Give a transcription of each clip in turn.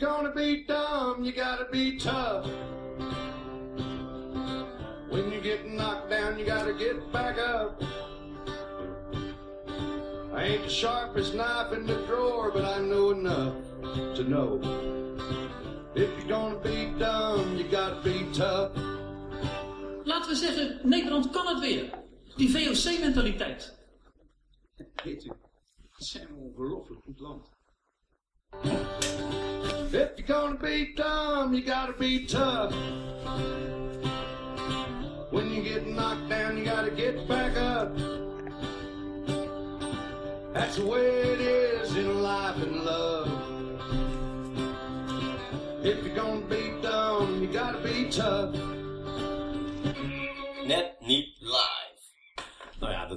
gonna be dumb, you gotta be tough. When you get knocked down, you gotta get back up. I ain't the sharpest knife in the drawer, but I know enough to know. If you're gonna be dumb, you gotta be tough. Laten we zeggen, Nederland kan het weer. Die VOC-mentaliteit. Weet u, het zijn een ongelooflijk goed land. You're gonna be dumb, you gotta be tough. When you get knocked down, you gotta get back up. That's the way it is in life and love. If you're gonna be dumb, you gotta be tough. Net ja,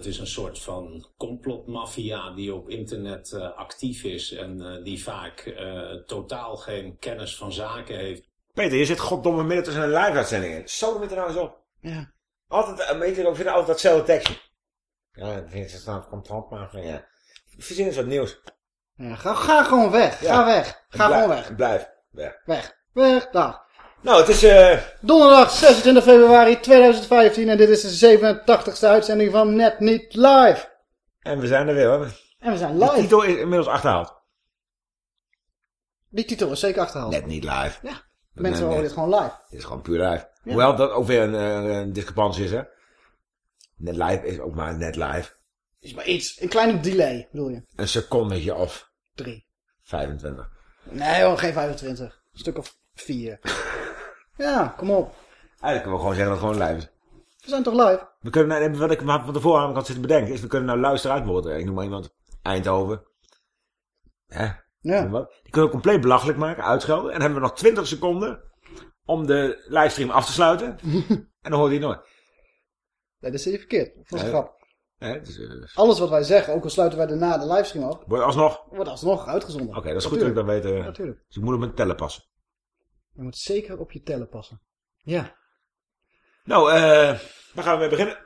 dat is een soort van complotmafia die op internet eh, actief is en eh, die vaak eh, totaal geen kennis van zaken heeft. Peter, je zit goddomme midden tussen een live-uitzending in. Zo met er nou eens op. Ja. Altijd, weet je, ik vind altijd datzelfde tekstje. Ja, dan vind je het contant maar van ja. Verzin eens wat nieuws. Ja, ga, ga gewoon weg. Ja. Ga weg. Ga Blijf- gewoon weg. Blijf, weg. Weg. Weg. Dag. Nou, het is eh Donderdag 26 februari 2015 en dit is de 87ste uitzending van Net Niet Live. en we zijn er weer hoor. En we zijn De live. titel is inmiddels achterhaald. Die titel is zeker achterhaald. Net niet live. Ja. We Mensen horen dit gewoon live. Dit is gewoon puur live. Hoewel dat ook weer een, eh, een discrepantie is hè. Net live is ook maar net live. Is maar iets. Een kleine delay, bedoel je. Een secondetje of Drie. 25. Nee hoor, geen 25. Een stuk of vier. ja, kom op. Eigenlijk kunnen we gewoon zeggen dat het gewoon live is. We zijn toch live? We kunnen, nou- wat ik van tevoren aan had zitten bedenken, is we kunnen nou luisteren uitwoorden. Ik noem maar iemand. Eindhoven. Hè? Ja. Die kunnen we compleet belachelijk maken, uitschelden. En dan hebben we nog 20 seconden om de livestream af te sluiten. en dan hoort hij nooit. Nee, dat zie je verkeerd. Dat is grap. Dus, eh, dus- Alles wat wij zeggen, ook al sluiten wij daarna de livestream af, Wordt alsnog? Oké, wordt alsnog uitgezonden. dat is goed dat ik dat weet. eh. Natuurlijk. dus ik moet op mijn tellen passen. Je moet zeker op je tellen passen. Ja. Nou, eh, waar gaan we mee beginnen?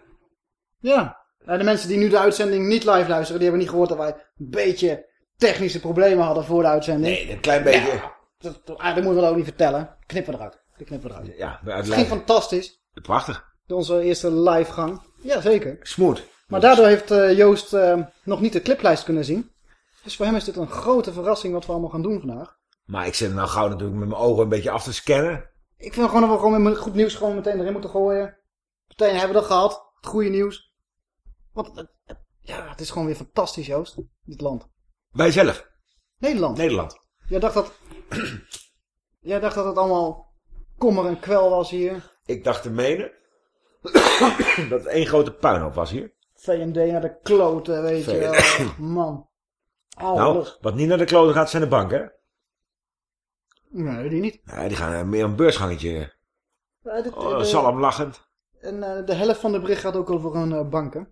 Ja. En de mensen die nu de uitzending niet live luisteren, die hebben niet gehoord dat wij een beetje technische problemen hadden voor de uitzending. Nee, een klein beetje. Dat, dat, ah, dat moeten we ook niet vertellen. Knippen we eruit. Die knippen we eruit. Ja, uit Het ging live. fantastisch. Prachtig. Onze eerste livegang. Ja, zeker. Smooth. Maar daardoor heeft eh, Joost eh, nog niet de cliplijst kunnen zien. Dus voor hem is dit een grote verrassing wat we allemaal gaan doen vandaag. Maar ik zit nou gauw natuurlijk met mijn ogen een beetje af te scannen. Ik vind gewoon dat we gewoon met goed nieuws gewoon meteen erin moeten gooien. Meteen hebben we dat gehad. Het goede nieuws. Want het- het- ja, het is gewoon weer fantastisch, Joost. Dit land. Wij zelf. Nederland. Nederland. Jij dacht dat... Jij dacht dat het allemaal kommer en kwel was hier. Ik dacht te menen dat het één grote puinhoop was hier. VMD naar de kloten, weet je wel. Man. Nou, wat niet naar de kloten gaat zijn de banken. Nee, die niet. Ja, die gaan eh, meer een beursgangetje. Oh, de- Salam lachend. En eh, de helft van de bericht gaat ook over een eh, banken.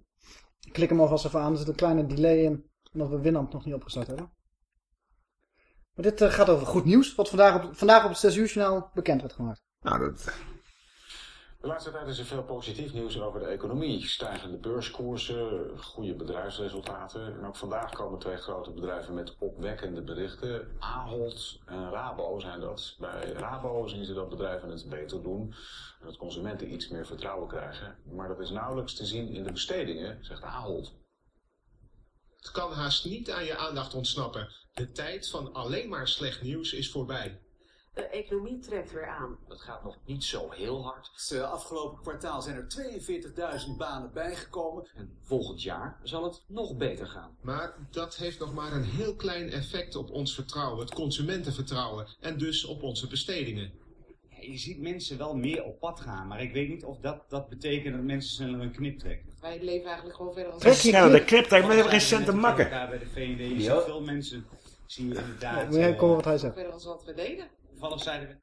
Ik klik hem alvast even aan. Er zit een kleine delay in. Omdat we Winamp nog niet opgestart hebben. Maar dit gaat over goed nieuws. Wat vandaag op, vandaag op het 6 uur journaal bekend werd gemaakt. Nou, dat... De laatste tijd is er veel positief nieuws over de economie. Stijgende beurskoersen, goede bedrijfsresultaten. En ook vandaag komen twee grote bedrijven met opwekkende berichten. Ahold en Rabo zijn dat. Bij Rabo zien ze dat bedrijven het beter doen. En dat consumenten iets meer vertrouwen krijgen. Maar dat is nauwelijks te zien in de bestedingen, zegt Ahold. Het kan haast niet aan je aandacht ontsnappen. De tijd van alleen maar slecht nieuws is voorbij. De economie trekt weer aan. Dat gaat nog niet zo heel hard. Het eh, afgelopen kwartaal zijn er 42.000 banen bijgekomen. En volgend jaar zal het nog beter gaan. Maar dat heeft nog maar een heel klein effect op ons vertrouwen, het consumentenvertrouwen en dus op onze bestedingen. Ja, je ziet mensen wel meer op pad gaan, maar ik weet niet of dat, dat betekent dat mensen sneller een knip trekken. Wij leven eigenlijk gewoon verder als... Trek sneller de knip, trek, maar ze hebben geen cent te makken. Daar bij de VND, je Ja. ziet veel mensen, zie je inderdaad... Ja, moet jij eh, horen wat hij zegt? Verder als wat we deden. Toevallig zeiden we...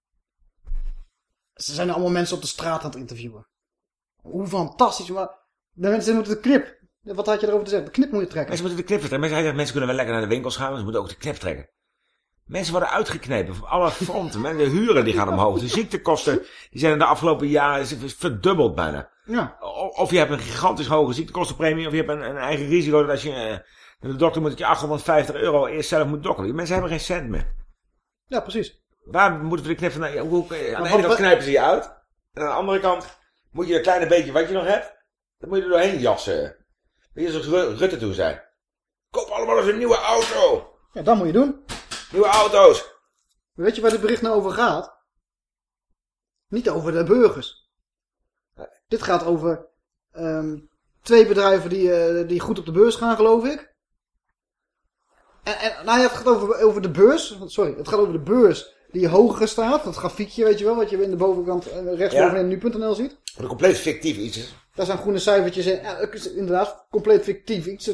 Ze zijn allemaal mensen op de straat aan het interviewen. Hoe fantastisch. Maar de mensen moeten de knip. Wat had je erover te zeggen? De knip moet je trekken. Mensen moeten de knip trekken. Mensen, mensen kunnen wel lekker naar de winkels gaan, maar ze moeten ook de knip trekken. Mensen worden uitgeknepen op alle fronten. De huren die gaan omhoog. De ziektekosten die zijn in de afgelopen jaren verdubbeld bijna. Ja. Of je hebt een gigantisch hoge ziektekostenpremie, of je hebt een, een eigen risico dat als je eh, naar de dokter moet, dat je 850 euro eerst zelf moet dokken. Die mensen hebben geen cent meer. Ja, precies. Waar moeten we de knip van... ja, Hoe, aan de ene kant knijpen ze je uit. En aan de andere kant moet je een kleine beetje wat je nog hebt. Dat moet je er doorheen jassen. Weet je, zoals Ru- Rutte toen zei. Koop allemaal eens een nieuwe auto. Ja, dat moet je doen. Nieuwe auto's. Weet je waar dit bericht nou over gaat? Niet over de burgers. Dit gaat over ehm, twee bedrijven die, eh, die goed op de beurs gaan, geloof ik. En, en nou ja, het gaat over, over de beurs. Sorry, het gaat over de beurs die hoger staat. Dat grafiekje, weet je wel, wat je in de bovenkant eh, rechtsbovenin nu.nl ziet. Wat een compleet fictief iets is. Daar zijn groene cijfertjes in. Ja, het is inderdaad compleet fictief. iets.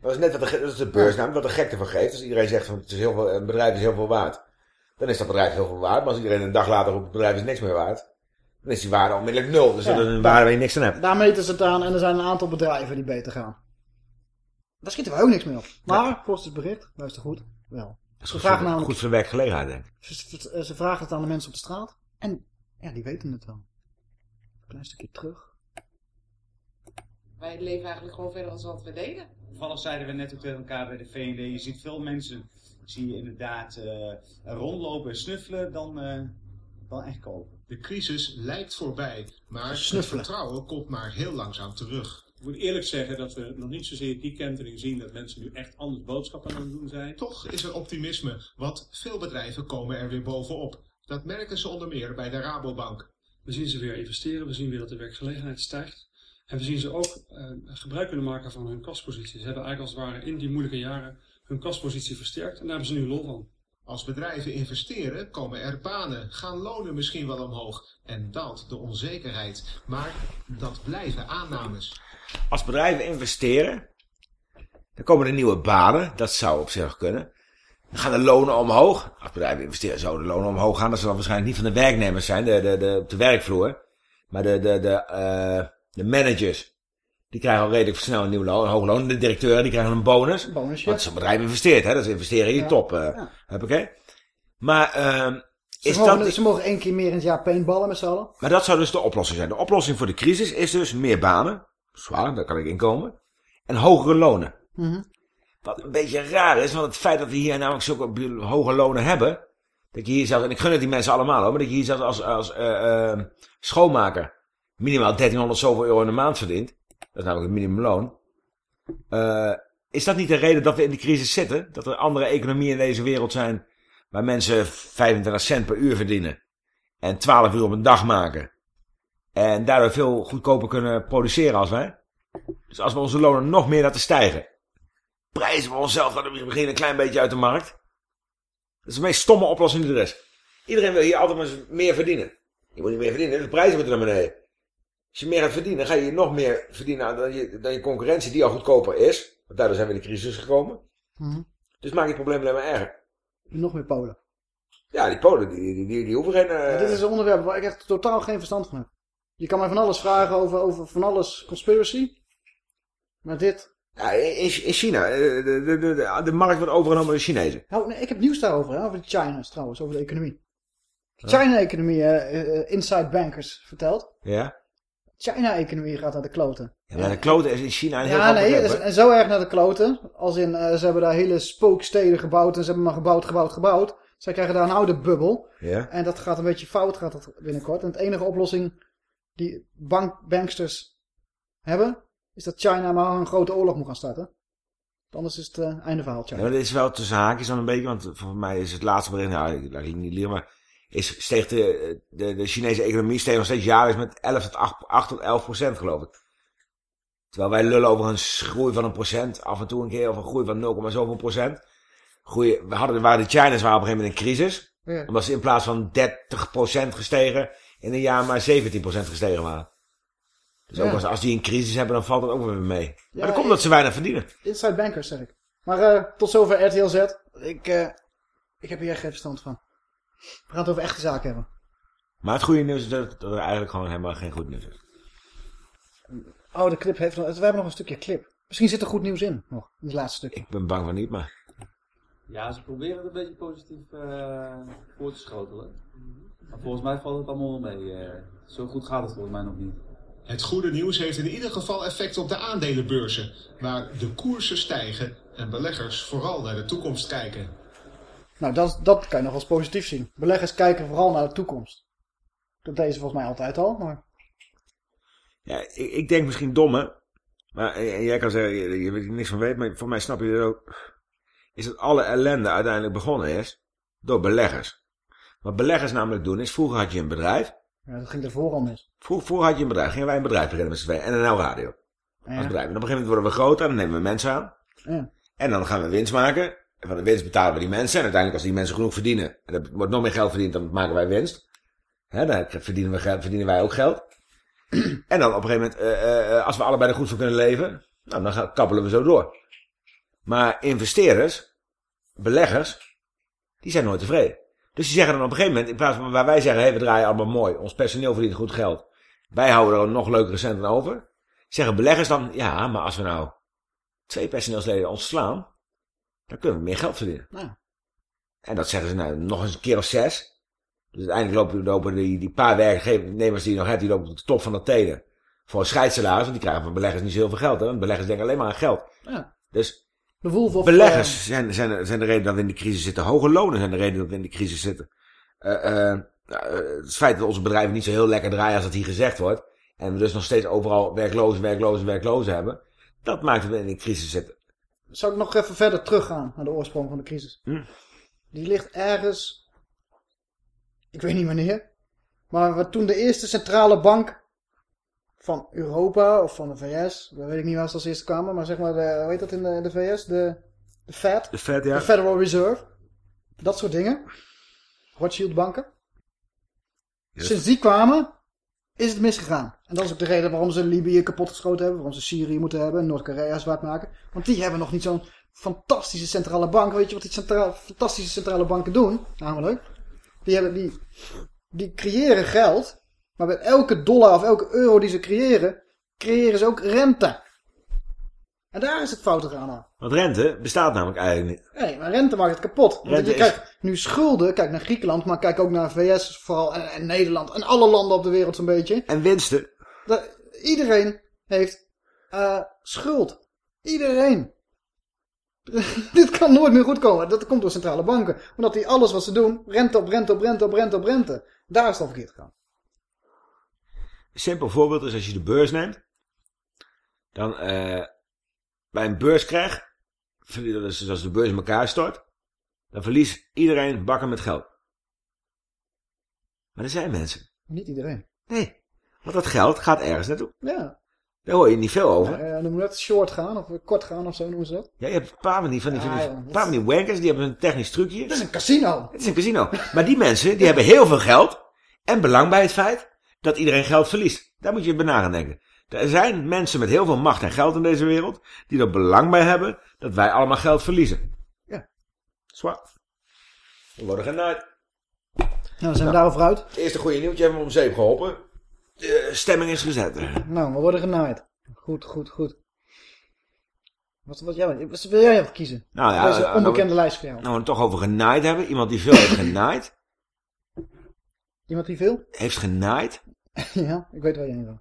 Dat is net wat de, dat is de beursnaam, wat de gekte van geeft. Als iedereen zegt van het is heel veel, een bedrijf is heel veel waard. Dan is dat bedrijf heel veel waard. Maar als iedereen een dag later roept het bedrijf is niks meer waard. Dan is die waarde onmiddellijk nul. Dus Ja, dat is een waarde waar je niks aan hebt. Daar meten ze het aan en er zijn een aantal bedrijven die beter gaan. Daar schieten wij ook niks mee op. Maar, volgens het bericht, luister goed, wel. Ze vragen namelijk goed voor de werkgelegenheid, denk ik. Ze, ze- ze vragen het aan de mensen op de straat. En ja, die weten het wel. Een klein stukje terug. Wij leven eigenlijk gewoon verder als wat we deden. Toevallig zeiden we net ook tegen elkaar bij de VND. Je ziet veel mensen, zie je inderdaad eh, rondlopen en snuffelen dan, eh, dan echt kopen. De crisis lijkt voorbij, maar het vertrouwen komt maar heel langzaam terug. Ik moet eerlijk zeggen dat we nog niet zozeer die kentering zien dat mensen nu echt anders boodschappen aan het doen zijn. Toch is er optimisme, want veel bedrijven komen er weer bovenop. Dat merken ze onder meer bij de Rabobank. We zien ze weer investeren, we zien weer dat de werkgelegenheid stijgt. En we zien ze ook eh, gebruik kunnen maken van hun kastpositie. Ze hebben eigenlijk als het ware in die moeilijke jaren hun kastpositie versterkt en daar hebben ze nu lol van. Als bedrijven investeren, komen er banen, gaan lonen misschien wel omhoog en daalt de onzekerheid. Maar dat blijven aannames. Als bedrijven investeren, dan komen er nieuwe banen. Dat zou op zich kunnen. Dan gaan de lonen omhoog. Als bedrijven investeren, zouden de lonen omhoog gaan. Dat zal waarschijnlijk niet van de werknemers zijn, de, de, de, op de werkvloer. Maar de, de, de, eh, de managers, die krijgen al redelijk snel een nieuw loon, een hoog loon. De directeuren, die krijgen een bonus. Bonusje. Want zo'n bedrijf investeert, hè. Dat is investeren in je Ja. top. eh Ja. Hoppakee. Maar, ehm Ze, is mogen, dat... ze mogen één keer meer in het jaar paintballen met z'n allen. Maar dat zou dus de oplossing zijn. De oplossing voor de crisis is dus meer banen. Zwaar, daar kan ik inkomen. En hogere lonen. Mhm. Wat een beetje raar is, want het feit dat we hier namelijk zulke hoge lonen hebben. Dat je hier zelfs, en ik gun het die mensen allemaal hoor, maar dat je hier zelfs als, als eh, eh, schoonmaker minimaal 1300 zoveel euro in de maand verdient. Dat is namelijk het minimumloon. Eh, is dat niet de reden dat we in de crisis zitten? Dat er andere economieën in deze wereld zijn waar mensen 25 cent per uur verdienen. En 12 uur op een dag maken. En daardoor veel goedkoper kunnen produceren als wij. Dus als we onze lonen nog meer laten stijgen. Prijzen we onszelf dan in het begin een klein beetje uit de markt. Dat is de meest stomme oplossing die er is. Iedereen wil hier altijd maar meer verdienen. Je moet niet meer verdienen, de prijzen moeten naar beneden. Als je meer gaat verdienen, ga je nog meer verdienen dan je, dan je concurrentie die al goedkoper is. Want daardoor zijn we in de crisis gekomen. Mhm. Dus maak je het probleem alleen maar erger. Nog meer Polen. Ja, die Polen, die, die, die, die hoeven geen... eh, Ja, dit is een onderwerp waar ik echt totaal geen verstand van heb. Je kan mij van alles vragen over, over van alles conspiracy. Maar dit... Ja, in, in China, eh, de, de, de, markt wordt overgenomen door de Chinezen. Nou, nee, ik heb nieuws daarover, hè, over de China's trouwens, over de economie. China-economie, eh, eh, Inside Bankers vertelt. Ja? China-economie gaat naar de kloten. Ja, de kloten is in China een heel Ja, nee, is- en zo erg naar de kloten. Als in, ze hebben daar hele spooksteden gebouwd en ze hebben maar gebouwd, gebouwd, gebouwd. Zij krijgen daar een oude bubbel. Ja. En dat gaat een beetje fout, gaat dat binnenkort. En het enige oplossing die bank, banksters hebben, is dat China maar een grote oorlog moet gaan starten. Want Anders is het eh, einde verhaal, Ja, China. maar dit is wel tussen haakjes dan een beetje, want voor mij is het laatste bericht, nou, laat ik niet leren, maar is, steeg de, de, de Chinese economie steeg nog steeds jaarlijks met 11 tot 8, 8 tot 11 procent, geloof ik. Terwijl wij lullen over een groei van een procent, af en toe een keer over een groei van 0, zoveel procent. Groei, we hadden, waar de China's waren op een gegeven moment in crisis, Ja. omdat ze in plaats van 30 procent gestegen, in een jaar maar 17 procent gestegen waren. Dus ook als, als die een crisis hebben, dan valt het ook weer mee. maar dat komt omdat ze weinig verdienen. Inside bankers, zeg ik. Maar eh, tot zover RTL Z. Ik, eh, ik heb hier echt geen verstand van. We gaan het over echte zaken hebben. Maar het goede nieuws is dat dat er eigenlijk gewoon helemaal geen goed nieuws is. Oh, de clip heeft nog... We hebben nog een stukje clip. Misschien zit er goed nieuws in, nog. In het laatste stukje. Ik ben bang van niet, maar... Ja, ze proberen het een beetje positief eh, voor te schotelen. Maar volgens mij valt het allemaal wel mee. eh. zo goed gaat het volgens mij nog niet. Het goede nieuws heeft in ieder geval effect op de aandelenbeurzen, waar de koersen stijgen en beleggers vooral naar de toekomst kijken. Nou, dat, dat kan je nog als positief zien. Beleggers kijken vooral naar de toekomst. Dat deden ze volgens mij altijd al, maar... Ja, ik, ik denk misschien domme. Maar jij kan zeggen, je, je weet er niks van weet, maar voor mij snap je het ook. Is dat alle ellende uiteindelijk begonnen is door beleggers. Wat beleggers namelijk doen is, vroeger had je een bedrijf. Ja, dat ging ervoor al mis. Vroeger, vroeger had je een bedrijf, gingen wij een bedrijf beginnen met z'n tweeën. NNL Radio. Ja. Als bedrijf. En op een gegeven moment worden we groter, dan nemen we mensen aan. Ja. En dan gaan we winst maken. En van de winst betalen we die mensen. En uiteindelijk als die mensen genoeg verdienen. En er wordt nog meer geld verdiend, dan maken wij winst. Hè, dan verdienen, we, verdienen wij ook geld. En dan op een gegeven moment, eh, eh, als we allebei er goed voor kunnen leven. Nou, dan gaan, kappelen we zo door. Maar investeerders, beleggers, die zijn nooit tevreden. Dus die zeggen dan op een gegeven moment, in plaats van waar wij zeggen, hey, we draaien allemaal mooi. Ons personeel verdient goed geld. Wij houden er een nog leukere centen over. Zeggen beleggers dan, ja, maar als we nou twee personeelsleden ontslaan, dan kunnen we meer geld verdienen. Ja. En dat zeggen ze nou nog eens een keer of zes. Dus uiteindelijk lopen, lopen die, die paar werknemers die je nog hebt, die lopen op de top van de tenen. Voor een want die krijgen van beleggers niet zo heel veel geld. Hè? Want beleggers denken alleen maar aan geld. Ja. Dus De Wolf of... beleggers zijn, zijn, zijn de reden dat we in de crisis zitten. Hoge lonen zijn de reden dat we in de crisis zitten. Eh, eh, nou, eh, het feit dat onze bedrijven niet zo heel lekker draaien als dat hier gezegd wordt. En we dus nog steeds overal werklozen, werklozen, werklozen hebben. Dat maakt dat we in de crisis zitten. Zou ik nog even verder teruggaan naar de oorsprong van de crisis? Hm. Die ligt ergens... Ik weet niet wanneer. Maar toen de eerste centrale bank van Europa of van de VS... Dat weet ik niet waar ze als eerste kwamen. Maar zeg maar, de, hoe heet dat in de, de VS? De, de Fed? De Fed, ja. De Federal Reserve. Dat soort dingen. Rothschild banken. Yes. Sinds die kwamen is het misgegaan. En dat is ook de reden waarom ze Libië kapotgeschoten hebben. Waarom ze Syrië moeten hebben. en Noord-Korea zwart maken. Want die hebben nog niet zo'n fantastische centrale bank. Weet je wat die fantastische centrale banken doen? Namelijk. Die, hebben, die, die creëren geld. Maar met elke dollar of elke euro die ze creëren. Creëren ze ook rente. En daar is het fout gegaan aan. Want rente bestaat namelijk eigenlijk niet. Nee, maar rente maakt het kapot. Want je is- kijkt nu schulden, kijk naar Griekenland, maar kijk ook naar VS vooral en, en Nederland en alle landen op de wereld zo'n beetje. En winsten. Dat, iedereen heeft eh, schuld. Iedereen. Dit kan nooit meer goed komen. Dat komt door centrale banken. Omdat die alles wat ze doen, rente op rente op rente op rente op rente. Daar is het al verkeerd gegaan. Een simpel voorbeeld is als je de beurs neemt. Dan eh bij een is dus als de beurs in elkaar stort, dan verliest iedereen bakken met geld. Maar er zijn mensen. Niet iedereen. Nee, want dat geld gaat ergens naartoe. Ja. Daar hoor je niet veel over. Uh, dan moet dat short gaan of kort gaan of zo noemen ze dat. Ja, je hebt een paar van die, van die, van die, Ja, paar van die wankers, die hebben een technisch trucje. Het is een casino. Het is een casino. Maar die mensen, die hebben heel veel geld en belang bij het feit dat iedereen geld verliest. Daar moet je bij na gaan denken. Er zijn mensen met heel veel macht en geld in deze wereld die er belang bij hebben dat wij allemaal geld verliezen. Ja. Zwaar. We worden genaaid. Nou, dan zijn we daarover uit. Het eerste goede nieuwtje hebben we om zeep geholpen. De stemming is gezet. Nou, we worden genaaid. Goed, goed, goed. Wat, wat, jij, wat wil jij even kiezen? Nou ja, Deze nou, onbekende nou, lijst voor jou. Nou, we het toch over genaaid hebben. Iemand die veel heeft genaaid. Iemand die veel? Heeft genaaid. ja, ik weet waar je heen gaat.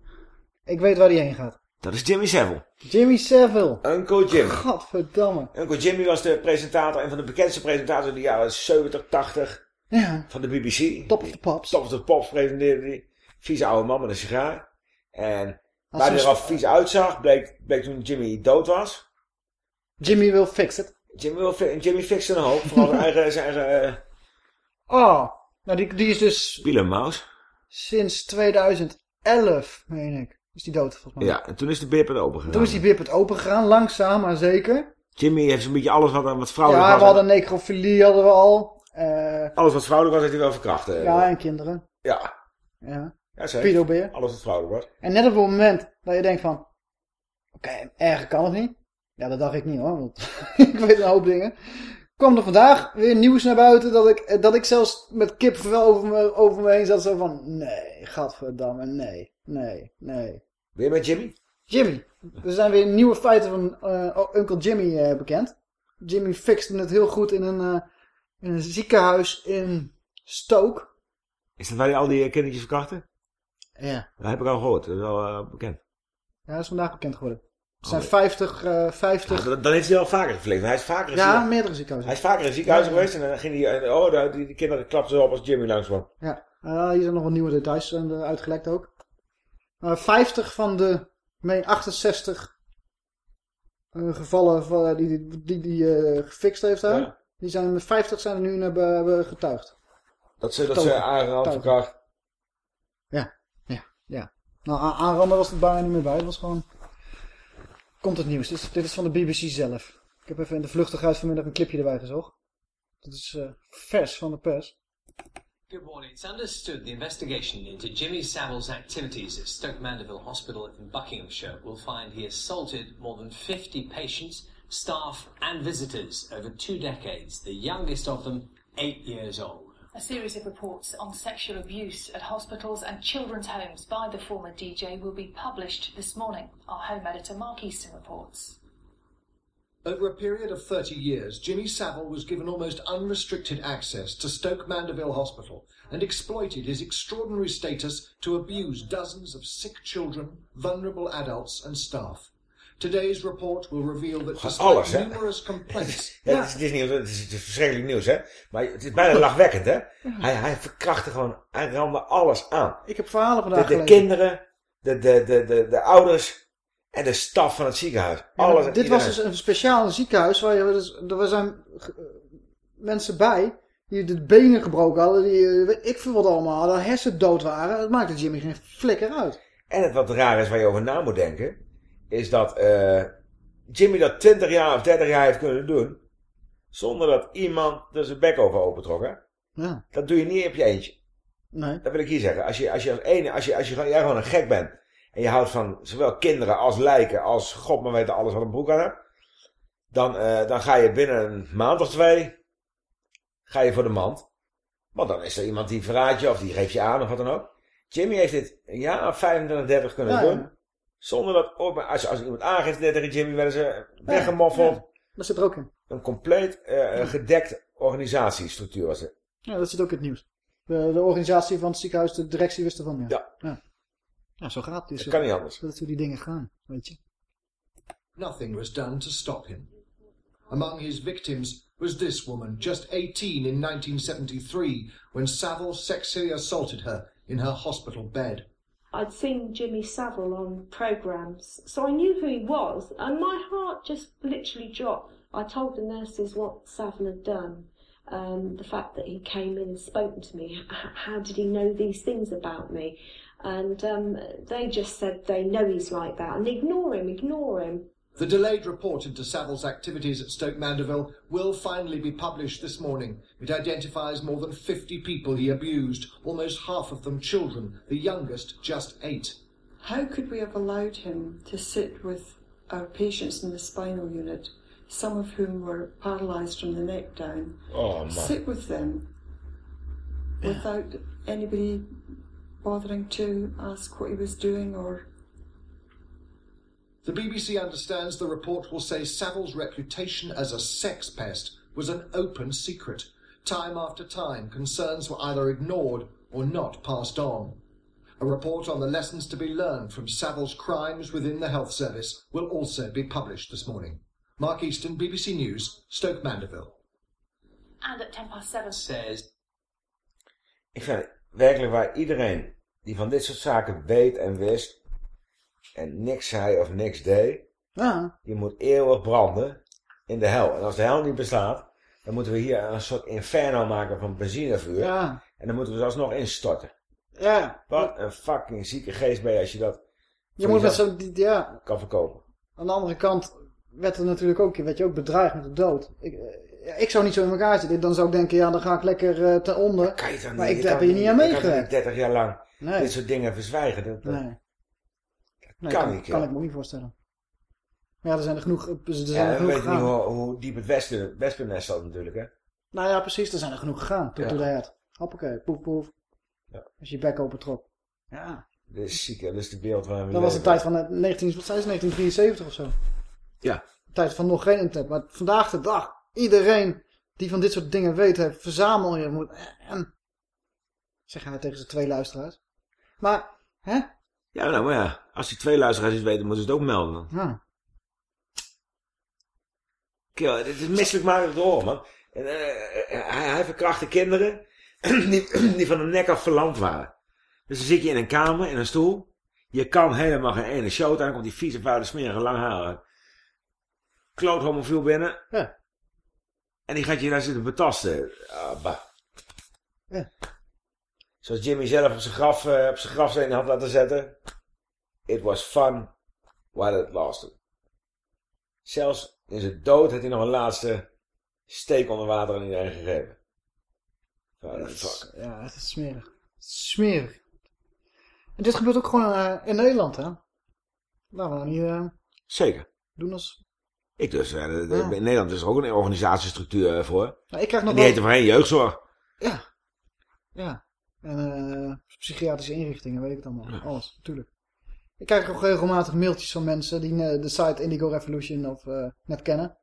Ik weet waar die heen gaat. Dat is Jimmy Savile. Jimmy Savile. Uncle Jimmy. Godverdamme. Uncle Jimmy was de presentator, een van de bekendste presentators in de jaren 70, 80 Ja. van de BBC. Top of the Pops. Top of the Pops presenteerde hij. Vieze oude man met een sigaar. En Als waar hij er al vies uitzag, bleek, bleek toen Jimmy dood was. Jimmy will fix it. Jimmy, wil fi- Jimmy fixte een hoop. Vooral zijn eigen, zijn eigen uh, Oh, nou die, die is dus wielermaus. Sinds 2011, meen ik. Is die dood volgens mij. Ja, en toen is de beerput open gegaan. Toen is die wipper open gegaan, langzaam maar zeker. Jimmy heeft zo'n beetje alles wat, wat vrouwelijk ja, was. we hadden necrofilie hadden we al. Eh, Alles wat vrouwelijk was, heeft hij wel verkracht. eh. ja, en kinderen. Ja. Ja. Ja. Pedobeer. Alles wat vrouwelijk was. En net op het moment dat je denkt van... Oké, erger kan het niet. Ja, dat dacht ik niet hoor, want ik weet een hoop dingen. Kwam er vandaag weer nieuws naar buiten dat ik, eh, dat ik zelfs met kippenvel over me, over me heen zat. Zo van, nee, gadverdamme, nee, nee, nee. Je met Jimmy? Jimmy. Er zijn weer nieuwe feiten van eh, Uncle Jimmy eh, bekend. Jimmy fixte het heel goed in een, in een ziekenhuis in Stoke. Is dat waar hij al die kindertjes verkrachtte? Ja. Dat heb ik al gehoord. Dat is wel bekend. Ja, dat is vandaag bekend geworden. Zijn 50, eh 50... Ja, dan, heeft hij al vaker gevleegd. Hij is vaker in Ja, ziekenhuis- meerdere ziekenhuizen. Hij is vaker in het ziekenhuis Ja, geweest en dan ging hij... Oh, die, die kinderen klapten zo op als Jimmy langskwam. Ja, eh, hier zijn nog wat nieuwe details eh, uitgelekt ook. Eh 50 van de, ik meen 68 eh, gevallen van, die die, die, die gefixt heeft daar. Die zijn met 50 zijn er nu in hebben, hebben getuigd. Dat ze, dat ze Getuigen. verkracht. Ja, ja, ja. Nou, aanranden was er bijna niet meer bij. Het was gewoon... Komt het nieuws. Dit is, dit is van de BBC zelf. Ik heb even in de vluchtigheid vanmiddag een clipje erbij gezocht. Dit is eh, vers van de pers. Good morning. It's understood the investigation into Jimmy Savile's activities at Stoke Mandeville Hospital in Buckinghamshire will find he assaulted more than 50 patients, staff, and visitors over two decades, the youngest of them eight years old. A series of reports on sexual abuse at hospitals and children's homes by the former DJ will be published this morning. Our home editor Mark Easton reports. Over a period of 30 years, Jimmy Savile was given almost unrestricted access to Stoke Mandeville Hospital and exploited his extraordinary status to abuse dozens of sick children, vulnerable adults, and staff. Today's report will reveal that despite alles, hè? numerous complaints... Ja, Het, is, het, is niet, het, is, het is verschrikkelijk nieuws, hè. Maar het is bijna lachwekkend, hè. Hij, hij verkrachtte gewoon, hij ramde alles aan. Ik heb verhalen De, vandaag de gelezen. kinderen, de, de, de, de, de ouders en de staf van het ziekenhuis. Ja, Alles en dit was dus een speciaal ziekenhuis waar je, dus, er zijn eh, mensen bij die de benen gebroken hadden, die eh, weet ik veel wat allemaal hadden, hersendood waren. Dat maakte Jimmy geen flikker uit. En het wat raar is waar je over na moet denken, is dat eh, Jimmy dat 20 jaar of 30 jaar heeft kunnen doen, zonder dat iemand er zijn bek over opentrok, hè. Ja. Dat doe je niet op je eentje. Nee. Dat wil ik hier zeggen. Als je als, je als, ene, als, je, als je, gewoon- jij gewoon een gek bent. En je houdt van zowel kinderen als lijken. Als god maar weet alles wat een broek aan hebt. Dan, eh, dan ga je binnen een maand of twee. Ga je voor de mand. Want dan is er iemand die verraadt je. Of die geeft je aan of wat dan ook. Jimmy heeft dit een jaar of 25, 30 kunnen Ja, doen. Zonder dat ook maar als, als iemand aangeeft tegen Jimmy werden ze weggemoffeld. Ja, dat zit er ook in. Een compleet eh, gedekt organisatiestructuur was het. Ja, dat zit ook in het nieuws. De, de organisatie van het ziekenhuis, de directie wist ervan, ja. Ja. Ja, ja zo gaat het. Dus, Dat kan niet anders. Dat is hoe die dingen gaan, weet je. Nothing was done to stop him. Among his victims was this woman, just 18 in 1973, when Savile sexually assaulted her in her hospital bed. I'd seen Jimmy Savile on programs, so I knew who he was, and my heart just literally dropped. I told the nurses what Savile had done, um, the fact that he came in and spoken to me. How did he know these things about me? And um, they just said they know he's like that, and ignore him, ignore him. The delayed report into Savile's activities at Stoke Mandeville will finally be published this morning. It identifies more than 50 people he abused, almost half of them children, the youngest just eight. How could we have allowed him to sit with our patients in the spinal unit, some of whom were paralysed from the neck down? Oh, man. Sit with them without anybody bothering to ask what he was doing or The BBC understands the report will say Savile's reputation as a sex pest was an open secret. Time after time, concerns were either ignored or not passed on. A report on the lessons to be learned from Savile's crimes within the health service will also be published this morning. Mark Easton, BBC News, Stoke Mandeville. And at 10 past 7. Says Ik vind werkelijk waar iedereen die van dit soort zaken weet en wist. En niks zei of niks deed. Ja. Die moet eeuwig branden in de hel. En als de hel niet bestaat. Dan moeten we hier een soort inferno maken van benzinevuur. Ja. En dan moeten we ze alsnog instorten. Ja. Wat een fucking zieke geest ben je als je dat Je moet met die- ja, kan verkopen. aan de andere kant werd er natuurlijk ook, werd je ook bedreigd met de dood. Ik, eh, ik zou niet zo in elkaar zitten. Dan zou ik denken, ja, dan ga ik lekker eh, ten onder. Kan je dan maar niet- ik je heb hier niet aan je kan toch meegewerkt. niet 30 jaar lang Nee. dit soort dingen verzwijgen. Dat- Nee. Nee, kan kan, niet, kan ik me ook niet voorstellen. Maar ja, er zijn er genoeg, er zijn Ja, er we genoeg weten niet hoe, hoe diep het westen, wespennest zat natuurlijk, hè. Nou ja, precies, er zijn er genoeg gegaan. Tot Ja. to the head. Hoppakee, poef poef. Ja. Als je je bek open trok. Ja. Dit is ziek. Dit is de wereld waar we Dat was de tijd van eh, 19, wat zei ze, 1973 of zo. Ja. De tijd van nog geen internet. Maar vandaag de dag, iedereen die van dit soort dingen weet, heeft, verzamel je. Moet, en, zeg hij tegen zijn twee luisteraars. Maar, hè? Ja, nou, maar ja. Als die twee luisteraars iets weten, moeten ze het ook melden. Ja. Kill, dit is misselijk maken door, man. En, eh, hij, hij verkrachtte kinderen die, die van de nek af verlamd waren. Dus dan zit je in een kamer, in een stoel. Je kan helemaal geen ene show. Dan komt die vieze, vuile, smerige, langharige kloot homofiel binnen. Ja. En die gaat je daar zitten betasten. Ah, bah. Ja. Zoals Jimmy zelf op zijn, graf, eh, op zijn grafsteen had laten zetten. It was fun while it lasted. Zelfs in zijn dood heeft hij nog een laatste steek onder water aan iedereen gegeven. What the fuck. Ja, het is smerig. Smerig. En dit gebeurt ook gewoon eh, in Nederland, hè? Laten we nou niet eh, Zeker. doen als... Ik dus. eh, de- de- Ja. In Nederland is er ook een organisatiestructuur voor. Nou, ik krijg nog en die wel- heet er voorheen jeugdzorg. Ja. En eh, psychiatrische inrichtingen, weet ik het allemaal. Alles, natuurlijk. Ik krijg ook regelmatig mailtjes van mensen die eh, de site Indigo Revolution of eh, net kennen.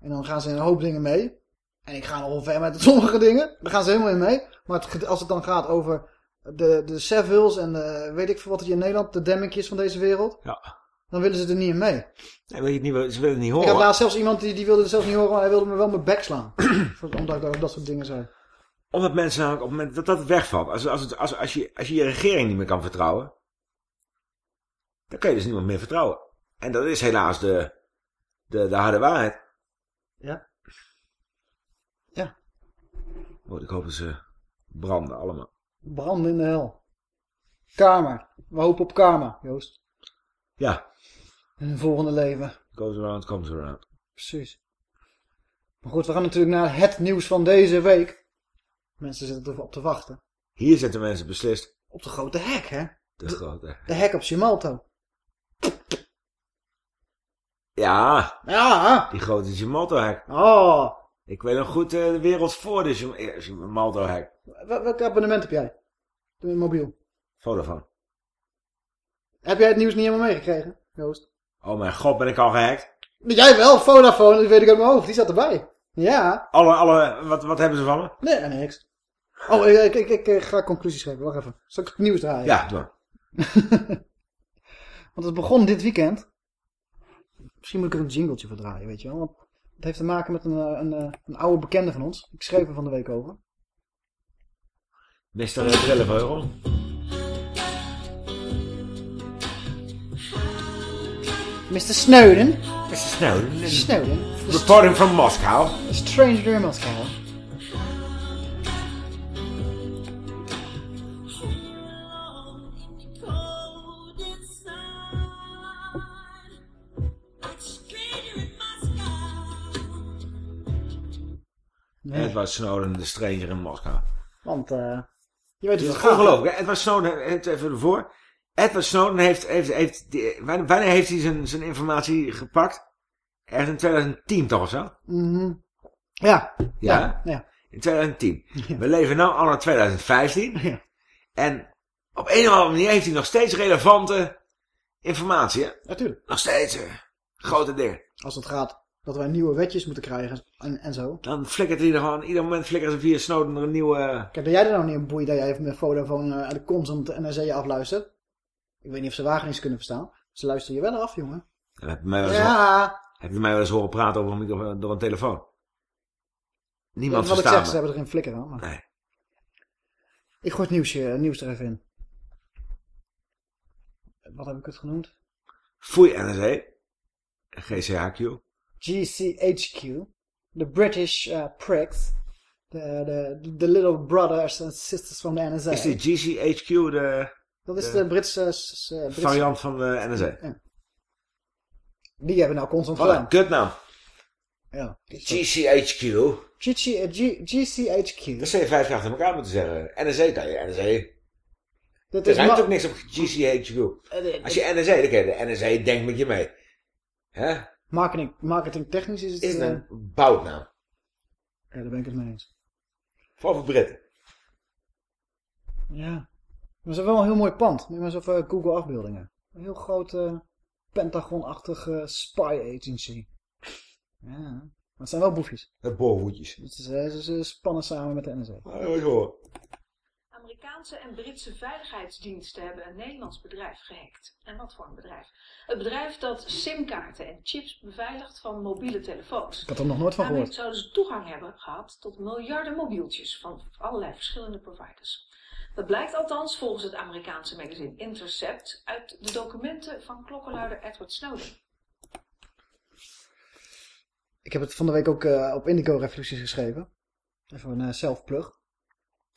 En dan gaan ze een hoop dingen mee. En ik ga nogal ver met sommige dingen. Daar gaan ze helemaal in mee. Maar het, als het dan gaat over de, de Sevils en de, weet ik veel wat hier in Nederland, de Demmingjes van deze wereld. Ja. Dan willen ze er niet in mee. Nee, weet je het niet, ze willen het niet Ik horen. had laatst zelfs iemand die, die wilde het zelfs niet horen, maar hij wilde me wel mijn bek slaan. Omdat ik dat, dat soort dingen zei. Omdat mensen namelijk op het moment dat dat wegvalt. Als, als, het, als, als, je, als je je regering niet meer kan vertrouwen. Dan kan je dus niemand meer vertrouwen. En dat is helaas de, de, de harde waarheid. Ja. Ja. Oh, ik hoop dat ze branden allemaal. Branden in de hel. Karma. We hopen op karma, Joost. Ja. In het volgende leven. Goes around, comes around. Precies. Maar goed, we gaan natuurlijk naar het nieuws van deze week. Mensen zitten erop te wachten. Hier zitten mensen beslist. Op de grote hek, hè? De grote. De hek op Simalto. Ja. Ja. Die grote Gemalto-hek. Oh. Ik weet nog goed eh, de wereld voor de Gemalto-hek. Wel- Welk abonnement heb jij? De mobiel. Vodafone. Heb jij het nieuws niet helemaal meegekregen, Joost? Oh mijn god, ben ik al gehackt? Jij wel, Vodafone, dat weet ik uit mijn hoofd. Die zat erbij. Ja. Alle, alle, wat, wat hebben ze van me? Nee, niks. Oh, ik, ik, ik, ik ga conclusies geven. Wacht even. Zal ik het nieuws draaien? Ja, doe. Want het begon dit weekend. Misschien moet ik er een jingletje voor draaien, weet je wel. Het heeft te maken met een, eh, een, eh, een oude bekende van ons. Ik schreef er van de week over. Mr. Brilleveugel. Mr. Snowden. Mr. Snowden. Snowden. Reporting from Moscow. A stranger in Moscow. Nee. Edward Snowden, de stranger in Moskou. Want, eh je weet Het hoe is het gaat. ongelooflijk. Edward Snowden, het even ervoor. Edward Snowden heeft, heeft, heeft die- wanneer heeft hij zijn, zijn informatie gepakt? Ergens in 2010 toch of zo? Mhm. Ja. Ja? Ja. In 2010. We leven nu al naar 2015. En op een of andere manier heeft hij nog steeds relevante informatie. Hè? Natuurlijk. Nog steeds. eh, grote dingen. Als het gaat dat wij nieuwe wetjes moeten krijgen en, en zo. Dan flikkert hij er gewoon, ieder moment flikkeren ze via Snowden er een nieuwe... Kijk, dat jij er nou niet een boei dat jij even met Vodafone eh, uit de constant NRC afluistert. Ik weet niet of ze Wageningse kunnen verstaan. Ze luisteren je wel af, jongen. En heb je mij wel eens, Ja. heb je mij wel eens horen praten over een door een telefoon? Niemand Wat ik verstaat zeg, me. ze hebben er geen flikker aan. Maar... Nee. Ik gooi het nieuwsje, nieuws er even in. Wat heb ik het genoemd? Foei NSA. GCHQ. GCHQ. The British uh, pricks. The little brothers and sisters from the NSA. Is die GCHQ de, Dat is de de Britse... eh, variant van de NSA? Ja. Die hebben nou constant Wat gedaan. kutnaam. Ja. GCHQ. GC, eh, G, GCHQ. Dat zou je vijf keer achter elkaar moeten zeggen. NSA kan je NSA. Dat er is ruimt ook niks op GCHQ. Eh, eh, Als je NSA, dan ken je de NSA denkt met je mee. Hè? Marketing technisch is het... Is het eh, een boutnaam. Ja, daar ben ik het mee eens. Vooral voor Britten. Ja. Maar ze hebben wel een heel mooi pand. Neem maar eens even Google afbeeldingen. Een heel groot eh, Pentagon-achtige spy agency. Ja. Maar het zijn wel boefjes. Dat boorvoetjes. Dus, eh, ze, ze spannen samen met de NSA. Ah, dat ik horen. Amerikaanse en Britse veiligheidsdiensten hebben een Nederlands bedrijf gehackt. En wat voor een bedrijf? Het bedrijf dat simkaarten en chips beveiligt van mobiele telefoons. Ik had er nog nooit van Daarmee gehoord. zouden ze toegang hebben gehad tot miljarden mobieltjes van allerlei verschillende providers. Dat blijkt althans volgens het Amerikaanse magazine Intercept uit de documenten van klokkenluider Edward Snowden. Ik heb het van de week ook eh, op Indigo Revoluties geschreven. Even een uh, self-plug.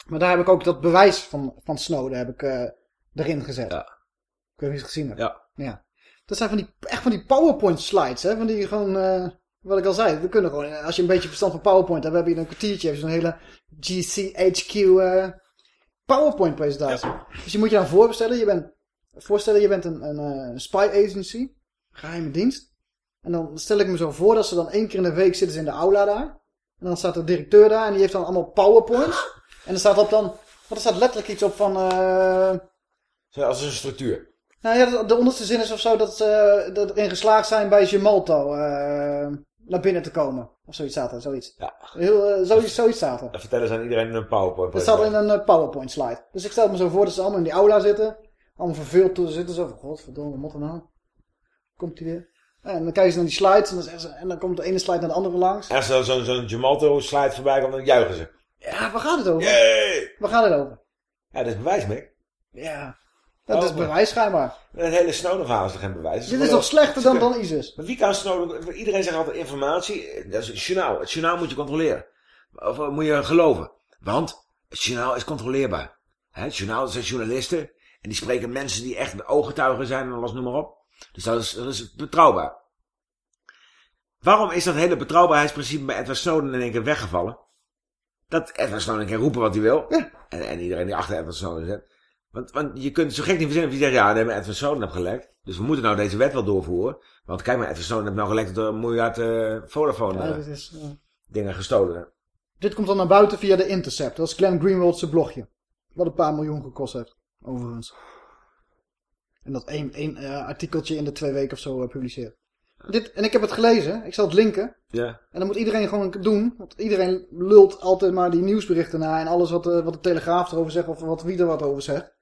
Maar daar heb ik ook dat bewijs van, van Snowden heb ik, eh, erin gezet. Ja. Ik weet niet het gezien hebt. Ja. ja. Dat zijn van die, echt van die PowerPoint slides. Hè? Van die gewoon, eh, wat ik al zei. We kunnen gewoon, als je een beetje verstand van PowerPoint hebt, heb je een kwartiertje. Heb je zo'n hele GCHQ eh, PowerPoint presentatie. Dus je moet je dan voorstellen, je bent, voorstellen, je bent een, een eh, spy agency. Geheime dienst. En dan stel ik me zo voor dat ze dan één keer in de week zitten ze in de aula daar. En dan staat de directeur daar en die heeft dan allemaal powerpoints. En er staat op dan, wat er staat letterlijk iets op van... eh Zo, Als een structuur. nou ja, de, de onderste zin is of zo dat ze dat erin geslaagd zijn bij Gemalto eh naar binnen te komen. Of zoiets staat er, zoiets. Ja. Heel, eh, zoiets, zoiets staat er. Dat vertellen ze aan iedereen in een PowerPoint. Dat staat in een eh, PowerPoint slide. Dus ik stel me zo voor dat ze allemaal in die aula zitten. Allemaal verveeld toe zitten. Zo van, godverdomme, wat nou? Komt hij weer? En dan kijken ze naar die slides en dan, zeggen ze, en dan komt de ene slide naar de andere langs. En als er zo'n zo'n Gemalto slide voorbij komt, dan juichen ze. Ja, waar gaat het over? Yay! Waar gaat het over? Ja, dat is bewijs, Mick. Ja. Dat is Oh, maar- bewijs schijnbaar. Het hele Snowden-verhaal is toch geen bewijs? Dit is toch slechter dan, dan ISIS? Maar wie kan Snowden... Iedereen zegt altijd informatie. Dat is het journaal. Het journaal moet je controleren. Of eh, moet je geloven. Want het journaal is controleerbaar. Het journaal zijn journalisten. En die spreken mensen die echt ooggetuigen zijn en alles noem maar op. Dus dat is, dat is betrouwbaar. Waarom is dat hele betrouwbaarheidsprincipe bij Edward Snowden in één keer weggevallen? Dat Edward Snowden kan roepen wat hij wil. En, en iedereen die achter Edward Snowden zit. Want, want je kunt het zo gek niet verzinnen of je zegt, ja, nee, maar Edward Snowden heeft gelekt. Dus we moeten nou deze wet wel doorvoeren. Want kijk maar, Edward Snowden heeft nou gelekt dat er een miljard eh Vodafone Ja, eh, is, eh, dingen gestolen. Dit komt dan naar buiten via de Intercept. Dat is Glenn Greenwald's blogje. Wat een paar miljoen gekost heeft. Overigens. En dat één, één artikeltje in de twee weken of zo publiceert. Dit, en ik heb het gelezen. Ik zal het linken. Ja. En dan moet iedereen gewoon doen. Want iedereen lult altijd maar die nieuwsberichten na. En alles wat, de wat de Telegraaf erover zegt. Of wat wie er wat over zegt.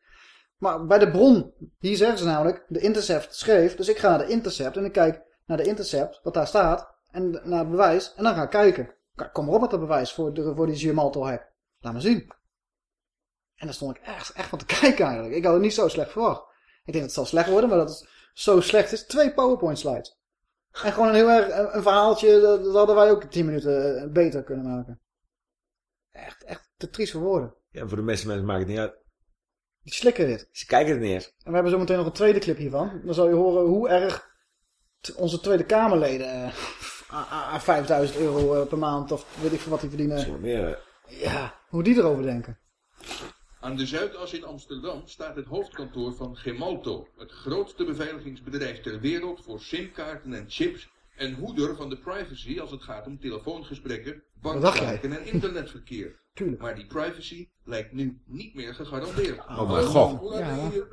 Maar bij de bron. Hier zeggen ze namelijk. De Intercept schreef. Dus ik ga naar de Intercept. En ik kijk naar de Intercept. Wat daar staat. En naar het bewijs. En dan ga ik kijken. Kom maar op met dat bewijs. Voor, de, voor die Gemalto hack. Laat maar zien. En daar stond ik echt, echt van te kijken eigenlijk. Ik had het niet zo slecht verwacht. Ik denk dat het zal slecht worden. Maar dat het zo slecht is. Twee PowerPoint slides. En gewoon een heel erg een, een verhaaltje, dat, dat hadden wij ook 10 minuten eh, beter kunnen maken. Echt, echt te triest voor woorden. Ja, voor de meeste mensen maakt het niet uit. Die slikken dit. Ze kijken het niet eens. En we hebben zometeen nog een tweede clip hiervan. Dan zal je horen hoe erg onze Tweede Kamerleden eh, aan- aan aan 5000 euro eh, per maand of weet ik veel wat die verdienen. Meer, Ja, hoe die erover denken. Aan de Zuidas in Amsterdam staat het hoofdkantoor van Gemalto, het grootste beveiligingsbedrijf ter wereld voor simkaarten en chips en hoeder van de privacy als het gaat om telefoongesprekken, bankzaken en internetverkeer. Tuurlijk. Maar die privacy lijkt nu niet meer gegarandeerd. Oh mijn god. Hoe Ja. hier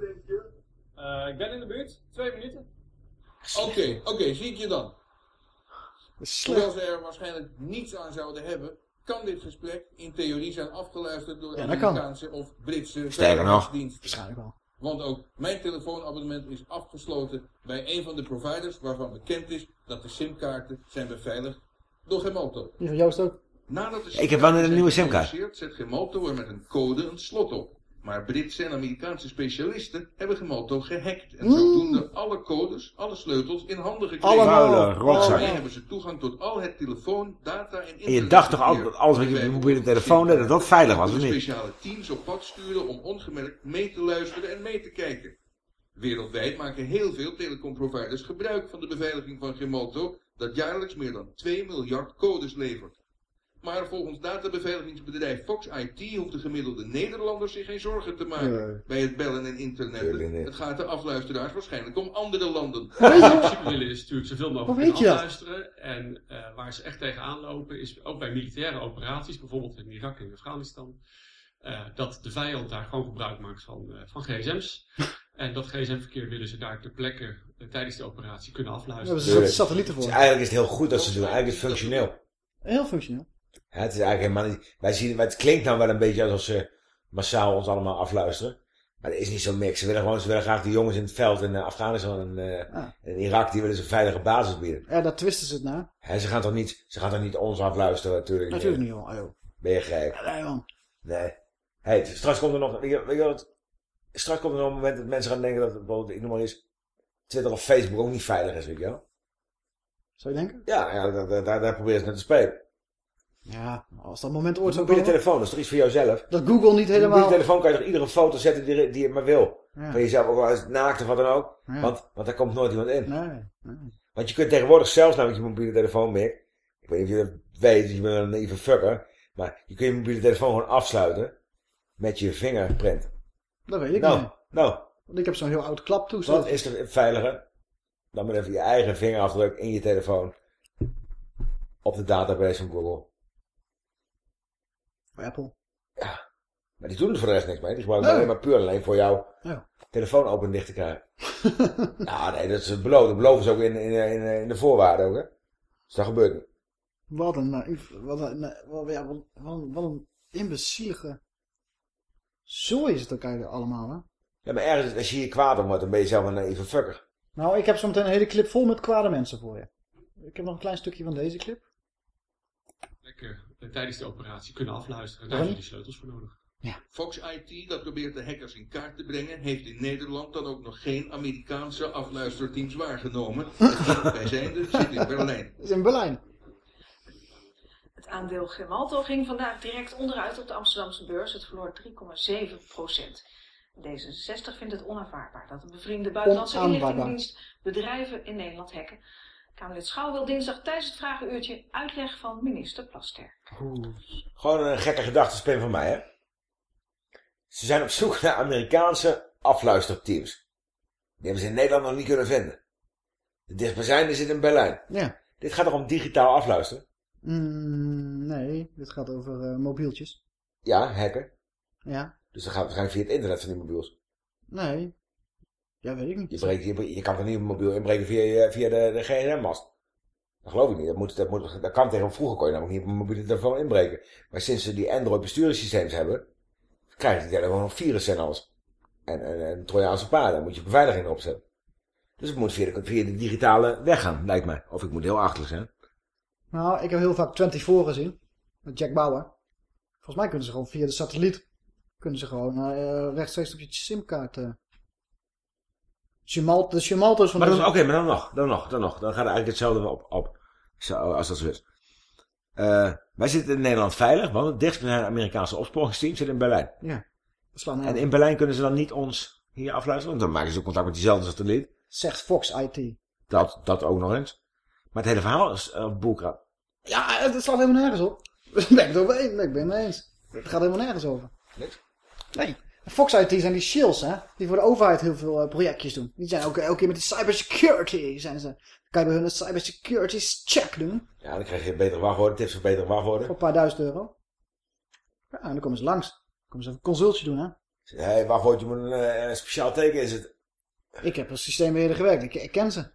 denk je? Eh, ik ben in de buurt, twee minuten. Oké, oké, zie ik je dan. Hoewel ze er waarschijnlijk niets aan zouden hebben, kan dit gesprek in theorie zijn afgeluisterd door Ja, kan. Amerikaanse of Britse Sterker nog. veiligheidsdiensten. Waarschijnlijk wel. Want ook mijn telefoonabonnement is afgesloten bij een van de providers waarvan bekend is dat de simkaarten zijn beveiligd door Gemalto. Die van Joost ook. Nadat de Ik heb wel een simkaarten nieuwe zijn simkaart. zet Gemalto er met een code een slot op. Maar Britse en Amerikaanse specialisten hebben Gemalto gehackt en zodoende alle codes, alle sleutels in handen gekregen. Rotzak. Daarmee hebben ze toegang tot al het telefoon, data en internet. En je dacht toch altijd dat alles wat je op je mobiele telefoon deed, dat dat veilig was, of niet? speciale teams op pad sturen om ongemerkt mee te luisteren en mee te kijken. Wereldwijd maken heel veel telecomproviders gebruik van de beveiliging van Gemalto, dat jaarlijks meer dan 2 miljard codes levert. Maar volgens databeveiligingsbedrijf Fox IT hoeft de gemiddelde Nederlander zich geen zorgen te maken Nee. bij het bellen en internetten. Het gaat de afluisteraars waarschijnlijk om andere landen. Wat ze willen is natuurlijk zoveel mogelijk afluisteren. En eh, waar ze echt tegenaan lopen is ook bij militaire operaties, bijvoorbeeld in Irak en Afghanistan, eh, dat de vijand daar gewoon gebruik maakt van, eh, van gsm's. en dat gsm-verkeer willen ze daar ter plekke tijdens de operatie kunnen afluisteren. Ze satellieten voor. Dus eigenlijk is het heel goed dat ze het doen. Eigenlijk is het functioneel. Heel functioneel. Ja, het is eigenlijk helemaal niet... Wij zien, het klinkt nou wel een beetje alsof ze massaal ons allemaal afluisteren. Maar dat is niet zo mix. Ze willen gewoon, ze willen graag die jongens in het veld in eh, Afghanistan en, eh, Ah. en Irak, die willen ze een veilige basis bieden. Ja, daar twisten ze het naar. Hè, ze gaan toch niet, ze gaan toch niet ons afluisteren natuurlijk. Natuurlijk niet, joh. Joh. Ben je gek? Nee, man. Nee. Hey, straks komt er nog, weet je, weet je wat? Straks komt er nog een moment dat mensen gaan denken dat bijvoorbeeld, ik noem maar eens, Twitter of Facebook ook niet veilig is, weet je wel? Zou je denken? Ja, ja daar, daar, daar proberen ze net te spelen. Ja, als dat moment ooit zou Mobiele komen. telefoon, dat is toch iets voor jouzelf? Dat Google niet Op helemaal... mobiele telefoon kan je toch iedere foto zetten die, die je maar wil. Ja. Van jezelf, ook naakt of wat dan ook. Ja. Want, want daar komt nooit iemand in. Nee, nee. Want je kunt tegenwoordig zelfs nou met je mobiele telefoon, Mick. Ik weet niet of je dat weet, je bent een naïeve fucker. Maar je kunt je mobiele telefoon gewoon afsluiten. Met je vingerprint. Dat weet ik nou, niet. Nou, Want ik heb zo'n heel oud klaptoestel. wat is er veiliger? Dan met even je eigen vingerafdruk in je telefoon. Op de database van Google. Voor Apple. Maar die doen er voor de rest niks mee. Die gebruiken Nee. alleen maar puur alleen voor jouw Ja. telefoon open en dicht te krijgen. nou nee, dat is het beloofd. Dat beloven ze ook in, in, in, in de voorwaarden ook, hè. Dus dat gebeurt niet. Wat een naïef... Wat een, wat, ja, wat, wat, een- wat een imbecielige... Zo is het ook eigenlijk allemaal, hè? Ja, maar ergens, als je hier kwaad om wordt, dan ben je zelf een naïeve fucker. Nou, ik heb zo meteen een hele clip vol met kwade mensen voor je. Ik heb nog een klein stukje van deze clip. Lekker tijdens de operatie kunnen afluisteren. Daar zijn die sleutels voor nodig. Fox IT, dat probeert de hackers in kaart te brengen, heeft in Nederland dan ook nog geen Amerikaanse afluisterteams waargenomen. Het bijzijnde zit in Berlijn. Is in Berlijn. Het aandeel Gemalto ging vandaag direct onderuit op de Amsterdamse beurs. Het verloor 3,7 procent. D66 vindt het onaanvaardbaar dat de bevriende buitenlandse inlichtingendienst bedrijven in Nederland hacken. Kamerlid Schouw wil dinsdag tijdens het vragenuurtje uitleg van minister Plasterk. Gewoon een gekke gedachtenspin van mij, hè. Ze zijn op zoek naar Amerikaanse afluisterteams. Die hebben ze in Nederland nog niet kunnen vinden. De dichtstbijzijnde zit in Berlijn. Ja. Dit gaat toch om digitaal afluisteren? Mm, nee, dit gaat over eh, mobieltjes. Ja, hacken. Ja. Dus dat gaat waarschijnlijk via het internet van die mobiels. Nee. Ja, weet ik niet. Je, breekt, je, je kan toch niet een mobiel inbreken via, via de, de GSM-mast? Dat geloof ik niet. Dat, moet, dat, moet, kan tegen vroeger kon je namelijk niet op mobiele telefoon inbreken. Maar sinds ze die Android besturingssysteems hebben, krijgen die telefoon nog virussen en alles. En, en, en Trojaanse paarden. Dan moet je beveiliging erop zetten. Dus het moet via de, via de digitale weg gaan, lijkt mij. Of ik moet heel achterlijk zijn. Nou, ik heb heel vaak 24 gezien. Met Jack Bauer. Volgens mij kunnen ze gewoon via de satelliet. Kunnen ze gewoon eh, rechtstreeks op je simkaart. eh Chimal- de Chimalto's van Maar dan, deze- oké, maar dan nog, dan nog, dan nog. Dan gaat er eigenlijk hetzelfde op, op zo, als dat zo is. Eh, wij zitten in Nederland veilig, want het dichtstbijzijnde Amerikaanse opsporingsteam zit in Berlijn. Ja. Slaan En in Berlijn kunnen ze dan niet ons hier afluisteren, want dan maken ze ook contact met diezelfde satelliet. Zegt Fox IT. Dat, dat ook nog eens. Maar het hele verhaal is uh. Ja, het slaat helemaal nergens op. Ben ik het over eens. Ik ben het mee eens. Het gaat helemaal nergens over. Niks? Nee. Fox IT zijn die shills, hè. Die voor de overheid heel veel eh, projectjes doen. Die zijn ook elke keer met die cybersecurity. Zijn ze. Dan kan je bij hun een cybersecurity check doen. Ja, dan krijg je betere wachtwoorden, tips voor betere wachtwoorden. Voor een paar duizend euro. Ja, en dan komen ze langs. Dan komen ze even een consultje doen, hè. Hé, hey, wachtwoordje moet een, eh, een speciaal teken is het. Ik heb als systeembeheerder gewerkt. Ik, ik ken ze.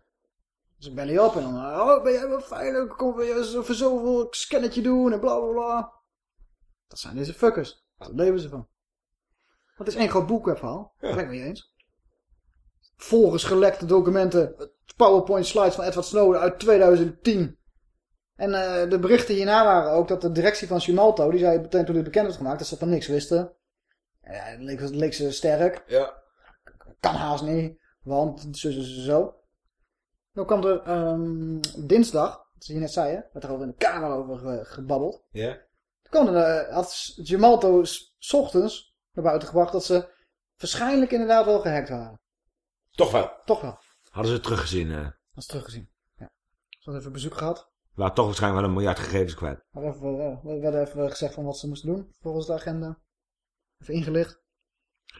Dus ik bel je op en dan... Oh, ben jij wel veilig? Kom je zo- voor zoveel scannetje doen en bla bla bla. Dat zijn deze fuckers. Daar leven ze van. Het is één groot boekwerkverhaal. Dat ben ik mee eens. Volgens gelekte documenten. PowerPoint slides van Edward Snowden uit 2010. En eh, de berichten hierna waren ook dat de directie van Chimalto... Die zei meteen toen dit bekend werd gemaakt dat ze van niks wisten. Ja, dat leek, dat leek ze sterk. Ja. Kan haast niet. Want zo, zo, zo. Dan kwam er ehm, dinsdag, wat je net zei, hè, werd er over in de kamer over ge- gebabbeld. Ja. Toen kwam er, eh, had Gemalto s ochtends naar buiten gebracht dat ze waarschijnlijk inderdaad wel gehackt waren. Toch wel. Toch wel. Hadden ze het teruggezien. eh Dat is teruggezien. Ja. Ze hadden even bezoek gehad. waren toch waarschijnlijk wel een miljard gegevens kwijt. Maar even, eh, we werden even gezegd van wat ze moesten doen volgens de agenda. Even ingelicht.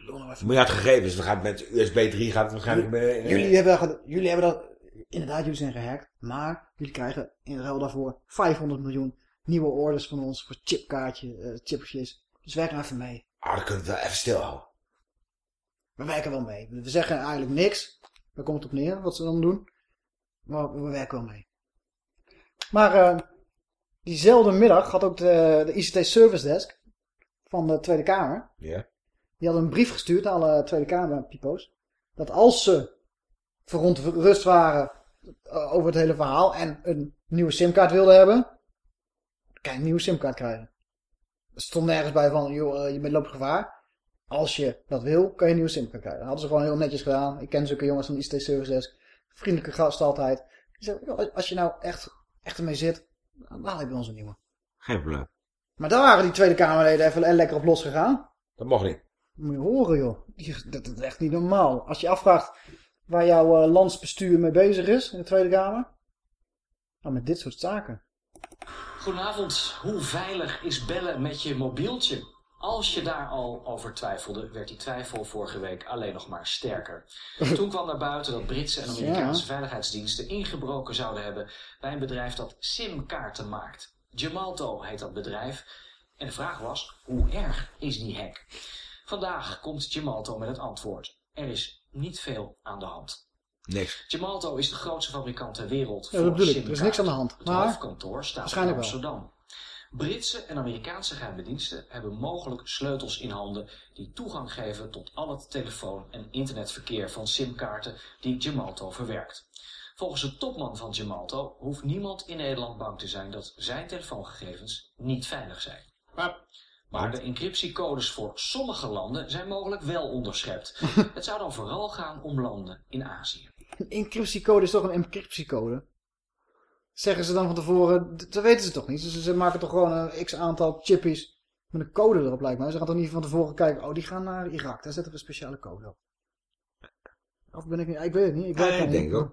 Een miljard gegevens, dan gaat met USB 3 gaat het waarschijnlijk... bij- eh, Jullie hebben, jullie hebben dat, inderdaad, jullie zijn gehackt. Maar jullie krijgen in ruil daarvoor 500 miljoen nieuwe orders van ons voor chipkaartje, eh, chipjes. Dus werk nou even mee. Ah, dan kunnen we het wel even stilhouden. We werken wel mee. We zeggen eigenlijk niks. Daar komt het op neer, wat ze dan doen. Maar we werken wel mee. Maar eh, diezelfde middag had ook de, de ICT Service Desk van de Tweede Kamer. Ja. Die hadden een brief gestuurd aan alle Tweede Kamer pipo's. Dat als ze verontrust waren eh, over het hele verhaal en een nieuwe simkaart wilden hebben, kan je een nieuwe simkaart krijgen. Stond nergens bij van, joh, eh, je bent loopt gevaar. Als je dat wil, kan je een nieuwe simkaart krijgen. Dat hadden ze gewoon heel netjes gedaan. Ik ken zulke jongens van de ICT Service Desk. Vriendelijke gast altijd. Die joh, als- je nou echt, echt ermee zit, dan haal je bij ons een nieuwe. Geen probleem. Maar daar waren die Tweede Kamerleden even lekker op losgegaan. Dat mag niet. Moet je horen, joh. Dat, is echt niet normaal. Als je je afvraagt waar jouw eh, landsbestuur mee bezig is in de Tweede Kamer. Nou, met dit soort zaken. Goedenavond. Hoe veilig is bellen met je mobieltje? Als je daar al over twijfelde, werd die twijfel vorige week alleen nog maar sterker. Toen kwam naar buiten dat Britse en Amerikaanse Ja. veiligheidsdiensten ingebroken zouden hebben bij een bedrijf dat simkaarten maakt. Gemalto heet dat bedrijf. En de vraag was, hoe erg is die hack? Vandaag komt Gemalto met het antwoord. Er is niet veel aan de hand. Niks. Gemalto is de grootste fabrikant ter wereld Ja, voor dat. Er is niks aan de hand. Het Maar hoofdkantoor staat in wel. Amsterdam. Britse en Amerikaanse geheime diensten hebben mogelijk sleutels in handen die toegang geven tot al het telefoon- en internetverkeer van simkaarten die Gemalto verwerkt. Volgens de topman van Gemalto hoeft niemand in Nederland bang te zijn dat zijn telefoongegevens niet veilig zijn. Maar de encryptiecodes voor sommige landen zijn mogelijk wel onderschept. Het zou dan vooral gaan om landen in Azië. Een encryptiecode is toch een encryptiecode? Zeggen ze dan van tevoren, dat weten ze toch niet. Ze, ze maken toch gewoon een x aantal chippies met een code erop lijkt mij. Ze gaan toch niet van tevoren kijken, oh die gaan naar Irak, daar zetten we een speciale code op. Of ben ik niet, ik weet het niet. Ik weet het ik niet. denk ook.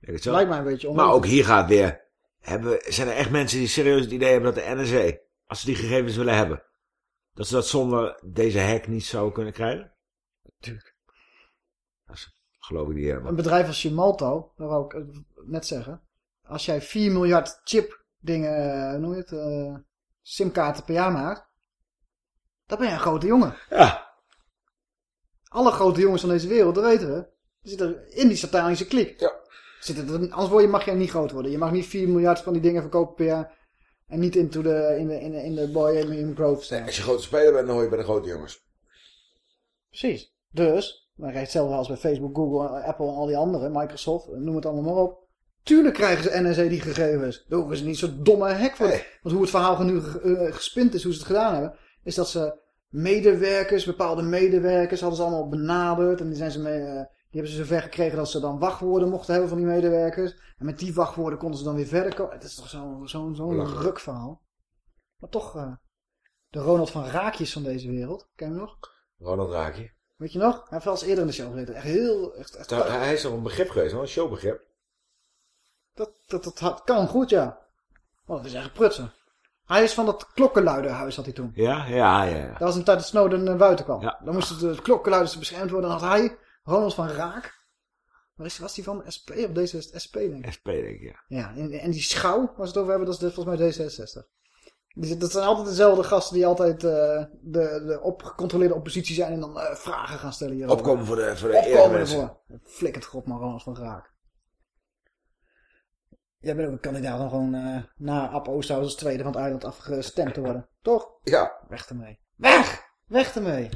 Ik denk het zo. Lijkt mij een beetje Maar ook onmogelijk. hier gaat weer. Hebben, zijn er echt mensen die serieus het idee hebben dat de NSA, als ze die gegevens willen hebben, dat ze dat zonder deze hack niet zouden kunnen krijgen? Tuurlijk. Dat is- geloof ik niet helemaal. Een bedrijf als Gemalto, dat wou ik eh, net zeggen. Als jij 4 miljard chip dingen, eh, hoe noem je het, eh, simkaarten per jaar maakt. Dan ben je een grote jongen. Ja. Alle grote jongens van deze wereld, dat weten we. Die zitten in die satanische klik. Ja. Zitten er, anders word je, mag je niet groot worden. Je mag niet 4 miljard van die dingen verkopen per jaar. En niet into de, in de, in de, in de boy in growth staan. Als je grote speler bent, dan hoor je bij de grote jongens. Precies. Dus, dan krijg je hetzelfde als bij Facebook, Google, Apple en al die anderen, Microsoft, noem het allemaal maar op. Tuurlijk krijgen ze NSA die gegevens. Daar hoeven ze niet zo domme hack voor. Want hoe het verhaal nu eh, gespind is, hoe ze het gedaan hebben, is dat ze medewerkers, bepaalde medewerkers, hadden ze allemaal benaderd. En die, zijn ze mee, eh, die hebben ze zover gekregen dat ze dan wachtwoorden mochten hebben van die medewerkers. En met die wachtwoorden konden ze dan weer verder komen. Het is toch zo'n zo, zo Belachelijk. ruk verhaal. Maar toch, eh, de Ronald van Raakjes van deze wereld, ken je hem nog? Ronald Raakje. Weet je nog? Hij heeft wel eens eerder in de show gezeten. Echt heel... Echt, echt, Hij is toch een begrip geweest, een showbegrip. dat, dat, dat kan goed, ja. Oh, dat is echt prutsen. Hij is van dat klokkenluiderhuis, had hij toen. Ja, ja, ja. ja. Dat was een tijd dat Snowden naar buiten kwam. Dan moesten de klokkenluiders beschermd worden. Dan had hij, Ronald van Raak... Waar is, was die van? SP of deze SP, denk ik. SP, denk ik, ja. Ja, en, en die schouw, waar ze het over hebben, dat is volgens mij D66. Die, dat zijn altijd dezelfde gasten die altijd eh, de, de op, gecontroleerde oppositie zijn en dan eh, vragen gaan stellen hierover. Opkomen voor de- voor de Opkomen ervoor. Flikkert god maar Ronald van Raak. Jij bent ook een kandidaat om gewoon eh, na Ab Oosthuis als tweede van het eiland afgestemd te worden. Toch? Ja. Weg ermee. Weg! Weg ermee.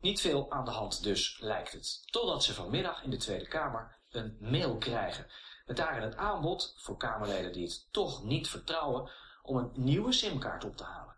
Niet veel aan de hand dus, lijkt het. Totdat ze vanmiddag in de Tweede Kamer een mail krijgen. Met daarin het aanbod voor Kamerleden die het toch niet vertrouwen om een nieuwe simkaart op te halen.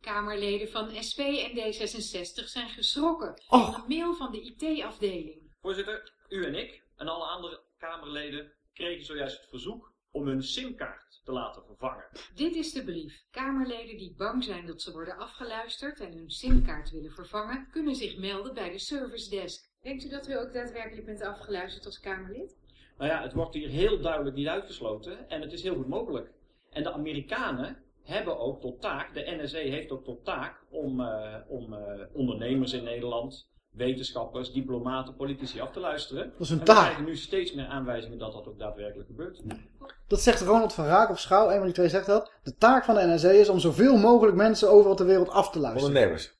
Kamerleden van SP en D66 zijn geschrokken Oh. van een mail van de IT-afdeling. Voorzitter, u en ik en alle andere Kamerleden kregen zojuist het verzoek om hun simkaart te laten vervangen. Dit is de brief. Kamerleden die bang zijn dat ze worden afgeluisterd en hun simkaart willen vervangen, kunnen zich melden bij de service desk. Denkt u dat u ook daadwerkelijk bent afgeluisterd als Kamerlid? Nou ja, het wordt hier heel duidelijk niet uitgesloten en het is heel goed mogelijk. En de Amerikanen hebben ook tot taak, de NSA heeft ook tot taak om, eh, om eh, ondernemers in Nederland, wetenschappers, diplomaten, politici af te luisteren. Dat is hun en we taak. krijgen nu steeds meer aanwijzingen dat dat ook daadwerkelijk gebeurt. Dat zegt Ronald van Raak of Schouw, een van die twee zegt dat. De taak van de NSA is om zoveel mogelijk mensen overal ter wereld af te luisteren. Ondernemers.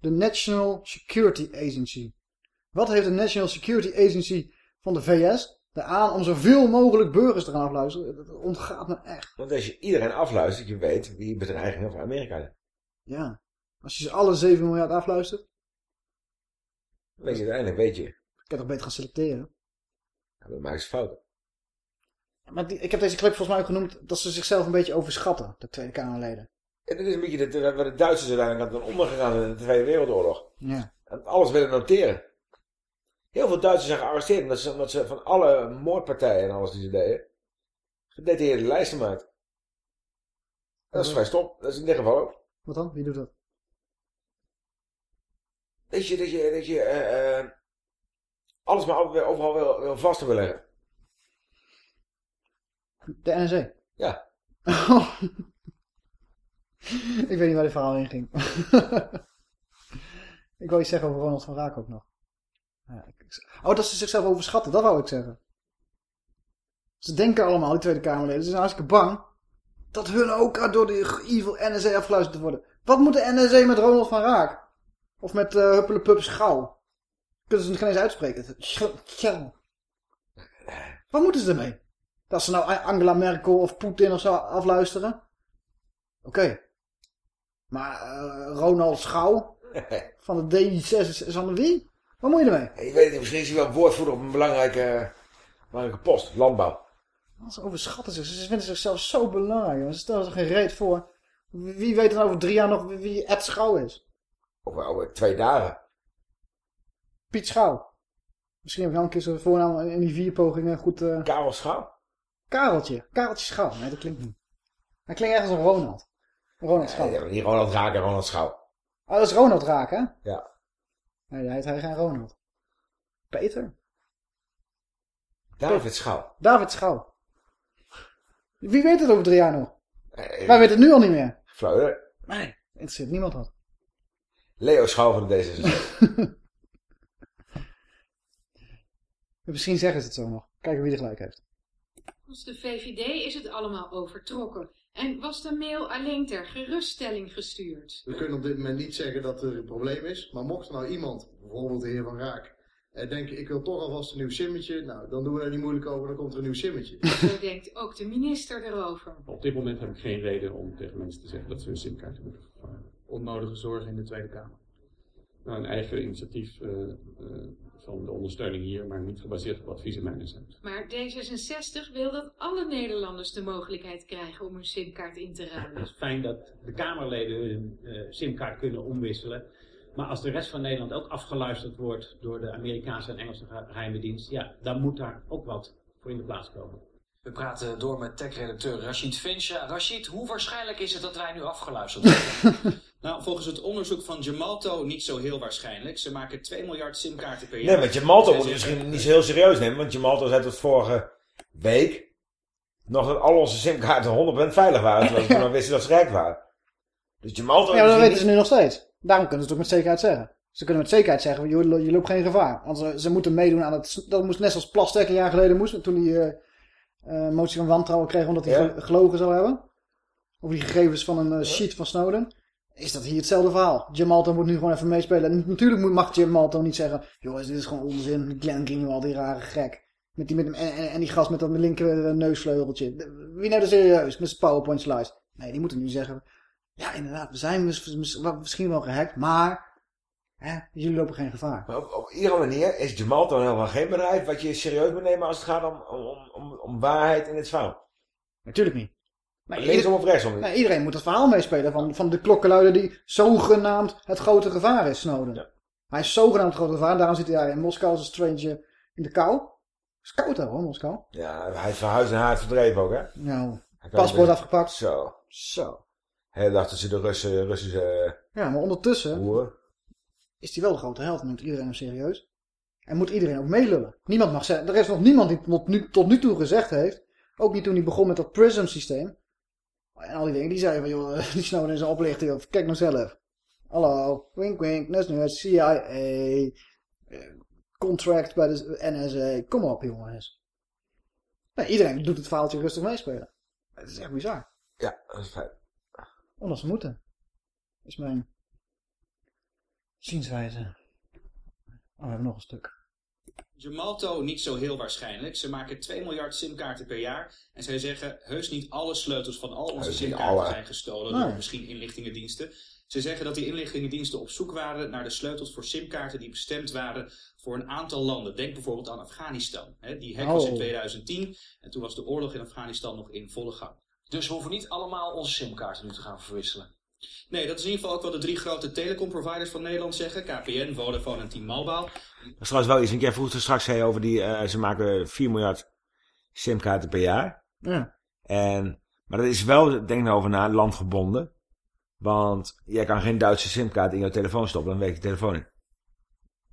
De National Security Agency. Wat heeft de National Security Agency van de VS? Aan om zoveel mogelijk burgers te gaan afluisteren. Dat ontgaat me echt. Want als je iedereen afluistert, je weet wie bedreigingen van Amerika zijn. Ja. Als je ze alle 7 miljard afluistert, Weet je, uiteindelijk weet je. kan je toch beter gaan selecteren. Ja, dan maken ze fouten. Maar die, ik heb deze clip volgens mij ook genoemd dat ze zichzelf een beetje overschatten, de Tweede Kamerleden. En dit is een beetje de, waar de Duitsers uiteindelijk aan ondergegaan in de Tweede Wereldoorlog. Ja. En alles willen noteren. Heel veel Duitsers zijn gearresteerd omdat ze, omdat ze van alle moordpartijen en alles die ze deden, gedetailleerde lijsten maakt. Dat is vrij stom. Dat is in dit geval ook. Wat dan? Wie doet dat? Dat je, dat je, dat je eh, eh, alles maar overal wil, wil vast te leggen. De NSA? Ja. ik weet niet waar dit verhaal heen ging. ik wou iets zeggen over Ronald van Raak ook nog. Ja, ik- ik- oh, dat ze zichzelf overschatten, dat wou ik zeggen. Ze denken allemaal, die Tweede Kamerleden, ze zijn hartstikke bang dat hun ook door die evil NSA afgeluisterd worden. Wat moet de NSA met Ronald van Raak? Of met uh, Huppelepup Schouw? Kunnen ze het geen eens uitspreken? Wat moeten ze ermee? Dat ze nou Angela Merkel of Poetin of zo afluisteren? Oké. Maar eh, Ronald Schouw van de D66 van de wie? Wat moet je ermee? Je weet niet, misschien is hij wel woordvoerder op een belangrijke, belangrijke post. Landbouw. Ze overschatten zich. Ze vinden zichzelf zo belangrijk. jongen. Ze stellen zich geen reet voor. Wie weet dan over drie jaar nog wie- Ed Schouw is? Of over twee dagen. Piet Schouw. Misschien heb ik al een keer zijn voornaam in die vier pogingen goed... eh Karel Schouw? Kareltje. Kareltje Schouw. Nee, dat klinkt niet. Hij klinkt ergens als Ronald. Ronald Schouw. Nee, niet Ronald Raak en Ronald Schouw. Oh, dat is Ronald Raak, hè? Ja. Nee, hij heet hij geen Ronald. Peter. David Schouw. David Schouw. Wie weet het over drie jaar nog? Eh, Wij weten het nu al niet meer. Flauw, hè? Nee, interesseert niemand wat. Leo Schouw van de D66. Misschien zeggen ze het zo nog. Kijken wie er gelijk heeft. Volgens de VVD is het allemaal overtrokken. En was de mail alleen ter geruststelling gestuurd. We kunnen op dit moment niet zeggen dat er een probleem is. Maar mocht er nou iemand, bijvoorbeeld de heer Van Raak, eh, denken ik wil toch alvast een nieuw simmetje. Nou, dan doen we er niet moeilijk over, dan komt er een nieuw simmetje. Zo denkt ook de minister erover. Op dit moment heb ik geen reden om tegen mensen te zeggen dat ze hun simkaart moeten vervangen. Onnodige zorgen in de Tweede Kamer. Nou, een eigen initiatief eh, eh, van de ondersteuning hier, maar niet gebaseerd op adviezen. Maar D66 wil dat alle Nederlanders de mogelijkheid krijgen om hun simkaart in te ruilen. Het is fijn dat de Kamerleden hun eh, simkaart kunnen omwisselen. Maar als de rest van Nederland ook afgeluisterd wordt door de Amerikaanse en Engelse ge- geheime dienst, ja, dan moet daar ook wat voor in de plaats komen. We praten door met tech-redacteur Rashid Finch. Rashid, hoe waarschijnlijk is het dat wij nu afgeluisterd worden? Nou, volgens het onderzoek van Gemalto niet zo heel waarschijnlijk. Ze maken 2 miljard simkaarten per jaar. Nee, maar Jamalto Zij moet je misschien niet zo heel serieus nemen. Want Jamalto zei tot vorige week nog dat al onze simkaarten 100% veilig waren. Terwijl ze toen al wisten dat ze gek waren. Dus Jamalto... Ja, maar dat weten ze nu nog steeds. Daarom kunnen ze het ook met zekerheid zeggen. Ze kunnen met zekerheid zeggen, je, je loopt geen gevaar. Want ze, ze moeten meedoen aan het... Dat moest net zoals Plastek een jaar geleden moest. Toen hij eh, eh, motie van wantrouwen kreeg omdat hij Ja. gelogen zou hebben. Over die gegevens van een eh, sheet van Snowden. Is dat hier hetzelfde verhaal. Jamalto moet nu gewoon even meespelen. En natuurlijk moet, mag Jamalto niet zeggen... Jongens, dit is gewoon onzin. Glenn Greenwald, die rare gek. Met die, met en, en, en die gast met dat linker eh, neusvleugeltje. Wie nou de serieus? Met zijn PowerPoint slides. Nee, die moeten nu zeggen... Ja, inderdaad, we zijn mis- mis- misschien wel gehackt, maar... Hè, jullie lopen geen gevaar. Maar op, op iedere manier is Jamalto helemaal geen bedrijf wat je serieus moet nemen als het gaat om, om, om, om waarheid in het verhaal. Natuurlijk niet. Maar Linksom of rechtsom niet. Nee, iedereen moet het verhaal meespelen van, van de klokkenluider die zogenaamd het grote gevaar is, Snowden. Hij is zogenaamd het grote gevaar, daarom zit hij in Moskou als een stranger in de kou. Het is koud daar hoor, Moskou. Ja, hij is verhuisd en haard verdreven ook, hè? Nou, paspoort afgepakt. Zo. Zo. Hij dacht dat ze de Russen, Russische... Ja, maar ondertussen Boeren. is hij wel de grote held, neemt iedereen hem serieus. En moet iedereen ook meelullen. Niemand mag zeggen, er is nog niemand die tot nu, tot nu toe gezegd heeft, ook niet toen hij begon met dat PRISM systeem. En al die dingen, die zeiden van, joh, die Snowden is een oplichter, joh. kijk nou zelf. Hallo, wink wink, net nu, CIA, eh, contract bij de NSA, kom op jongens. Nee, iedereen doet het verhaaltje rustig meespelen. Het is echt bizar. Ja, dat is fijn. Omdat ze moeten. is mijn zienswijze. Oh, we hebben nog een stuk. Gemalto niet zo heel waarschijnlijk. Ze maken 2 miljard simkaarten per jaar. En zij zeggen heus niet alle sleutels van al onze simkaarten zijn gestolen Nee. door misschien inlichtingendiensten. Ze zeggen dat die inlichtingendiensten op zoek waren naar de sleutels voor simkaarten die bestemd waren voor een aantal landen. Denk bijvoorbeeld aan Afghanistan. Hè, Die hack was in Oh. 2010 en toen was de oorlog in Afghanistan nog in volle gang. Dus we hoeven niet allemaal onze simkaarten nu te gaan verwisselen. Nee, dat is in ieder geval ook wat de drie grote telecomproviders van Nederland zeggen. KPN, Vodafone en T-Mobile. Dat is trouwens wel iets, want jij vroeg er straks hey, over die, eh, ze maken 4 miljard simkaarten per jaar. Ja. En, maar dat is wel, denk nou over na, landgebonden. Want jij kan geen Duitse simkaart in jouw telefoon stoppen, dan werkt je telefoon niet.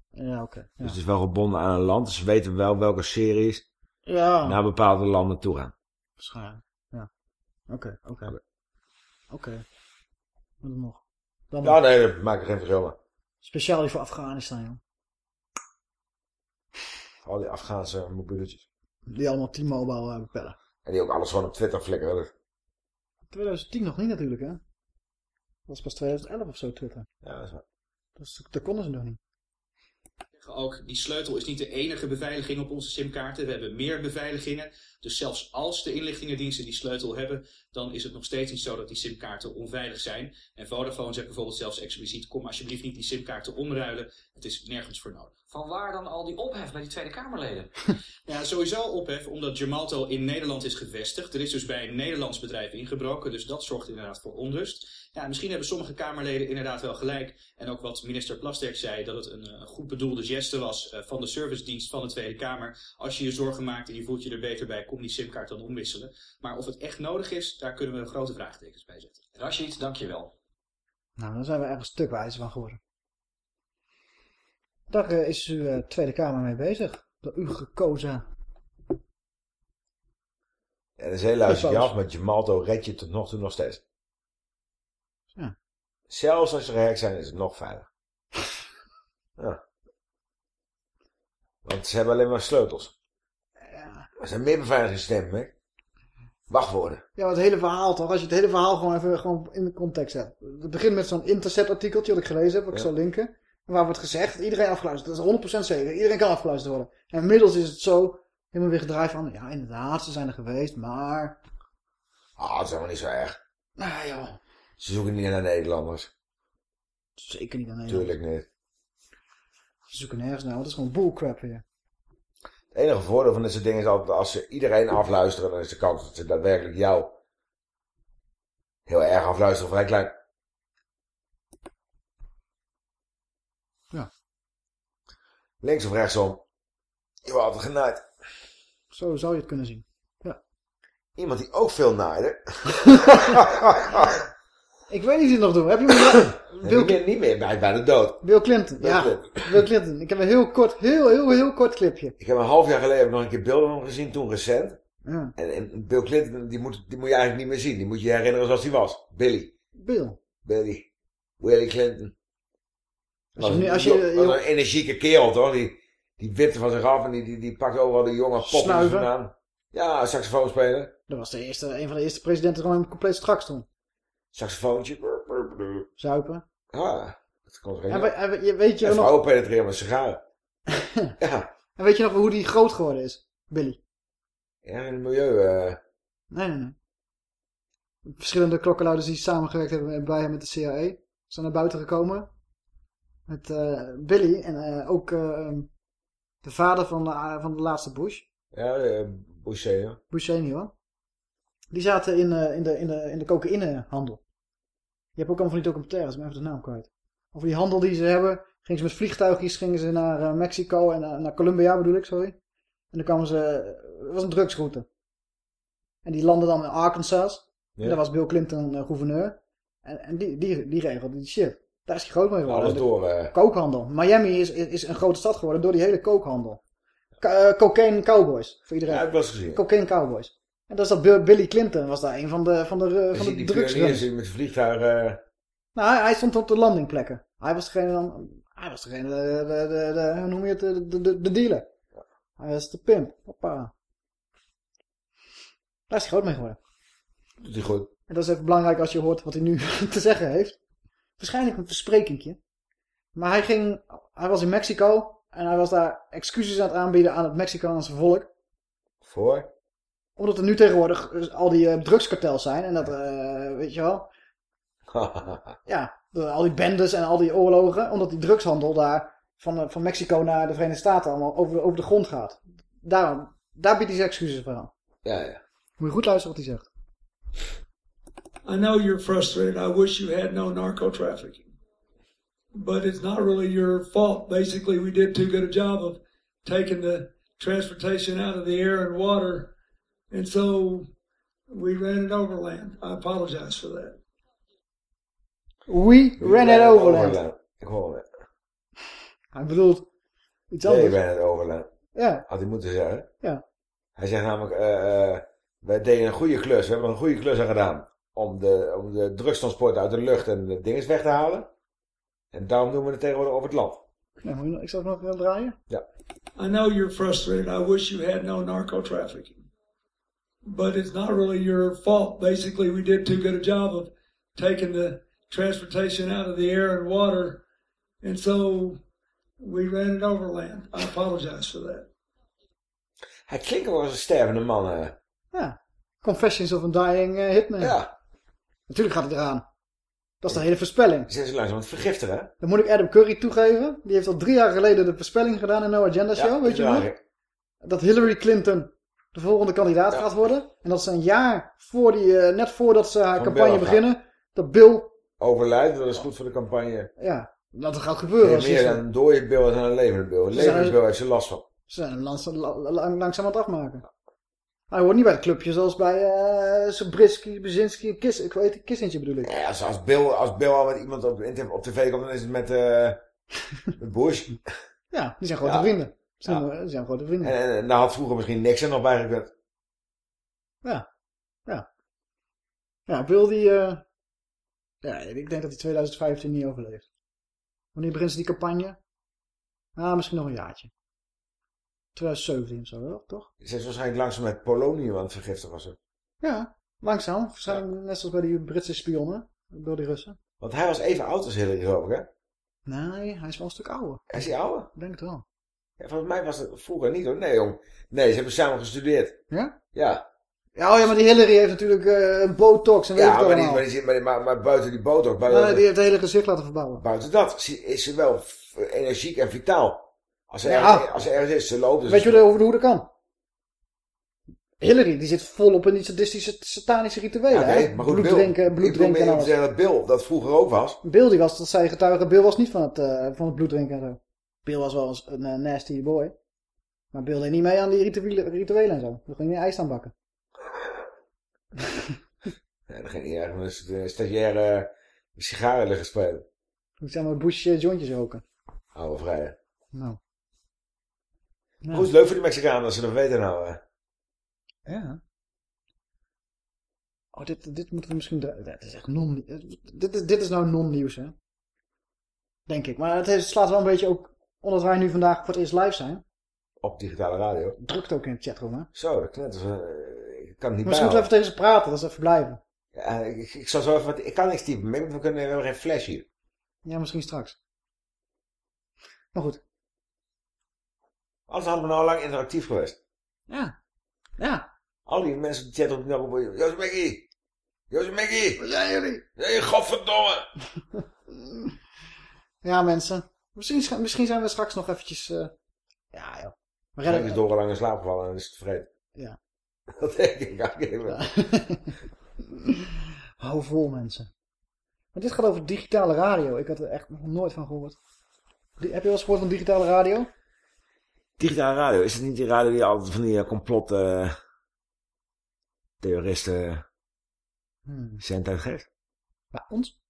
Ja, oké. ja. Dus het is wel gebonden aan een land, dus ze weten wel welke series Ja. naar bepaalde landen toe gaan. Waarschijnlijk. Ja. Oké, oké. Oké. Wat dan nog? Dan Ja, nee, dat maakt er geen verschil. Speciaal die voor Afghanistan, joh. Al die Afghaanse mobieltjes. Die allemaal T-Mobile uh, bellen. En die ook alles gewoon op Twitter flikkeren. Dus. 2010 nog niet natuurlijk, hè? Dat was pas 2011 of zo, Twitter. Ja, dat is waar. Dus dat konden ze nog niet. Ook, die sleutel is niet de enige beveiliging op onze simkaarten. We hebben meer beveiligingen. Dus zelfs als de inlichtingendiensten die sleutel hebben, dan is het nog steeds niet zo dat die simkaarten onveilig zijn. En Vodafone zegt bijvoorbeeld zelfs expliciet, kom alsjeblieft niet die simkaarten omruilen. Het is nergens voor nodig. Van waar dan al die ophef bij die Tweede Kamerleden? Ja, sowieso ophef, omdat Gemalto in Nederland is gevestigd. Er is dus bij een Nederlands bedrijf ingebroken, dus dat zorgt inderdaad voor onrust. Ja, misschien hebben sommige Kamerleden inderdaad wel gelijk. En ook wat minister Plasterk zei, dat het een, een goed bedoelde geste was eh, van de servicedienst van de Tweede Kamer. Als je je zorgen maakt en je voelt je er beter bij, kom die simkaart dan omwisselen. Maar of het echt nodig is, daar kunnen we grote vraagtekens bij zetten. Rashid, dankjewel. Nou, dan zijn we een stuk wijzer van geworden. Daar eh, is uw eh, Tweede Kamer mee bezig. Door u gekozen. En de zee luister je af, met Gemalto red je het tot nog toe nog steeds. Ja. Zelfs als ze gehackt zijn, is het nog veilig. ja. Want ze hebben alleen maar sleutels. Er zijn meer beveiligingssystemen, hè? Wachtwoorden. Ja, maar het hele verhaal toch? Als je het hele verhaal gewoon even gewoon in de context hebt. Het begint met zo'n Intercept artikeltje wat ik gelezen heb, wat ik Ja. zal linken. Waar wordt gezegd, iedereen afgeluisterd. Dat is 100% zeker. Iedereen kan afgeluisterd worden. En inmiddels is het zo, helemaal weer gedraaid van, ja inderdaad, ze zijn er geweest, maar... Ah, dat is helemaal niet zo erg. Nou joh, Ze zoeken niet naar Nederlanders. zeker niet aan Nederland. Tuurlijk niet. Ze zoeken nergens naar, want het is gewoon bullcrap hier. Het enige voordeel van dit soort dingen is altijd als ze iedereen afluisteren, dan is de kans dat ze daadwerkelijk jou heel erg afluisteren vrij klein. Ja. Links of rechtsom. Je wordt altijd genaaid. Zo zou je het kunnen zien. Ja. Iemand die ook veel naaide. Ik weet niet wie het nog doen. Heb je hem gedaan? Nee, niet, meer, niet meer, bij, bij de dood. Bill Clinton. Bill ja, Clinton. Bill Clinton. Ik heb een heel kort, heel, heel, heel kort clipje. Ik heb een half jaar geleden nog een keer beelden van hem gezien, toen recent. Ja. En, en Bill Clinton, die moet, die moet je eigenlijk niet meer zien. Die moet je je herinneren zoals hij was. Billy. Bill. Billy. Willie Clinton. Als je als je- was een energieke kerel, toch? Die, die wipte van zich af en die, die, die pakte overal de jonge poppen vandaan. Ja, saxofoon spelen. Dat was de eerste, een van de eerste presidenten gewoon compleet strak stond. Saxofoontje. Zuipen. Ah, dat kon er En, en weet je En nog, vrouwen penetreren met sigaren. ja. en weet je nog hoe die groot geworden is? Billy. Ja, in het milieu. eh Nee, nee, nee. Verschillende klokkenluiders die samengewerkt hebben bij hem met de CIA. Zijn naar buiten gekomen. Met eh, Billy en eh, ook eh, de vader van de, van de laatste Bush. ja, uh, Bush senior. Bush senior. Die zaten in, in, de, in, de, in de cocaïnehandel. Je hebt ook allemaal van die documentaires, ben even de naam kwijt. Over die handel die ze hebben. Gingen ze met vliegtuigjes gingen ze naar Mexico en naar, naar Colombia bedoel ik, sorry. En dan kwamen ze... Het was een drugsroute. En die landden dan in Arkansas. Ja. En daar was Bill Clinton eh, gouverneur. En, en die, die, die regelde die shit. Daar is hij groot mee geworden. Alles door. eh Kookhandel. Miami is, is, is een grote stad geworden door die hele kookhandel. Ka- eh, cocaine cowboys. Voor iedereen. Ja, heb ik eens gezien. Cocaine cowboys. En dat is dat Bill- Billy Clinton was daar een van de, van de, eh, van de drugsrunners. met vliegtuigen... eh, Nou, hij, hij stond op de landingplekken. Hij was degene dan... Hij was degene, de, de, de, de- hoe noem je het, de, de, de, de dealer. Hij was de pimp. Hoppa. Daar is hij groot mee geworden. doet hij goed. En dat is even belangrijk als je hoort wat hij nu te zeggen heeft. Waarschijnlijk een versprekingje. Maar hij ging... Hij was in Mexico. En hij was daar excuses aan het aanbieden aan het Mexicaanse volk. Voor? Omdat er nu tegenwoordig eh, al die eh, drugskartels zijn. En dat, eh, weet je wel. Ja, al die bendes en al die oorlogen. Omdat die drugshandel daar van, eh, van Mexico naar de Verenigde Staten allemaal over, over de grond gaat. Daarom, daar biedt hij zijn excuses voor aan. Ja, ja. Moet je goed luisteren wat hij zegt. I know you're frustrated. I wish you had no narco trafficking. But it's not really your fault. Basically, we did too good a job of taking the transportation out of the air and water. And so we ran it overland. I apologize for that. We ran it overland. Ik hoor het. Hij bedoelt iets Nee, anders. ran it overland. Ja. Had hij moeten zeggen. Ja. Hij zegt namelijk, eh, eh, wij deden een goede klus. We hebben een goede klus aan gedaan. Om de, om de drugstransport uit de lucht en de dinges weg te halen. En daarom doen we het tegenwoordig over het land. Ja, moet je, ik zal het nog wel draaien. Ja. I know you're frustrated. I wish you had no narco trafficking. But it's not really your fault. Basically, we did too good a job of taking the transportation out of the air and water. And so we ran it overland. I apologize for that. Hij klinkt wel als een stervende man. eh. Ja. Confessions of a Dying eh, Hitman. Ja. Natuurlijk gaat hij eraan. Dat is de hele voorspelling. Zijn ze langzaam aan het vergiftigen, hè? Dan moet ik Adam Curry toegeven. Die heeft al drie jaar geleden de voorspelling gedaan in No Agenda Show. Ja, weet je nog? Dat Hillary Clinton de volgende kandidaat gaat worden. En dat ze een jaar voor die, eh, net voordat ze haar Van campagne Bill beginnen, dat Bill, Overlijdt, dat is goed voor de campagne. ja, dat gaat gebeuren. Meer, dan een dode bil dan een levende bil. Een levende bil heeft ze last van. Ze zijn hem langzaam, la- la- langzaam aan het afmaken. Hij hoort niet bij het clubje zoals bij eh Zabriskie, Brzezinski, Kiss, ik weet het, Kissentje bedoel ik. Ja, als, als, Bill, als Bill al met iemand op, op tv komt, dan is het met, eh met Bush. Ja, die zijn grote Ja. vrienden. Ze zijn, Ja. die zijn grote vrienden. En, en, en daar had vroeger misschien niks er nog bij gekund. Ja, ja. Ja, Bill die... eh, ja, ik denk dat hij 2015 niet overleeft. Wanneer begint ze die campagne? Ah, misschien nog een jaartje. 2017 of zo, wel, toch? Ze is waarschijnlijk langzaam met polonium aan het vergiftigen was ze. Ja, langzaam. Waarschijnlijk net zoals bij die Britse spionnen. Door die Russen. Want hij was even oud als Hillary, geloof ik, hè? Nee, hij is wel een stuk ouder. Is hij ouder? Ik denk het wel. Ja, volgens mij was het vroeger niet, hoor. Nee, jong. Nee, ze hebben samen gestudeerd. Ja? Ja. Ja, oh ja, maar die Hillary heeft natuurlijk eh botox en weet ik Ja, maar, allemaal. maar, die, maar, maar, maar buiten die botox, buiten, Nee, die heeft het hele gezicht laten verbouwen. buiten dat is ze wel energiek en vitaal. Als Ja. ergens, als ergens is, ze loopt. Dus Weet je hoe de- hoe dat kan? Hillary, die zit volop in die sadistische, satanische rituelen, Ja, maar goed, bloed Bill- drinken, bloed ik drinken en alles. zeggen dat Bill dat vroeger ook was. Bill die was, dat zei getuige, Bill was niet van het, eh, van het bloed drinken en zo. Bill was wel eens een eh, nasty boy. Maar Bill deed niet mee aan die rituelen, rituelen en zo. Dan ging hij ijs aan bakken. Ja, dan ging hij ergens een stagiair eh, sigaren liggen spelen. Toen zijn we Bush eh, jointjes roken. Oude vrije. Nou. Maar Goed, leuk voor die Mexicanen dat ze dat weten nou. eh. Ja. Oh, dit, dit moeten we misschien... Dit is echt non... Dit, is- dit is nou non-nieuws, hè? Denk ik. Maar het heeft- slaat wel een beetje ook... Omdat wij nu vandaag voor het eerst live zijn. Op digitale radio. Drukt ook in de chatroom, hè? Zo, dat knet. Dus, ik kan het niet Misschien moeten we even tegen ze praten, dat ze even blijven. Ja, ik, ik, zal zo even wat, ik kan niks typen, we, kunnen, we hebben geen flash hier. Ja, misschien straks. Maar goed. Anders hadden we nou al lang interactief geweest. Ja. Ja. Al die mensen die chatten op die roepen, Joost Mickey! Joost Mickey! Waar zijn jullie? Nee, godverdomme! Ja, mensen. Misschien, sch- misschien zijn we straks nog eventjes... eh, Ja, joh. We Hij redden... is door lang in slaap gevallen en is tevreden. Ja. Dat denk ik. Even. Hou vol, mensen. Maar dit gaat over digitale radio. Ik had er echt nog nooit van gehoord. Heb je wel eens gehoord van digitale radio? Digitale radio, is het niet die radio die altijd van die eh, complot eh, theoristen Hmm. cent uitgeeft? Bij ons?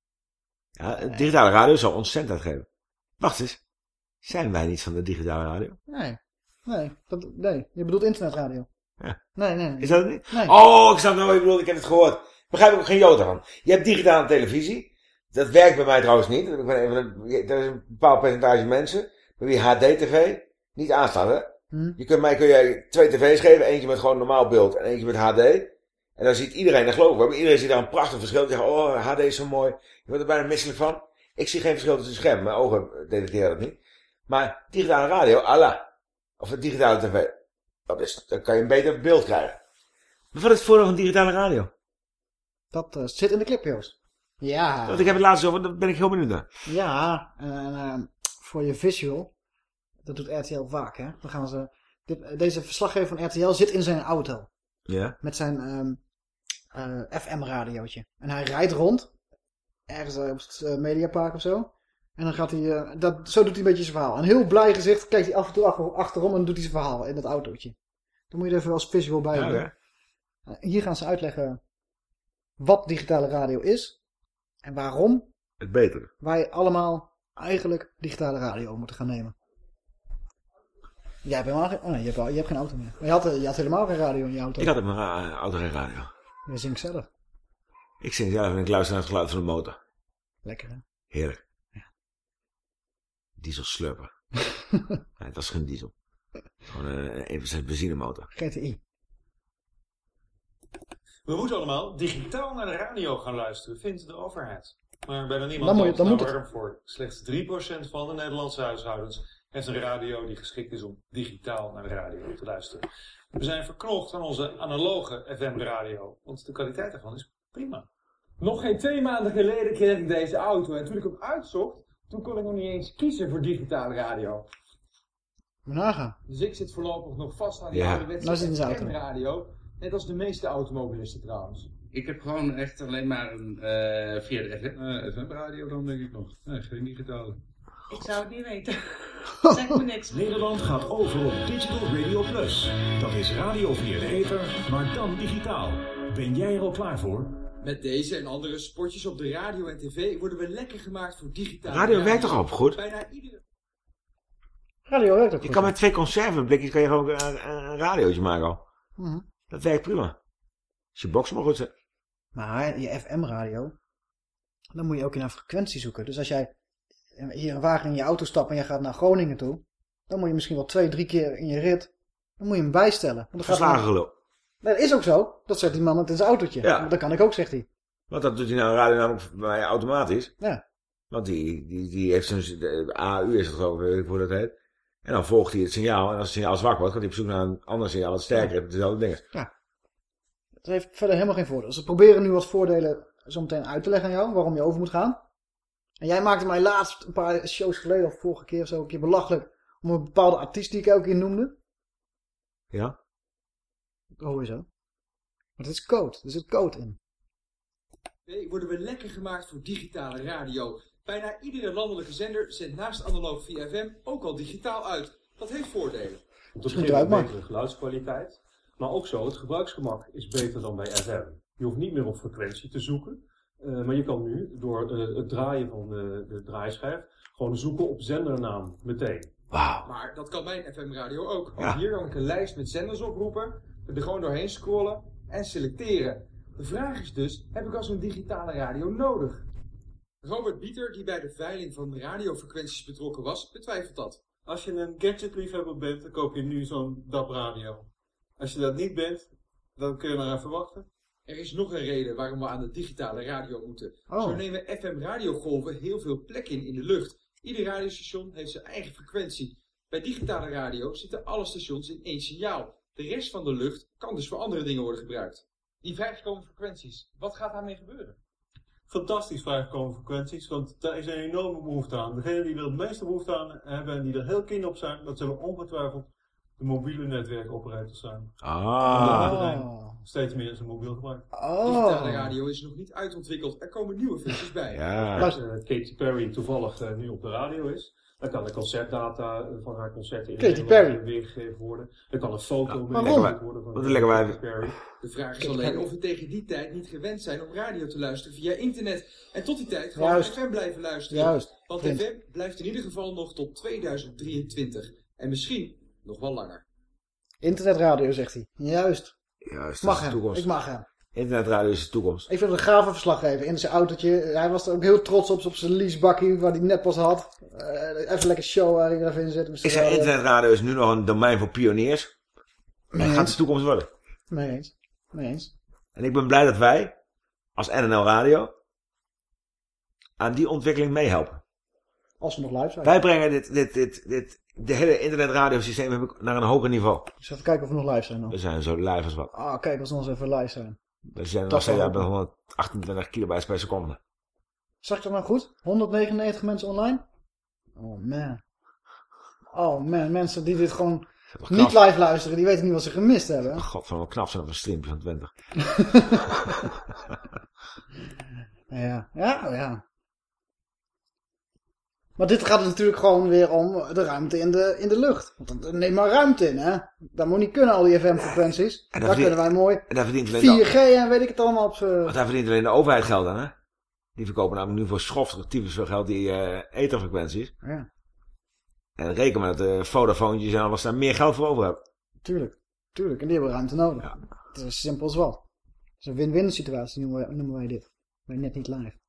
Ja, eh, digitale radio zal ons cent uitgeven. Wacht eens. Zijn wij niet van de digitale radio? Nee. Nee, dat, nee. Je bedoelt internetradio. Ja. Nee, nee. nee. Is dat het niet? Nee. Oh, ik snap nou wat je bedoelt. Ik heb het gehoord. Begrijp ik ook geen jota van. Je hebt digitale televisie. Dat werkt bij mij trouwens niet. Er is een bepaald percentage mensen bij wie HD-tv niet aanstaat. Hè? Hm. Je kunt mij kun jij twee tv's geven. Eentje met gewoon normaal beeld en eentje met HD. En dan ziet iedereen, dat geloof ik wel. maar Iedereen ziet daar een prachtig verschil. Die zegt, oh, HD is zo mooi. Je wordt er bijna misselijk van. Ik zie geen verschil tussen schermen. Mijn ogen detecteren dat niet. Maar digitale radio, Allah. Of digitale tv. Dat is, dan kan je een beter beeld krijgen. Maar wat is het voordeel van digitale radio? Dat eh, zit in de clip, Joost. Ja. Want ik heb het laatst over, daar ben ik heel benieuwd naar. Ja, en eh, voor je visual, dat doet RTL vaak, hè. Dan gaan ze, dit, deze verslaggever van RTL zit in zijn auto. Ja. Met zijn ehm, eh, FM-radiootje. En hij rijdt rond, ergens eh, op het eh, Mediapark of zo. En dan gaat hij, dat, zo doet hij een beetje zijn verhaal. Een heel blij gezicht kijkt hij af en toe achter- achterom en doet hij zijn verhaal in dat autootje. Dan moet je er even als visual bij Ja, doen. ja. Hier gaan ze uitleggen wat digitale radio is en waarom Het betere. wij allemaal eigenlijk digitale radio moeten gaan nemen. Jij hebt helemaal geen, oh nee, je hebt, wel- je hebt geen auto meer. Maar je had, eh, je had helemaal geen radio in je auto. Ik had in mijn ra- auto geen radio. Je zingt zelf. Ik zing zelf en ik luister naar het geluid van de motor. Lekker hè? Heerlijk. Diesel slurpen. nee, het was geen diesel. Gewoon een even benzinemotor. GTI. We moeten allemaal digitaal naar de radio gaan luisteren, vindt de overheid. Maar bijna niemand Dan moet dan moet het. warm voor. Slechts 3% van de Nederlandse huishoudens heeft een radio die geschikt is om digitaal naar de radio te luisteren. We zijn verknocht aan onze analoge FM-radio, want de kwaliteit daarvan is prima. Nog geen twee maanden geleden kreeg ik deze auto en toen ik hem uitzocht, toen kon ik nog niet eens kiezen voor digitale radio. Moet nagaan. Dus ik zit voorlopig nog vast aan die Ja. ouderwetse Nou zijn. FM-radio, net als de meeste automobilisten trouwens. Ik heb gewoon echt alleen maar een, eh, via de FM, FM-radio dan denk ik nog. Nee, geen digitale. Ik zou het niet weten. Zeg me niks. Nederland gaat over op Digital Radio Plus. Dat is radio via de ether, maar dan digitaal. Ben jij er al klaar voor? Met deze en andere spotjes op de radio en tv worden we lekker gemaakt voor digitale Radio werkt toch al goed? Bijna iedere... Radio werkt ook Je goed. kan met twee conserveblikjes kan je gewoon een, radiootje maken al. Mhm. Dat werkt prima. Als je box maar goed zit. Maar je FM-radio, dan moet je ook in een frequentie zoeken. Dus als jij hier in Wageningen in je auto stapt en je gaat naar Groningen toe, dan moet je misschien wel twee, drie keer in je rit, dan moet je hem bijstellen. Want dan Verslagen gelul. Dat is ook zo. Dat zegt die man het in zijn autootje. Ja. Dat kan ik ook, zegt hij. Want dat doet hij nou een radio namelijk bij mij automatisch. Ja. Want die, die, die heeft de AU is het geloof ik, weet ik hoe dat heet. En dan volgt hij het signaal. En als het signaal zwak wordt, gaat hij op zoek naar een ander signaal dat sterker is. met Dezelfde dingen. Ja. Het heeft verder helemaal geen voordeel. Ze proberen nu wat voordelen zo meteen uit te leggen aan jou, waarom je over moet gaan. En jij maakte mij laatst, een paar shows geleden, of vorige keer of zo, een keer belachelijk, om een bepaalde artiest die ik elke keer noemde. Ja. Dat hoor je zo. Maar het is code, er zit code in. Nee, worden we lekker gemaakt voor digitale radio. Bijna iedere landelijke zender zendt naast analoog via FM ook al digitaal uit. Dat heeft voordelen. Eruit met maken. betere geluidskwaliteit. Maar ook zo, het gebruiksgemak is beter dan bij FM. Je hoeft niet meer op frequentie te zoeken. Eh, maar je kan nu door eh, het draaien van de, de draaischijf gewoon zoeken op zendernaam meteen. Maar dat kan mijn FM-radio ook. Hier kan ik een lijst met zenders oproepen, er gewoon doorheen scrollen en selecteren. De vraag is dus, heb ik al zo'n digitale radio nodig? Robert Bieter, die bij de veiling van radiofrequenties betrokken was, betwijfelt dat. Als je een gadgetliefhebber bent, dan koop je nu zo'n DAB radio. Als je dat niet bent, dan kun je maar even wachten. Er is nog een reden waarom we aan de digitale radio moeten. Oh. Zo nemen FM-radiogolven heel veel plek in in de lucht. Ieder radiostation heeft zijn eigen frequentie. Bij digitale radio zitten alle stations in één signaal. De rest van de lucht kan dus voor andere dingen worden gebruikt. Die vrijgekomen frequenties, wat gaat daarmee gebeuren? Fantastisch vrijgekomen frequenties, want daar is een enorme behoefte aan. Degenen die er het meeste behoefte aan hebben en die er heel keen op zijn, dat zullen ongetwijfeld de mobiele netwerkoperators zijn. Ah. Steeds meer zijn mobiel gebruikt. Digitale radio is nog niet uitontwikkeld. Er komen nieuwe functies bij. Als eh, Katy Perry toevallig eh, nu op de radio is, dan kan de concertdata eh, van haar concerten in Perry. weergegeven worden. Er kan een foto Ja, mee waarom? worden van Wat een lekker wijf. Katy Perry. De vraag is alleen of we tegen die tijd niet gewend zijn om radio te luisteren via internet. En tot die tijd gewoon. FM blijven luisteren. Juist, Want. FM blijft in ieder geval nog tot 2023. En misschien nog wel langer. Internetradio, zegt hij. Juist. Mag hem. toekomst. Ik mag hem. Internetradio is de toekomst. Ik vind het een gave verslaggever in zijn autootje. Hij was er ook heel trots op, op zijn leasebakkie, waar hij net pas had. Eh, even lekker show waar hij er even in zit. zijn Ik zeg, internetradio is nu nog een domein voor pioniers. Maar gaat de toekomst worden. Mee eens. Mee eens. En ik ben blij dat wij, als NNL Radio, aan die ontwikkeling meehelpen. Als we nog live zijn. Wij brengen dit, dit, dit, dit, de hele internetradiosysteem heb ik naar een hoger niveau. Dus even kijken of we nog live zijn dan. We zijn zo live als wat. Ah, kijk, als we eens even live zijn. We zijn nog steeds wel. bij 128 kilobytes per seconde. Zag ik dat nou goed? 199 mensen online? Oh man. Oh man, mensen die dit gewoon niet live luisteren, die weten niet wat ze gemist hebben. God, van wat knap zijn op een streampje van 20. Ja, ja, ja. Maar dit gaat natuurlijk gewoon weer om de ruimte in de, in de lucht. Want dan neem maar ruimte in, hè. Dat moet niet kunnen, al die FM-frequenties. En Daar kunnen wij mooi En daar verdient alleen 4G en weet ik het allemaal op z'n... Want daar verdient alleen de overheid geld aan, hè? Die verkopen namelijk nu voor schoftig tyfus veel geld die eh etherfrequenties. Ja, En reken maar dat de Vodafoontjes en alles daar meer geld voor over hebben. tuurlijk. Tuurlijk, en die hebben ruimte nodig. Het is simpel als wat. Het is een win-win situatie, noemen wij, noemen wij dit. Wij net niet live.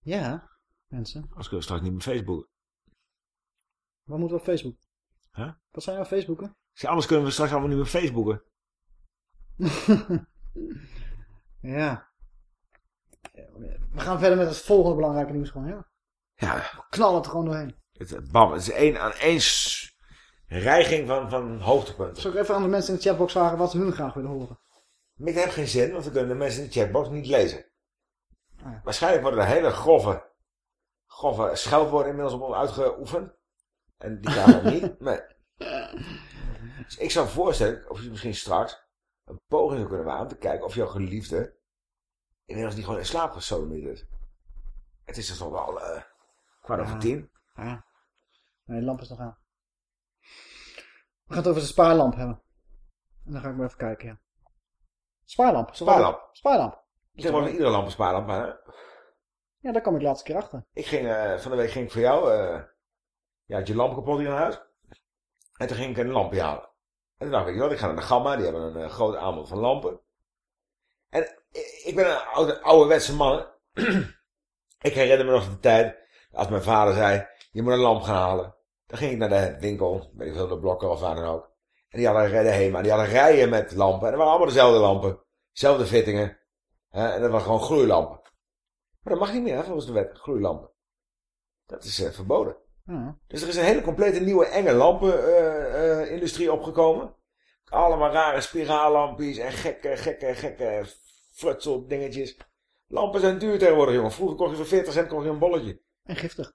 Ja, mensen. Als we straks niet meer Facebooken. Wat moeten we op Facebook? Huh? Wat zijn op Facebooken? Ik zeg, anders kunnen we straks allemaal niet meer Facebooken. ja. We gaan verder met het volgende belangrijke nieuws gewoon, ja. Ja. We knallen het er gewoon doorheen. Het, bam, het is één, aan één reiging van, van hoogtepunten. Zal ik even aan de mensen in de chatbox vragen wat ze hun graag willen horen? Maar ik heb geen zin, want we kunnen de mensen in de chatbox niet lezen. Ah, ja. Waarschijnlijk worden er hele grove, grove scheldwoorden inmiddels op ons uitgeoefend. En die gaan we niet. Nee. Dus ik zou voorstellen, of je misschien straks een poging zou kunnen maken om te kijken of jouw geliefde inmiddels niet gewoon in slaap gesodemiet is. Het is dus nog wel eh kwart over Ja. tien. Ja. Nee, de lamp is nog aan. We gaan het over de spaarlamp hebben. En dan ga ik maar even kijken, ja. Spaarlamp. We- Spaarlamp. Spaarlamp. Ik zeg maar iedere lamp een spaarlamp, maar? Ja, daar kom ik laatste keer achter. Ik ging, eh, van de week ging ik voor jou, eh ja, had je lamp kapot in huis. En toen ging ik een lampje halen. En toen dacht ik, joh, ik ga naar de Gamma, die hebben een eh, groot aanbod van lampen. En ik ben een oude, ouderwetse man. ik herinner me nog de tijd, als mijn vader zei, je moet een lamp gaan halen. Dan ging ik naar de winkel, weet ik veel, de blokken of waar dan ook. En die hadden de HEMA, die hadden rijen met lampen. En dat waren allemaal dezelfde lampen. Dezelfde fittingen. En dat waren gewoon gloeilampen. Maar dat mag niet meer, hè, volgens de wet, gloeilampen. Dat is eh, verboden. Ja. Dus er is een hele complete nieuwe enge lampenindustrie opgekomen. Allemaal rare spiraallampjes en gekke, gekke, gekke frutsel dingetjes. Lampen zijn duur tegenwoordig, jongen. Vroeger kocht je voor 40 cent kocht je een bolletje. En giftig.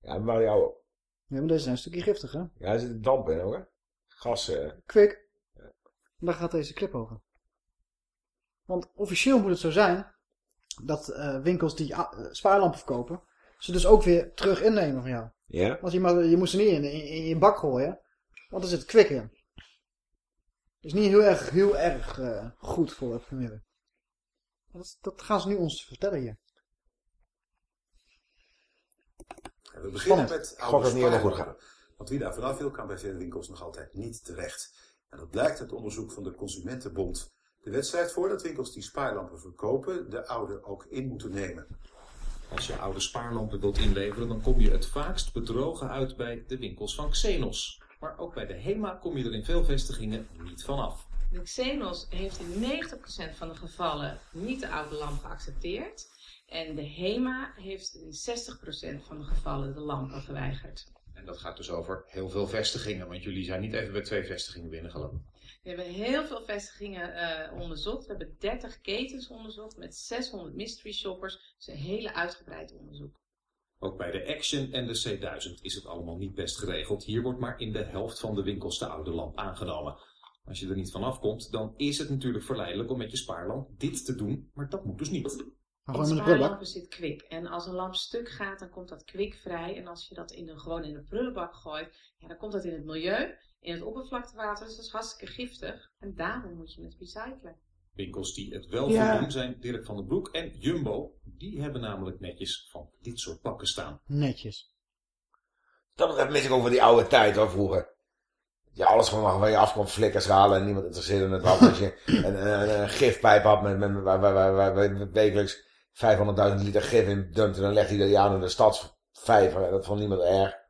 Ja, maar jou ook. Ja, maar deze zijn een stukje giftig, hè? Ja, er zit damp in, hoor. Gas. eh. Kwik. Daar gaat deze clip over. Want officieel moet het zo zijn dat eh, winkels die ah, eh, spaarlampen verkopen, ze dus ook weer terug innemen van jou. Ja? Want je, mag, je moet ze niet in, in, in je bak gooien, want er zit kwik in. is niet heel erg, heel erg eh, goed voor het milieu. Dat, dat gaan ze nu ons vertellen hier. We beginnen Spannend. met oude gok dat het niet helemaal goed spaarlampen. Want wie daar vanaf wil, kan bij veel winkels nog altijd niet terecht. En dat blijkt uit onderzoek van de Consumentenbond. De wet schrijft voor dat winkels die spaarlampen verkopen, de oude ook in moeten nemen. Als je oude spaarlampen wilt inleveren, dan kom je het vaakst bedrogen uit bij de winkels van Xenos. Maar ook bij de HEMA kom je er in veel vestigingen niet vanaf. De Xenos heeft in 90% van de gevallen niet de oude lamp geaccepteerd. En de HEMA heeft in 60% van de gevallen de lampen geweigerd. En dat gaat dus over heel veel vestigingen, want jullie zijn niet even bij twee vestigingen binnengelopen. We hebben heel veel vestigingen eh, onderzocht. We hebben 30 ketens onderzocht met 600 mystery shoppers. Dus een hele uitgebreid onderzoek. Ook bij de Action en de C1000 is het allemaal niet best geregeld. Hier wordt maar in de helft van de winkels de oude lamp aangenomen. Als je er niet vanaf komt, dan is het natuurlijk verleidelijk om met je spaarlamp dit te doen, maar dat moet dus niet. In spaarlampen zit kwik. En als een lamp stuk gaat, dan komt dat kwik vrij. En als je dat in de, gewoon in de prullenbak gooit, ja, dan komt dat in het milieu, in het oppervlaktewater. Dus dat is hartstikke giftig. En daarom moet je het recyclen. Winkels die het wel Ja. voldoen zijn Dirk van den Broek en Jumbo. Die hebben namelijk netjes van dit soort pakken staan. Netjes. Dat betreft mis ik ook van die oude tijd hoor, vroeger. Ja, alles gewoon waar je afkomt, flikkers halen en niemand interesseert in het af. Als je een, een, een gifpijp had met, met, waar, waar, waar, waar, waar wekelijks 500.000 liter gif in dumpte, dan legt hij dat aan in de stadsvijver. Dat vond niemand erg.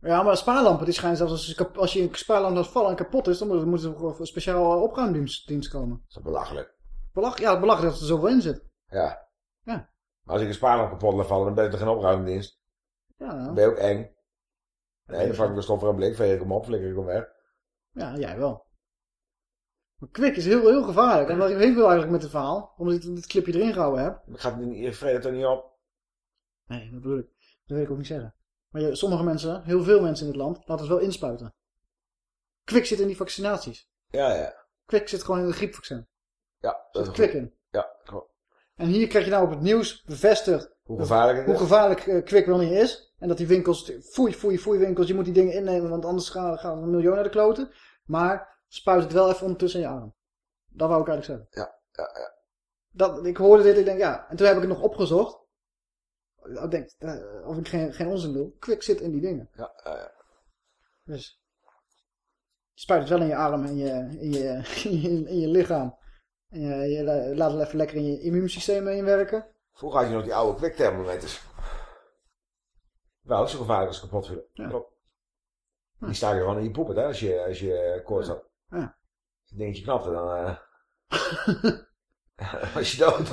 Ja, maar spaarlampen die schijnen zelfs als, je als je een spaarlamp laat vallen en kapot is, dan moet, moet er een speciaal eh, opruimdienst dienst komen. Dat is belachelijk. Belach, ja, belachelijk dat er zoveel in zit. Ja. Ja. Maar als ik een spaarlamp kapot laat vallen, dan ben ik er geen opruimdienst. Ja, Dan ben je ook eng. Nee, dan vang ik de stof een blik, veeg ik hem op, flikker ik hem weg. ja, jij wel. Maar Kwik is heel, heel gevaarlijk. En wat ik wel eigenlijk met het verhaal, omdat ik dit clipje erin gehouden heb. Ik ga het het er niet op. Nee, dat bedoel ik. Dat wil ik ook niet zeggen. Maar je, sommige mensen, heel veel mensen in het land, laten het wel inspuiten. Kwik zit in die vaccinaties. Ja, ja. Kwik zit gewoon in de griepvaccin. Ja, dat zit kwik in. Ja, klopt. En hier krijg je nou op het nieuws bevestigd Hoe gevaarlijk het hoe is. gevaarlijk eh, kwik wel niet is. En dat die winkels, foei, foei, foei winkels, je moet die dingen innemen, want anders gaan, gaan er een miljoen naar de kloten. Maar spuit het wel even ondertussen in je arm. Dat wou ik eigenlijk zeggen. Ja, ja, ja. Dat, ik hoorde dit, ik denk ja. En toen heb ik het nog opgezocht. Ik denk, eh, of ik geen, geen onzin doe. Kwik zit in die dingen. Ja, ja, ja. Dus spuit het wel in je arm en je, in, je, in, je, in je lichaam. En je, je la- laat het even lekker in je immuunsysteem inwerken. Vroeger had je nog die oude quick-thermometers. Wel, ook zo gevaarlijk als kapot vielen. Klopt. Die staken gewoon in je poepet, hè, als je, als je koorts had. Ja. Als het dingetje knapte, dan eh was je dood.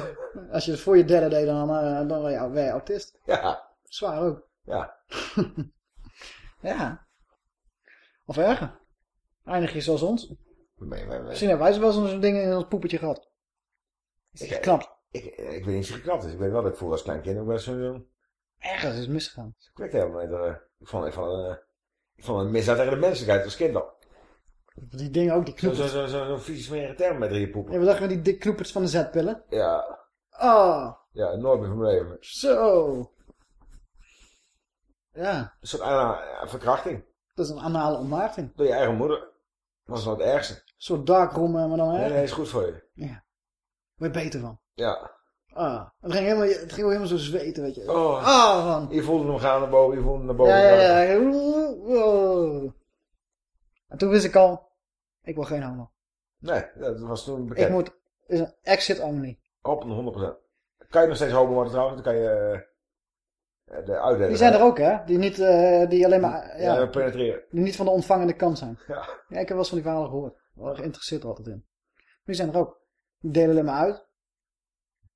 Als je het voor je derde deed, dan, eh, dan ben je, ben je autist. Ja. Zwaar ook. Ja. ja. Of erger. Eindig je zoals ons. Nee, nee, nee. Misschien hebben wij wel zo'n ding in ons poepetje gehad. Is het geknapt? Ik, ik weet niet of het geknapt is. Ik weet wel dat ik vroeger als klein kind ook wel zo'n Ergens is misgegaan. eh, Ik vond, ik vond, eh, ik vond het misdaad tegen de menselijkheid als kind al. Die dingen ook, die Zo'n knoepers. zo, zo, zo, zo vieze smerige thermometer in je poep. Ja, we dachten met die dik knoepers van de zetpillen. Ja. Oh, Ja, nooit meer van mijn leven. zo. Ja, Een soort verkrachting. dat is een anale ontmaagding. Door je eigen moeder. Dat was nog het ergste. Een soort darkroom, maar dan Nee, erger. nee, is goed voor je. Ja. Word je beter van. Ja. Ah, het ging helemaal, het ging helemaal zo zweten, weet je. Oh. Ah, man. Je voelde hem gaan naar boven, je voelde hem naar boven Ja, ja, ja. Oh. En toen wist ik al, ik wil geen homo. Nee, dat was toen bekend. Ik moet, is een exit only. Op een 100%. Kan je nog steeds homo worden trouwens, dan kan je eh, de uitdelen. Die zijn er ook, hè? Die niet, eh, die alleen maar, Ja, ja, penetreren. die niet van de ontvangende kant zijn. Ja. Ja, ik heb wel eens van die verhalen gehoord. Wel geïnteresseerd er altijd in. Maar die zijn er ook. Die delen alleen maar uit.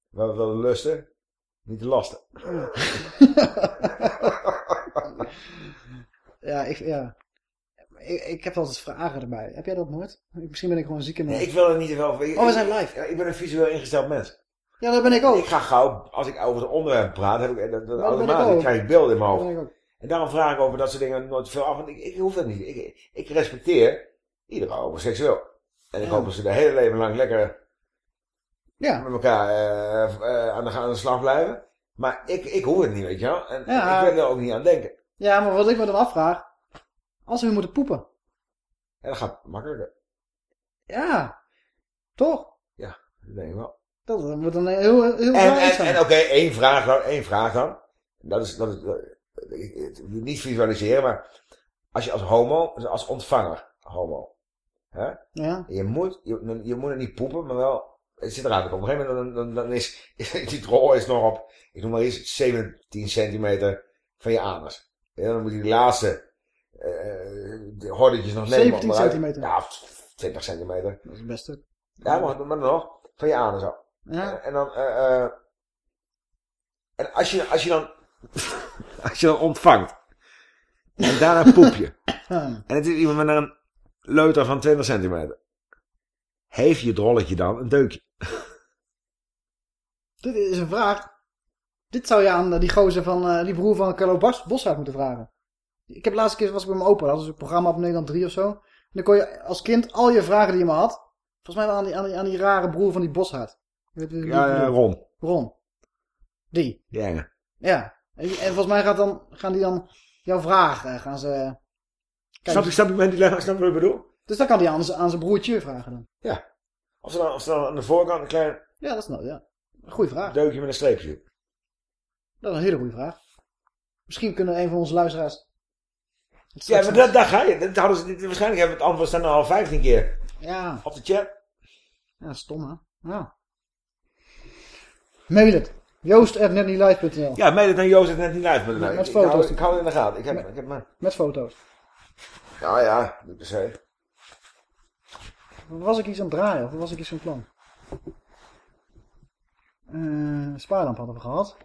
We willen lusten, niet de lasten. Ja, ik, ja. Ik, ik heb altijd vragen erbij. Heb jij dat nooit? Misschien ben ik gewoon ziek in. Nee, ik wil er niet veel van. Oh, we zijn live. Ik ben een visueel ingesteld mens. Ja, dat ben ik ook. Ik ga gauw, als ik over het onderwerp praat, heb ik, dat, dat dat ben ik krijg ik beelden in mijn hoofd. ben ik. En daarom vraag ik over dat soort dingen nooit veel af, want ik, ik hoef dat niet. Ik, ik respecteer iedere homoseksueel. En ik Ja. hoop dat ze de hele leven lang lekker Ja. met elkaar eh, eh, aan, de, aan de slag blijven. Maar ik, ik hoef het niet, weet je wel. En Ja. ik wil er ook niet aan denken. Ja, maar wat ik me dan afvraag. Als we moeten poepen. En dat gaat makkelijker. Ja. Toch? Ja, dat denk ik wel. Dat wordt dan heel, heel En, en, en oké, één vraag dan. één vraag dan. Dat is, dat is dat- niet visualiseren, maar als je als homo, dus als ontvanger, homo, hè? Ja. Je moet, je, je moet er niet poepen, maar wel, het zit eruit. Op een gegeven moment dan, dan, dan is, die drol is nog op, ik noem maar eens 17 centimeter van je anus. Ja, dan moet je die laatste de hordetjes nog nemen. 17 onderuit. centimeter. Ja, 20 centimeter. Dat is het beste. Ja, maar, maar nog, van je anus af. Ja. En, dan, eh, eh, en als je, als je dan, als je dan ontvangt, en daarna poep je, en het is iemand met een leuter van 20 centimeter, heeft je drolletje dan een deukje? Dit is een vraag. Dit zou je aan eh, die gozer van, eh, die broer van Carlo Bos, moeten vragen. Ik heb de laatste keer was ik bij mijn opa, dat was een programma op Nederland 3 of zo. En dan kon je als kind al je vragen die je maar had, volgens mij wel aan die, aan die, aan die rare broer van die. Je weet Ja, ja, bedoel. Ron. Ron. Die. Die enge. Ja. En, en volgens mij gaat dan, gaan die dan jouw vragen, gaan ze... Kijk, Snap je, snap je dilemma? Snap wat ik bedoel? Dus dan kan hij aan, zijn- aan zijn broertje vragen dan. Ja. Of ze dan, of ze dan aan de voorkant een klein Ja, dat is nou, ja. Goeie vraag. deukje met een streepje zit. Dat is een hele goede vraag. Misschien kunnen een van onze luisteraars... Ja, maar dat, daar ga je. Dat hadden ze, dit, waarschijnlijk hebben we het antwoord staan al 15 keer Ja. op de chat. Ja, stom hè. Ja. Mail het. Joost.netnielive.nl Ja, mail het naar Joost net niet uit. Met- Ik- met ik, foto's. hou, ik hou het in de gaten. Ik heb, ik heb mijn... Met foto's. Ja, ja, niet per se. Was ik iets aan het draaien of was ik iets van plan? Eh spaarlamp hadden we gehad.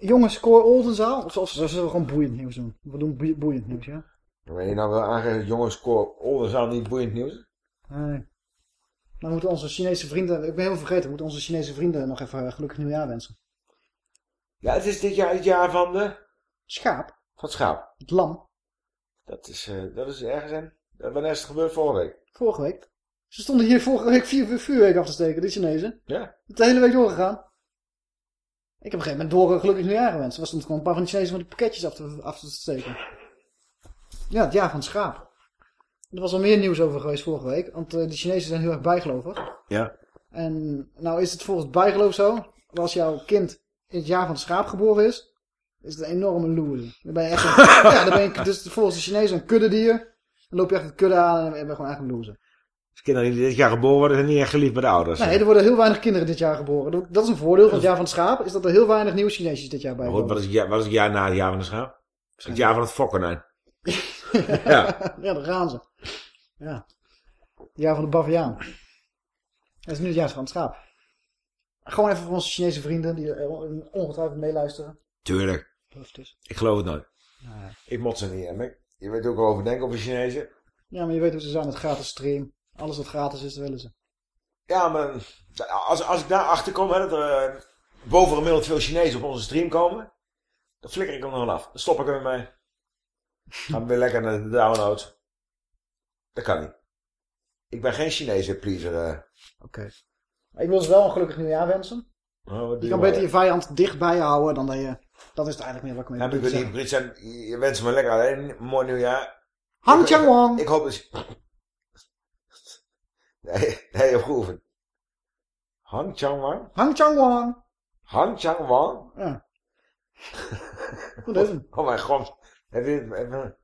Jongens, score Oldenzaal? Of, zullen we gewoon boeiend nieuws doen? We doen boe- boeiend nieuws, ja? Wil je nou wel aangeven, jongens, score Oldenzaal niet boeiend nieuws? Nee. Dan moeten onze Chinese vrienden... Ik ben helemaal vergeten. We moeten onze Chinese vrienden nog even gelukkig nieuwjaar wensen. Ja, het is dit jaar het jaar van de... Schaap. Van het schaap. Het lam. Dat is, eh, dat is ergens in. Dat- Wanneer is het gebeurd? Vorige week. Vorige week. Ze stonden hier vorige week vier vuur- vuurwerk af te steken, die Chinezen. Ja. Het de hele week doorgegaan. Ik heb op een gegeven moment door gelukkig nieuwjaar gewenst. Er stond gewoon een paar van die Chinezen van die pakketjes af te, af te steken. Ja, het jaar van het schaap. Er was al meer nieuws over geweest vorige week. Want eh, die Chinezen zijn heel erg bijgelovig. Ja. En nou is het volgens het bijgeloof zo. Als jouw kind in het jaar van het schaap geboren is. Is het een enorme loser. Dan ben je echt een, ja, dan ben je dus volgens de Chinezen een kuddedier. Dan loop je echt een kudde aan en dan ben je gewoon echt een loser. Dus kinderen die dit jaar geboren worden, zijn niet echt geliefd bij de ouders. Nee, er worden heel weinig kinderen dit jaar geboren. Dat- Dat is een voordeel van het jaar van het schaap. Is dat er heel weinig nieuwe Chineesjes dit jaar bij goed, komen. wat is, het jaar, wat is het jaar na het jaar van de schaap? Het jaar van het fokkonijn. ja. ja, daar gaan ze. Ja. Het jaar van de baviaan. Dat is nu het jaar van het schaap. Gewoon even voor onze Chinese vrienden die ongetwijfeld meeluisteren. Tuurlijk. Het is. Ik geloof het nooit. Ja. Ik mot ze niet, hè. Je weet ook wel over denken over Chinezen. Ja, maar je weet hoe ze zijn met gratis stream. Alles wat gratis is, willen ze. Ja, maar als, als ik daar achter kom, hè, dat er eh, boven gemiddeld veel Chinezen op onze stream komen, dan flikker ik hem wel af. Dan stop ik er mee. We weer lekker naar de download. Dat kan niet. Ik ben geen Chinese pleaser. eh. Oké. Ik wil ze wel een gelukkig nieuwjaar wensen. Oh, Je kan beter je vijand dicht bij je houden dan dat je... Dat is het eigenlijk meer wat ik mee Ja, maar ik niet zijn. Je wens me lekker alleen. Een mooi nieuwjaar. Hang Chang ik- Wong. Ik hoop dat... Nee, nee, op geoefend. Han Chang Wang? Hang Chang Wong. Han Chang Wang? Ja. Goed even. Oh mijn god. Heb je het... even-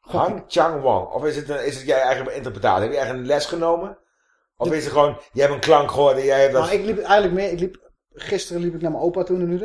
Han Chang Wang. Of is het, een, is het jij eigen interpretatie? Heb je eigenlijk een les genomen? Of is het gewoon, jij hebt een klank gehoord en jij hebt dat... Nou, ik liep eigenlijk meer... Ik liep, gisteren liep ik naar mijn opa toe in de Nude.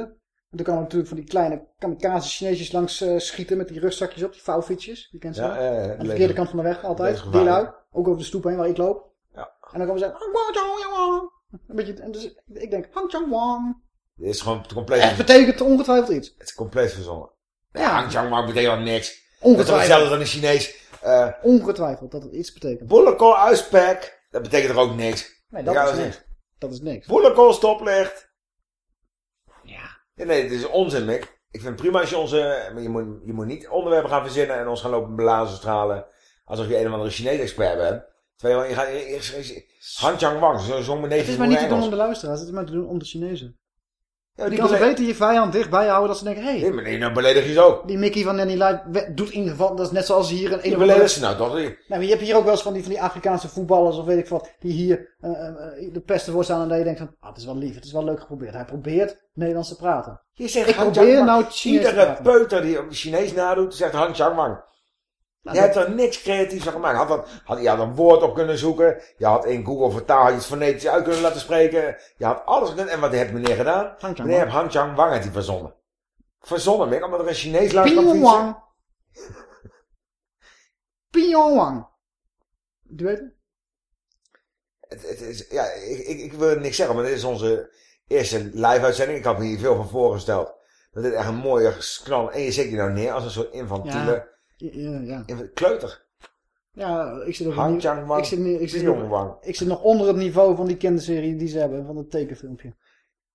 En toen kwamen natuurlijk van die kleine kamikaze Chineesjes langs eh, schieten met die rugzakjes op, die vouwfietsjes. Die kent ze Ja, ja, Aan de verkeerde kant van de weg altijd. Die lui. Ook over de stoep heen waar ik loop. Ja. En dan komen ze zeggen... "Hang Wong Chang Wong." Een beetje... En dus ik denk... Hang Chang Wong. Dit is gewoon compleet... Het betekent ongetwijfeld iets. Het is compleet verzonnen. Ja. Ja. Han Chang Wang betekent wel niks. Ongetwijfeld. Dat is hetzelfde dan een Chinees... eh Ongetwijfeld dat het iets betekent. Bullekool uitspek. Dat betekent toch ook niks? Nee, dat is niks. Dat is niks. Stoplicht. Ja. Nee, het is onzin, Mick. Ik vind het prima als je onze... Je moet, je moet niet onderwerpen gaan verzinnen en ons gaan lopen blazen stralen. Alsof je een of andere Chinees-expert bent. Terwijl je gaat... Han Chang Wang, zo'n zo Het is maar niet te doen om de luisteraars. Het is maar te doen om de Chinezen. Ja, je die kan ze beter je vijand dicht bij je houden dat ze denken... Hé, Nee, maar nee, nou beledig je ze ook. die Mickey van Nanny Live doet in ieder geval... Dat is net zoals hier een... Die een beledigen ze nou toch? Nee, maar je hebt hier ook wel eens van die, van die Afrikaanse voetballers of weet ik wat, die hier eh, eh, de pesten voor staan en dat je denkt van, ah, het is wel lief, het is wel leuk geprobeerd. Hij probeert Nederlands te praten. Je zegt ik Han probeer Chang nou. Chinees Iedere peuter die Chinees nadoet, zegt Han Chang Wang. Nou, je dat- hebt er niks creatiefs van gemaakt. Had, dat, had, je had een woord op kunnen zoeken. Je had in Google vertaal had je het fonetisch uit kunnen laten spreken. Je had alles kunnen. En wat heeft meneer gedaan? Han Chang meneer heeft Wang. Han Chang Wang heeft hij verzonnen. Verzonnen, Mick, omdat er een Chinees langs Pyongyang. fietsen. Pyongyang. Doe weet het? Het, het is, ja, ik, ik, ik wil niks zeggen, maar dit is onze eerste live-uitzending. Ik had me hier veel van voorgesteld. Dat dit echt een mooie knal. En je zet je nou neer als een soort infantiele Ja, ja, ja. kleuter. Ja, ik zit, op Han Chang ik, zit, ik, zit nog, ik zit nog onder het niveau van die kinderserie die ze hebben, van het tekenfilmpje.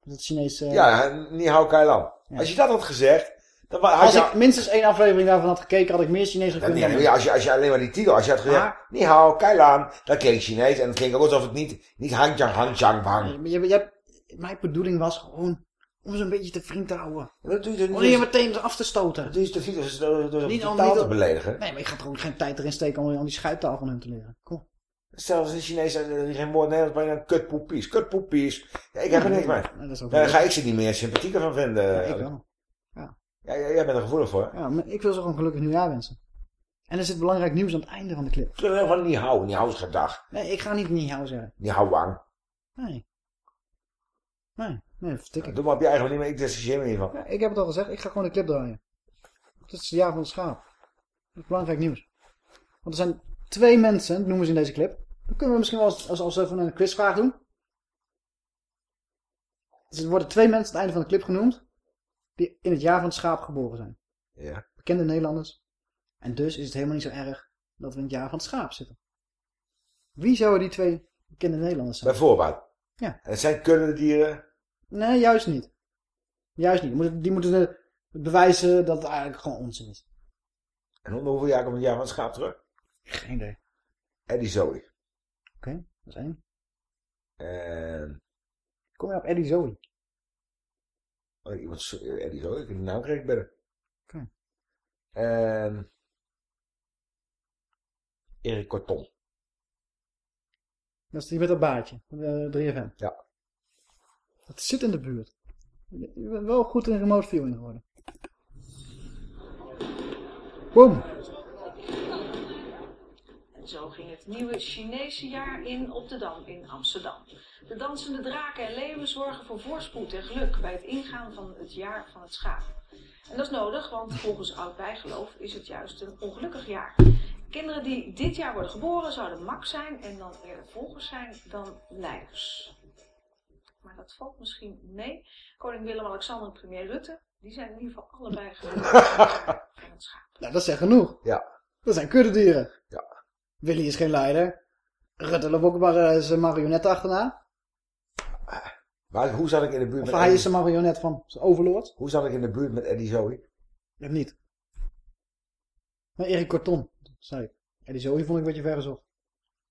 Dat Chinese... Ja, Ni Hao Kai Lan. Als je dat had gezegd, dan Als je... ik minstens één aflevering daarvan had gekeken, had ik meer Chinees Ja, gekund nee, dan nee, als, je, als je alleen maar die titel, als je had gezegd, Ni Hao Kai Lan, dan je Chinees en het ging ook alsof het niet, niet Han Chang Han Chang Wang. Nee, maar je, je hebt, mijn bedoeling was gewoon om ze een beetje te vriend te houden. Dat doe je Om je meteen af te stoten. Dat te veel, dus door, door Niet om- taal niet te om- beledigen. Nee, maar ik ga er ook geen tijd erin steken om, om die schuittaal van hun te leren. Kom. Zelfs een Chinees eh, die geen woord Nederlands bijna kutpoepies. Kutpoepies. Ja, ik heb er niks mee. ook Daar ga ik ze niet meer sympathieker van vinden. Ja, ik wel. Ja. Ja, jij bent er gevoelig voor. Ja, maar ik wil ze gewoon gelukkig nieuwjaar wensen. En er zit belangrijk nieuws aan het einde van de clip. Ik wil van Ni Hao. Ni Hao is gedag. Nee, ik ga niet niet hou zeggen. Ni Hao Wang. Nee. Nee, nee, vertik ik. Doe maar op je eigen manier, maar ik dissocieer me hiervan. Ja, ik heb het al gezegd, ik ga gewoon de clip draaien. Het is het jaar van het schaap. Dat is belangrijk nieuws. Want er zijn twee mensen, dat noemen ze in deze clip. Dan kunnen we misschien wel als, als, als even een quizvraag doen. Dus er worden twee mensen aan het einde van de clip genoemd. die in het jaar van het schaap geboren zijn. Ja. Bekende Nederlanders. En dus is het helemaal niet zo erg dat we in het jaar van het schaap zitten. Wie zouden die twee bekende Nederlanders zijn? Bij voorbaat. Ja. En het zijn kuddedieren. Nee, juist niet. Juist niet. Die moeten, die moeten de- bewijzen dat het eigenlijk gewoon onzin is. En om hoeveel jaar komt het jaar van het schaap terug? Geen idee. Eddie Zoe. Oké, dat is één. En... Kom je op Eddie Zoe? Oh, iemand, Eddie Zoe, ik heb de naam binnen. Oké. En... Erik Corton. Dat is die met dat baardje. van de 3FM. Ja. Dat zit in de buurt. Je bent wel goed in remote viewing geworden. Boom. En zo ging het nieuwe Chinese jaar in op de Dam in Amsterdam. De dansende draken en leeuwen zorgen voor voorspoed en geluk bij het ingaan van het jaar van het schaap. En dat is nodig, want volgens oud bijgeloof is het juist een ongelukkig jaar. Kinderen die dit jaar worden geboren zouden mak zijn en dan eerder volgers zijn dan leiders. Maar dat valt misschien mee. Koning Willem-Alexander en premier Rutte, die zijn in ieder geval allebei gelukkig van het schaap. Nou, dat is echt genoeg. Ja. Dat zijn kuddedieren. Ja. Willy is geen leider. Rutte loopt ook maar eh, zijn marionet achterna. Maar hoe zat ik in de buurt Of met hij is Eddie? een marionet van zijn overlord. Hoe zat ik in de buurt met Eddie Zoe? Ja, niet. Maar Erik Corton, zei ik. Eddie Zoe vond ik een beetje ver gezocht.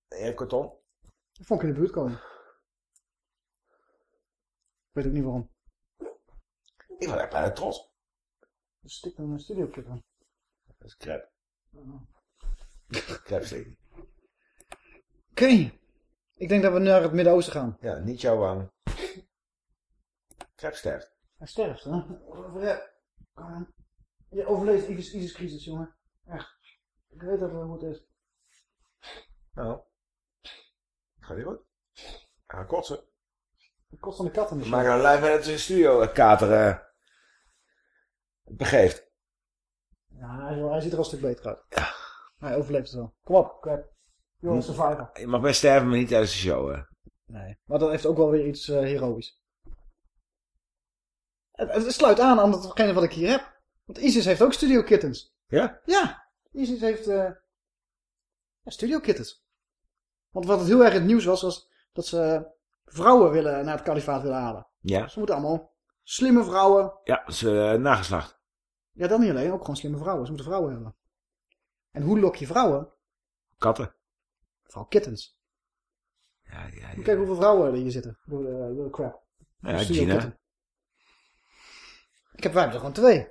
Erik Corton? Dat vond ik in de buurt komen. Ik weet ook niet waarom. Ik was echt bijna trots. Dus stik dan een studio aan. Dat is crap. Crap steak. Oké. Ik denk dat we naar het Midden-Oosten gaan. Ja, niet jouw wang. Crap sterft. Hij sterft, hè? Over- Je overleeft ISIS, ISIS-crisis, jongen. Echt. Ik weet dat het het is. Nou. Gaat niet goed. Hij gaat kotsen. Het kost van de kat in de We show. maken een live met zijn studio eh, kater eh, begeeft. Ja, hij, hij ziet er al een stuk beter uit. Hij overleeft het wel. Kom op, crap. You're a survivor. Je mag best sterven, maar niet tijdens de show. eh. Nee. Maar dat heeft ook wel weer iets eh, heroïs. Het, het sluit aan aan datgene wat ik hier heb. Want ISIS heeft ook studio kittens. Ja? Ja. ISIS heeft eh ja, studio kittens. Want wat het heel erg in het nieuws was, was dat ze vrouwen willen naar het kalifaat willen halen. Ja. Ze moeten allemaal slimme vrouwen. Ja, is eh, nageslacht. Ja, dan niet alleen, ook gewoon slimme vrouwen. Ze moeten vrouwen hebben. En hoe lok je vrouwen? Katten. Vooral kittens. Ja, ja, Moet kijken hoeveel vrouwen er hier zitten. Door de, door de crap. Ja, Studio Gina. Ik heb wij hebben er gewoon twee.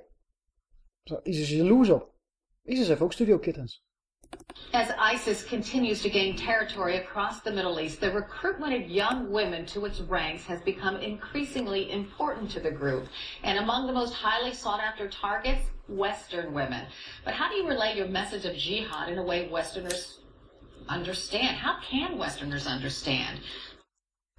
ISIS is jaloers op. ISIS heeft ook studio kittens. As ISIS continues to gain territory across the Middle East, the recruitment of young women to its ranks has become increasingly important to the group. And among the most highly sought after targets, Western women. But how do you relay your message of jihad in a way Westerners understand? How can Westerners understand?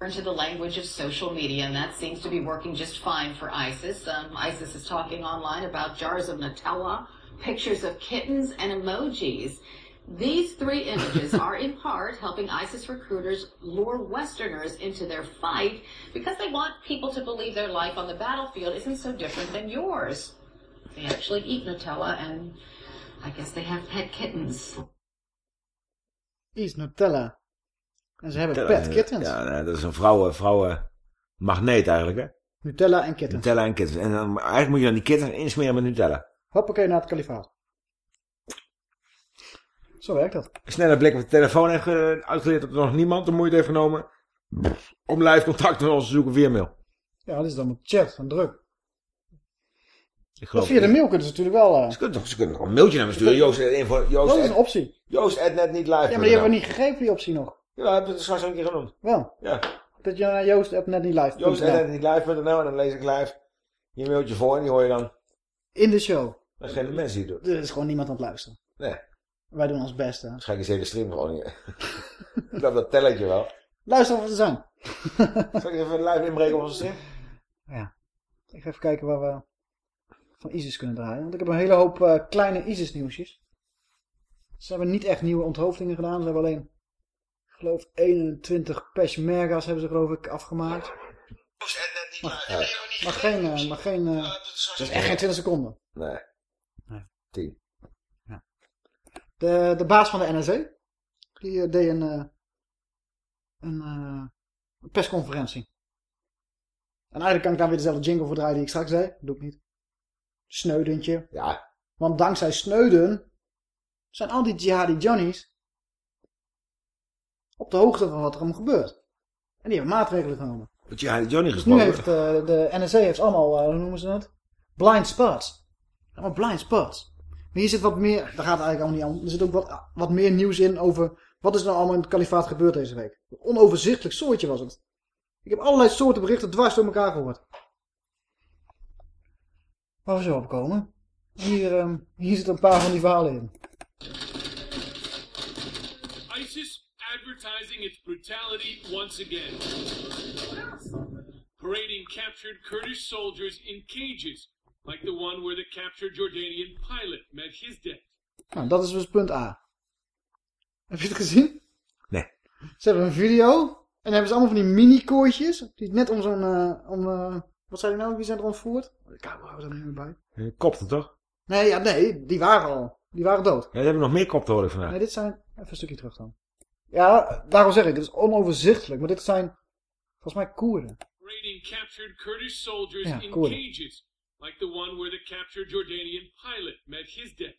Turn to the language of social media, and that seems to be working just fine for ISIS. Um, ISIS is talking online about jars of Nutella, pictures of kittens, and emojis. These three images are in part helping ISIS recruiters lure Westerners into their fight because they want people to believe their life on the battlefield isn't so different than yours. They actually eat Nutella, and I guess they have pet kittens. Is Nutella. En ze hebben Ja, pet kittens. Ja, nee, dat is een vrouwen, vrouwen magneet eigenlijk, hè? Nutella en kittens. Nutella en kittens. En dan, eigenlijk moet je dan die kittens insmeren met Nutella. Hoppakee naar het kalifaat. Zo werkt dat. Een snelle blik op de telefoon heeft eh, uitgeleerd dat er nog niemand de moeite heeft genomen om live contact met ons te zoeken via mail. Ja, dat is dan met chat van druk. Ik Maar via de mail kunnen ze natuurlijk wel... eh, Ze kunnen, toch, ze kunnen toch een mailtje naar me sturen. Joost, eh, info, Joost, dat is een at- optie. Joost, at net niet live. Ja, maar die hebben we niet gegeven, die optie nog. Ja, dat hebben we straks een keer genoemd. Wel. Ja. Dat je naar Joost app net niet live. Joost, at net niet live.nl en dan lees ik live je mailtje voor en die hoor je dan. In de show. Dat is geen mensen die het doen. Er is gewoon niemand aan het luisteren. Nee. Wij doen ons best, hè. Waarschijnlijk is de hele stream gewoon niet. ik dacht dat telletje wel. Luister of we zijn. Zal ik even live inbreken op onze stream? Ja. Ik ga even kijken waar we van ISIS kunnen draaien. Want ik heb een hele hoop eh, kleine ISIS nieuwsjes. Ze hebben niet echt nieuwe onthoofdingen gedaan. Ze hebben alleen, ik geloof 21 peshmerga's hebben ze geloof ik afgemaakt. Maar, maar geen, eh, maar geen, eh, dat is echt geen 20 seconden. Nee. Nee. 10. De, de baas van de NRC, die eh, deed een, eh, een eh, persconferentie. En eigenlijk kan ik daar weer dezelfde jingle voor draaien die ik straks deed. Dat doe ik niet. Sneudentje. Ja. Want dankzij Sneuden zijn al die jihadi Johnny's op de hoogte van wat er allemaal gebeurt. En die hebben maatregelen genomen. Want ja, Johnny Dus nu gesproken. heeft de NRC heeft allemaal, eh, hoe noemen ze dat? Blind spots. Allemaal blind spots. Maar hier zit wat meer, daar gaat het eigenlijk allemaal niet om. Er zit ook wat, wat meer nieuws in over wat is nou allemaal in het kalifaat gebeurd deze week. Een onoverzichtelijk soortje was het. Ik heb allerlei soorten berichten dwars door elkaar gehoord. Waar we zo op komen. Hier, ehm, hier zitten een paar van die verhalen in. ISIS advertising its brutality once again. Parading captured Kurdish soldiers in cages, like the one where the captured Jordanian pilot met his death. Nou, dat is dus punt A. Heb je het gezien? Nee. Ze hebben een video. En dan hebben ze allemaal van die mini-kooitjes. Die net om zo'n... eh, om, eh, wat zei ik nou? Wie zijn er ontvoerd? De camera was er niet meer bij. Eh, Kopten toch? Nee, ja, nee. Die waren al. Die waren dood. Ja, ze hebben nog meer kopten hoor ik vandaag. Nee, dit zijn... Even een stukje terug dan. Ja, daarom zeg ik. Het is onoverzichtelijk. Maar dit zijn... Volgens mij Koerden. Parading captured Kurdish soldiers Ja, in Koerden. Like the one where the captured Jordanian pilot met his death.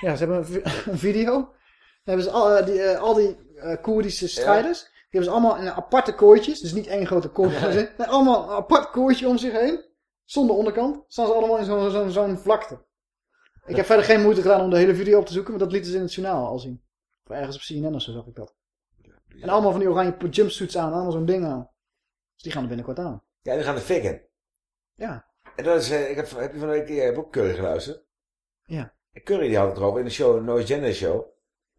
Ja, ze hebben een, vi- een video. Dan hebben ze al, eh, die, al die eh, Koerdische strijders. Die hebben ze allemaal in aparte kooitjes. Dus niet één grote kooi. Nee, allemaal een apart kooitje om zich heen. Zonder onderkant. Staan ze allemaal in zo'n zo'n vlakte. Ik heb verder geen moeite gedaan om de hele video op te zoeken. Want dat lieten ze in het journaal al zien. Of ergens op CNN of zo zag ik dat. En allemaal van die oranje jumpsuits aan. Allemaal zo'n ding aan. Dus die gaan er binnenkort aan. Ja, die gaan de fik in. Ja. En dat is, ik heb, heb je van de week, ik heb ook Curry geluisterd. Ja. En Curry die had het erover in de show, Noise Gender Show.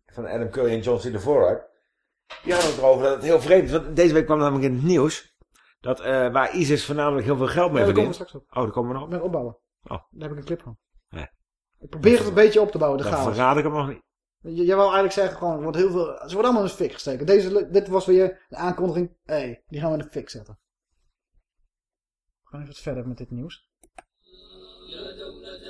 Van Adam Curry en John C. Dvorak. Die hadden het erover dat het heel vreemd is. Want deze week kwam namelijk in het nieuws. Dat eh, waar ISIS voornamelijk heel veel geld mee Ja, daar komen verdient. we straks op. Oh, daar komen we nog op. Met opbouwen. Oh. Daar heb ik een clip van. Nee. Ik probeer het een beetje op te bouwen, de Dan chaos. verraad ik hem nog niet. Jij wou eigenlijk zeggen gewoon, er wordt heel veel, ze worden allemaal in de fik gesteken. Deze, dit was weer de aankondiging. Hé, hey, die gaan we in de fik zetten. We gaan even wat verder met dit nieuws.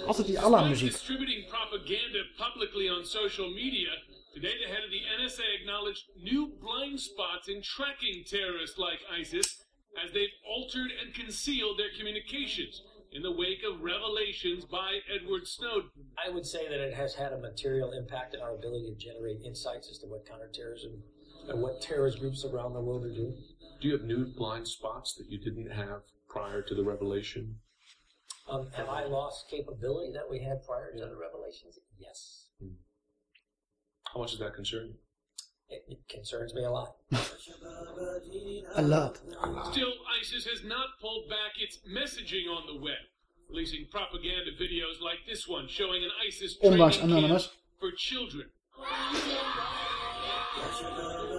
Altijd die alarmmuziek. Distributing propaganda publicly on social media, today the head of the NSA acknowledged new blind spots in tracking terrorists like ISIS as they've altered and concealed their communications in the wake of revelations by Edward Snowden. I would say that it has had a material impact on our ability to generate insights as to what counterterrorism and what terrorist groups around the world are doing. Do you have new blind spots that you didn't have prior to the revelation? Um, have I lost capability that we had prior to the revelations? Yes. How much does that concern you? It, it concerns me a lot. A lot. Still, ISIS has not pulled back its messaging on the web, releasing propaganda videos like this one showing an ISIS training Ondanks camp Anonymous. for children.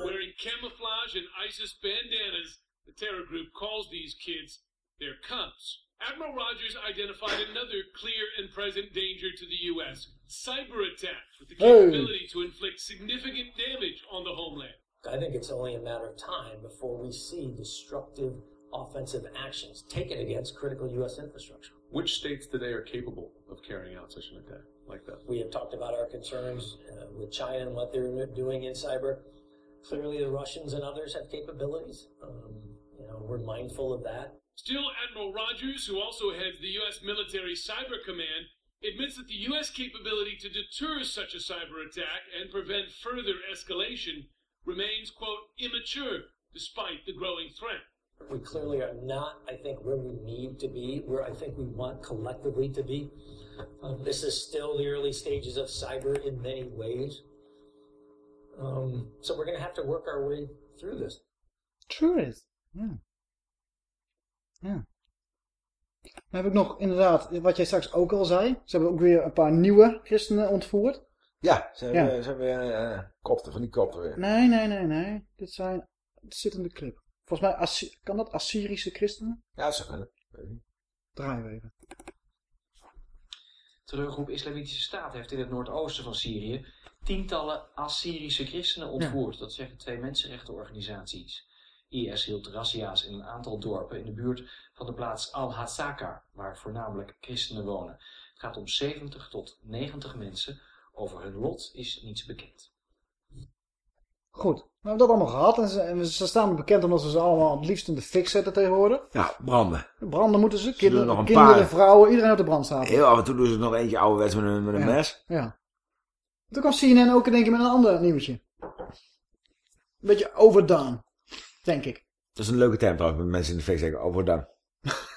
Wearing camouflage and ISIS bandanas, the terror group calls these kids their cubs. Admiral Rogers identified another clear and present danger to the U.S. cyber attacks with the Hey. capability to inflict significant damage on the homeland. I think it's only a matter of time before we see destructive offensive actions taken against critical U.S. infrastructure. Which states today are capable of carrying out such an attack like that? We have talked about our concerns uh, with China and what they're doing in cyber. Clearly, the Russians and others have capabilities. Um, you know, we're mindful of that. Still, Admiral Rogers, who also heads the U.S. Military Cyber Command, admits that the U.S. capability to deter such a cyber attack and prevent further escalation remains, quote, immature despite the growing threat. We clearly are not, I think, where we need to be, where I think we want collectively to be. Um, this is still the early stages of cyber in many ways. Um, so we're going to have to work our way through this. True is. Ja. Ja. Dan heb ik nog inderdaad, wat jij straks ook al zei. Ze hebben ook weer een paar nieuwe christenen ontvoerd. Ja, ze hebben, Ja. ze hebben weer eh, kopten van die kopten weer. Nee, nee, nee, nee. Dit zijn, het zit in de clip. Volgens mij, kan dat Assyrische christenen? Ja, dat zou kunnen. Draaien we even. Terreurgroep Islamitische Staat heeft in het noordoosten van Syrië tientallen Assyrische christenen ontvoerd. Dat zeggen twee mensenrechtenorganisaties. IS hield razzia's in een aantal dorpen in de buurt van de plaats Al-Hasakar, waar voornamelijk christenen wonen. Het gaat om 70 tot 90 mensen. Over hun lot is niets bekend. Goed, we hebben dat allemaal gehad. En ze, en ze staan bekend omdat ze ze allemaal het liefst in de fik zetten tegenwoordig. Ja, branden. Branden moeten ze. Kinderen, nog een kinderen paar. vrouwen, iedereen op de brand staat. Heel af en toe doen ze nog eentje ouderwets met een, met een Ja. mes. Ja. Toen kwam CNN ook in één keer met een ander nieuwtje. Een beetje overdone, denk ik. Dat is een leuke term trouwens, met mensen in de fik zeggen, overdone.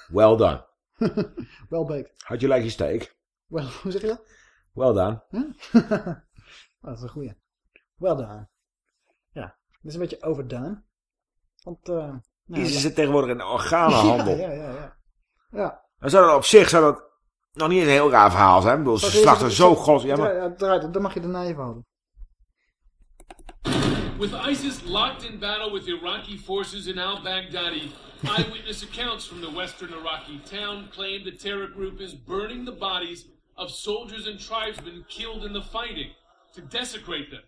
Well done. Well baked. Had je like je steak? Well, hoe zeg je dat? Well done. Oh, dat is een goeie. Well done. Ja, dit is een beetje overdone. Want, eh... nou, Isis ja. zit tegenwoordig in de organenhandel. Ja, ja, ja. ja. ja. Dan zou dat op zich zou dat nog niet een heel raar verhaal zijn. Ik bedoel, ze slachten zo god. Ja, maar ja, dan mag je daarna even houden. With ISIS locked in battle with Iraqi forces in al Baghdadi, eyewitness accounts from the western Iraqi town claim the terror group is burning the bodies of soldiers and tribesmen killed in the fighting to desecrate them.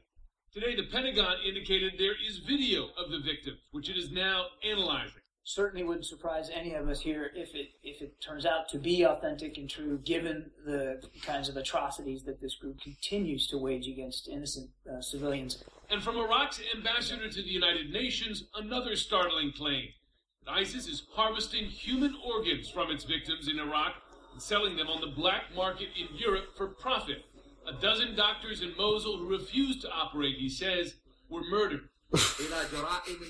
Today, the Pentagon indicated there is video of the victims, which it is now analyzing. Certainly wouldn't surprise any of us here if it if it turns out to be authentic and true, given the kinds of atrocities that this group continues to wage against innocent uh, civilians. And from Iraq's ambassador to the United Nations, another startling claim that ISIS is harvesting human organs from its victims in Iraq and selling them on the black market in Europe for profit. A dozen doctors in Mosul who refused to operate, he says, were murdered.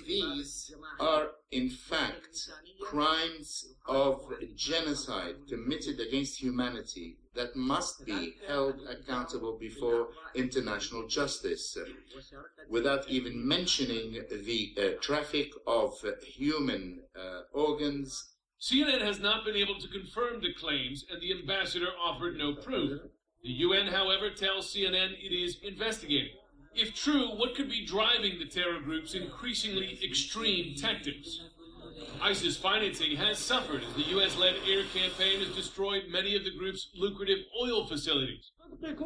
These are, in fact, crimes of genocide committed against humanity that must be held accountable before international justice, without even mentioning the uh, traffic of human uh, organs. CNN has not been able to confirm the claims, and the ambassador offered no proof. The UN, however, tells CNN it is investigating. If true, what could be driving the terror group's increasingly extreme tactics? ISIS financing has suffered as the US led air campaign has destroyed many of the group's lucrative oil facilities.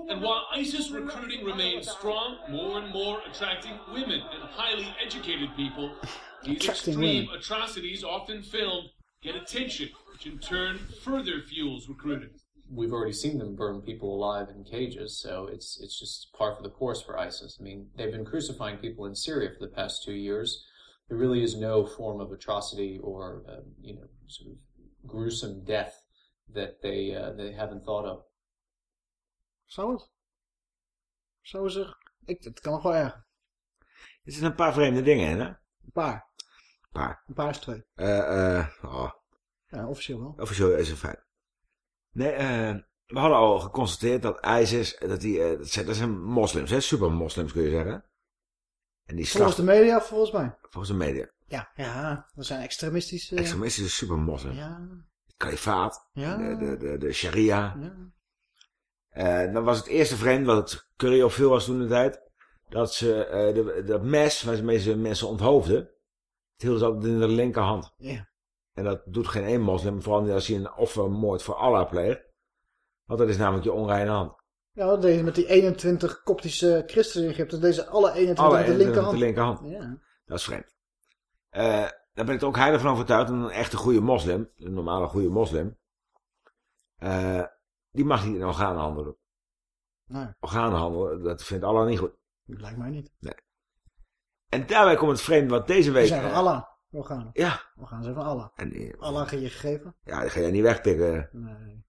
And while ISIS recruiting remains strong, more and more attracting women and highly educated people, these extreme atrocities, often filmed, get attention, which in turn further fuels recruiting. We've already seen them burn people alive in cages, so it's it's just par for the course for ISIS. I mean, they've been crucifying people in Syria for the past two years. There really is no form of atrocity or um, you know sort of gruesome death that they uh, they haven't thought of. Zou het? Zo is er. Ik, het kan nog wel erger. er zitten een paar vreemde dingen in, hè? Een paar. Een paar. Een paar is twee. Eh, eh, oh, Ja, officieel wel. officieel is het feit. Nee, eh, we hadden al geconstateerd dat ISIS, dat die, eh, dat zijn, dat zijn moslims, hè? Super moslims kun je zeggen. En die Volgens de media, volgens mij. volgens de media, Ja, ja, dat zijn extremistische... extremistische super moslims. Ja. Het kalifaat, Ja. de, de, de, de sharia. Ja. Eh, dan was het eerste vreemd, wat het curry op veel was toen de tijd, dat ze eh, de, dat mes, waar ze mensen onthoofden, het hielden ze altijd in de linkerhand. Ja. En dat doet geen één moslim, vooral niet als hij een offermoord voor Allah pleegt. Want dat is namelijk je onreine hand. Ja, dat met die 21 koptische christenen in Egypte. Deze alle 21 Alle met de 21 linkerhand. met de linkerhand. Ja. Dat is vreemd. Eh, daar ben ik er ook heilig van overtuigd. Een echte goede moslim, een normale goede moslim, eh, die mag niet in organenhandel doen. Nee, Organenhandel, dat vindt Allah niet goed. lijkt mij niet. Nee. En daarbij komt het vreemd wat deze We week... zijn van eh, Allah. We gaan. Ja. We gaan ze van Allah. En die- Allah ga je gegeven. Ja, die ga je niet wegpikken. Nee.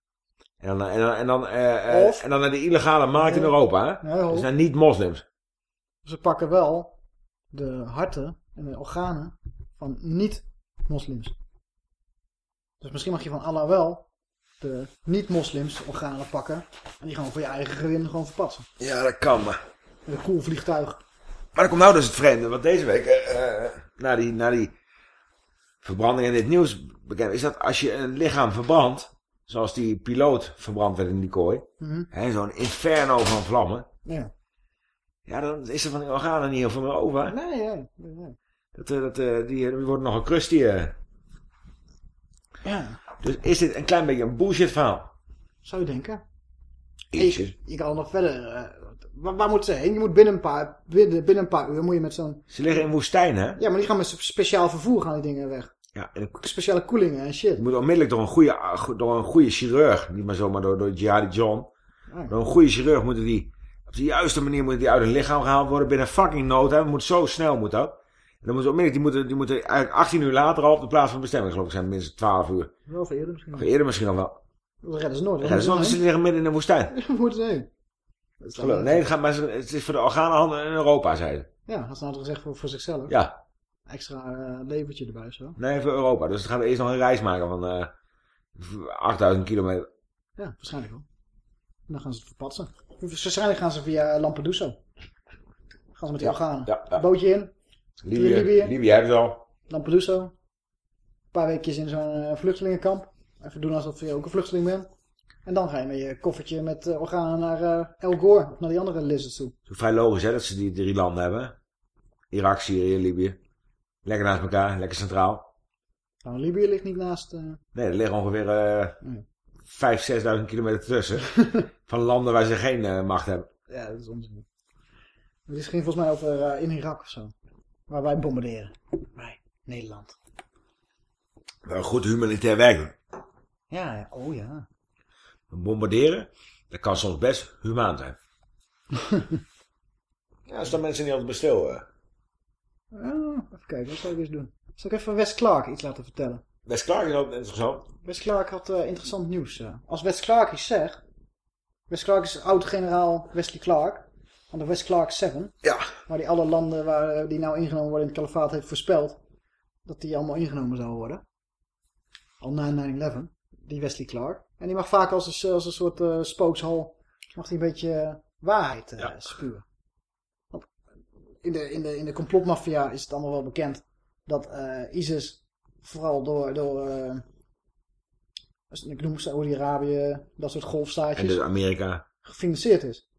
En dan, en dan, en dan, eh, eh, Of- en dan naar de illegale markt in. Europa. Hè? Ja, dus naar niet-moslims. Ze pakken wel de harten en de organen van niet-moslims. Dus misschien mag je van Allah wel de niet-moslims organen pakken. En die gewoon voor je eigen gewin gewoon verpatsen. Ja, dat kan maar. Met een cool vliegtuig. Maar dan komt nou dus het vreemde. Want deze week, eh, eh, na, die, na die verbranding en dit nieuws bekend is dat als je een lichaam verbrandt. Zoals die piloot verbrand werd in die kooi. Mhm. Zo'n inferno van vlammen. Ja. Ja, dan is er van die organen niet heel veel meer over. Nee, nee, nee, nee. Dat, eh, dat, eh, die, die wordt nog een crusty. eh. Ja, Dus is dit een klein beetje een bullshit verhaal? zou je denken. Ietsjes. Je, je kan nog verder. eh, waar, waar moeten ze heen? Je moet binnen een paar, binnen, binnen een paar uur moet je met zo'n... Ze liggen in woestijn, hè? Ja, maar die gaan met speciaal vervoer gaan die dingen weg. Ja, en Speciale koelingen en shit. Je moet onmiddellijk door een goede, door een goede chirurg, niet maar zomaar door, door Jihadi John. Ah. Door een goede chirurg moeten die, op de juiste manier moeten die uit het lichaam gehaald worden binnen fucking nood. Hè. Moet zo snel moet dat. En dan moeten ze onmiddellijk, die moeten, die moeten eigenlijk 18 uur later al op de plaats van bestemming, geloof ik, zijn minstens 12 uur. Wel eerder misschien. Of eerder misschien nog wel. Dat redden ze nooit. Ja, dus ze liggen midden in de woestijn. Moeten ze heen? Dat Nee, het, gaat, maar ze- het is voor de organenhandel in Europa, zei ze. Ja, dat is nou gezegd voor, voor zichzelf. Ja. Extra eh, levertje erbij zo. Nee, voor Europa. Dus het gaat eerst nog een reis maken van eh 8000 kilometer. Ja, waarschijnlijk wel. En dan gaan ze het verpatsen. Waarschijnlijk gaan ze via Lampedusa. Gaan ze met die organen. Ja, ja. Bootje in. Libië, Libië. Libië hebben ze al. Lampedusa. Een paar weekjes in zo'n eh, vluchtelingenkamp. Even doen alsof je ook een vluchteling bent. En dan ga je met je koffertje met eh, organen naar eh, El Gore. Of naar die andere lizards toe. Het is vrij logisch hè, dat ze die drie landen hebben. Irak, Syrië, Libië. Lekker naast elkaar, lekker centraal. Nou, Libië ligt niet naast... eh, Nee, er liggen ongeveer eh Nee. 5.000, 6.000 kilometer tussen. van landen waar ze geen eh, macht hebben. Ja, dat is onzin. Het is ging volgens mij over eh, in Irak of zo. Waar wij bombarderen. Wij, Nederland. Wel goed humanitair werk doen. Ja, oh ja. Bombarderen, dat kan soms best humaan zijn. ja, als dat mensen niet altijd bestil. eh. Ja, even kijken, wat zou ik eens doen? Zal ik even Wes Clark iets laten vertellen? Wes Clark is ook interessant. Wes Clark had eh, interessant nieuws. eh. Als Wes Clark iets zegt... Wes Clark is oud-generaal Wesley Clark. Van de West Clark 7. Ja. Waar die alle landen waar, eh, die nou ingenomen worden in het kalifaat heeft voorspeld. Dat die allemaal ingenomen zouden worden. Al na 9-11. Die Wesley Clark. En die mag vaak als een, als een soort eh, spookshal... Mag hij een beetje eh, waarheid eh, spuwen. Want in de, in, de, in de complotmafia is het allemaal wel bekend. Dat ISIS vooral door... door als- ik noem Saudi-Arabië, dat soort En golfstaatjes dus Amerika. gefinancierd is.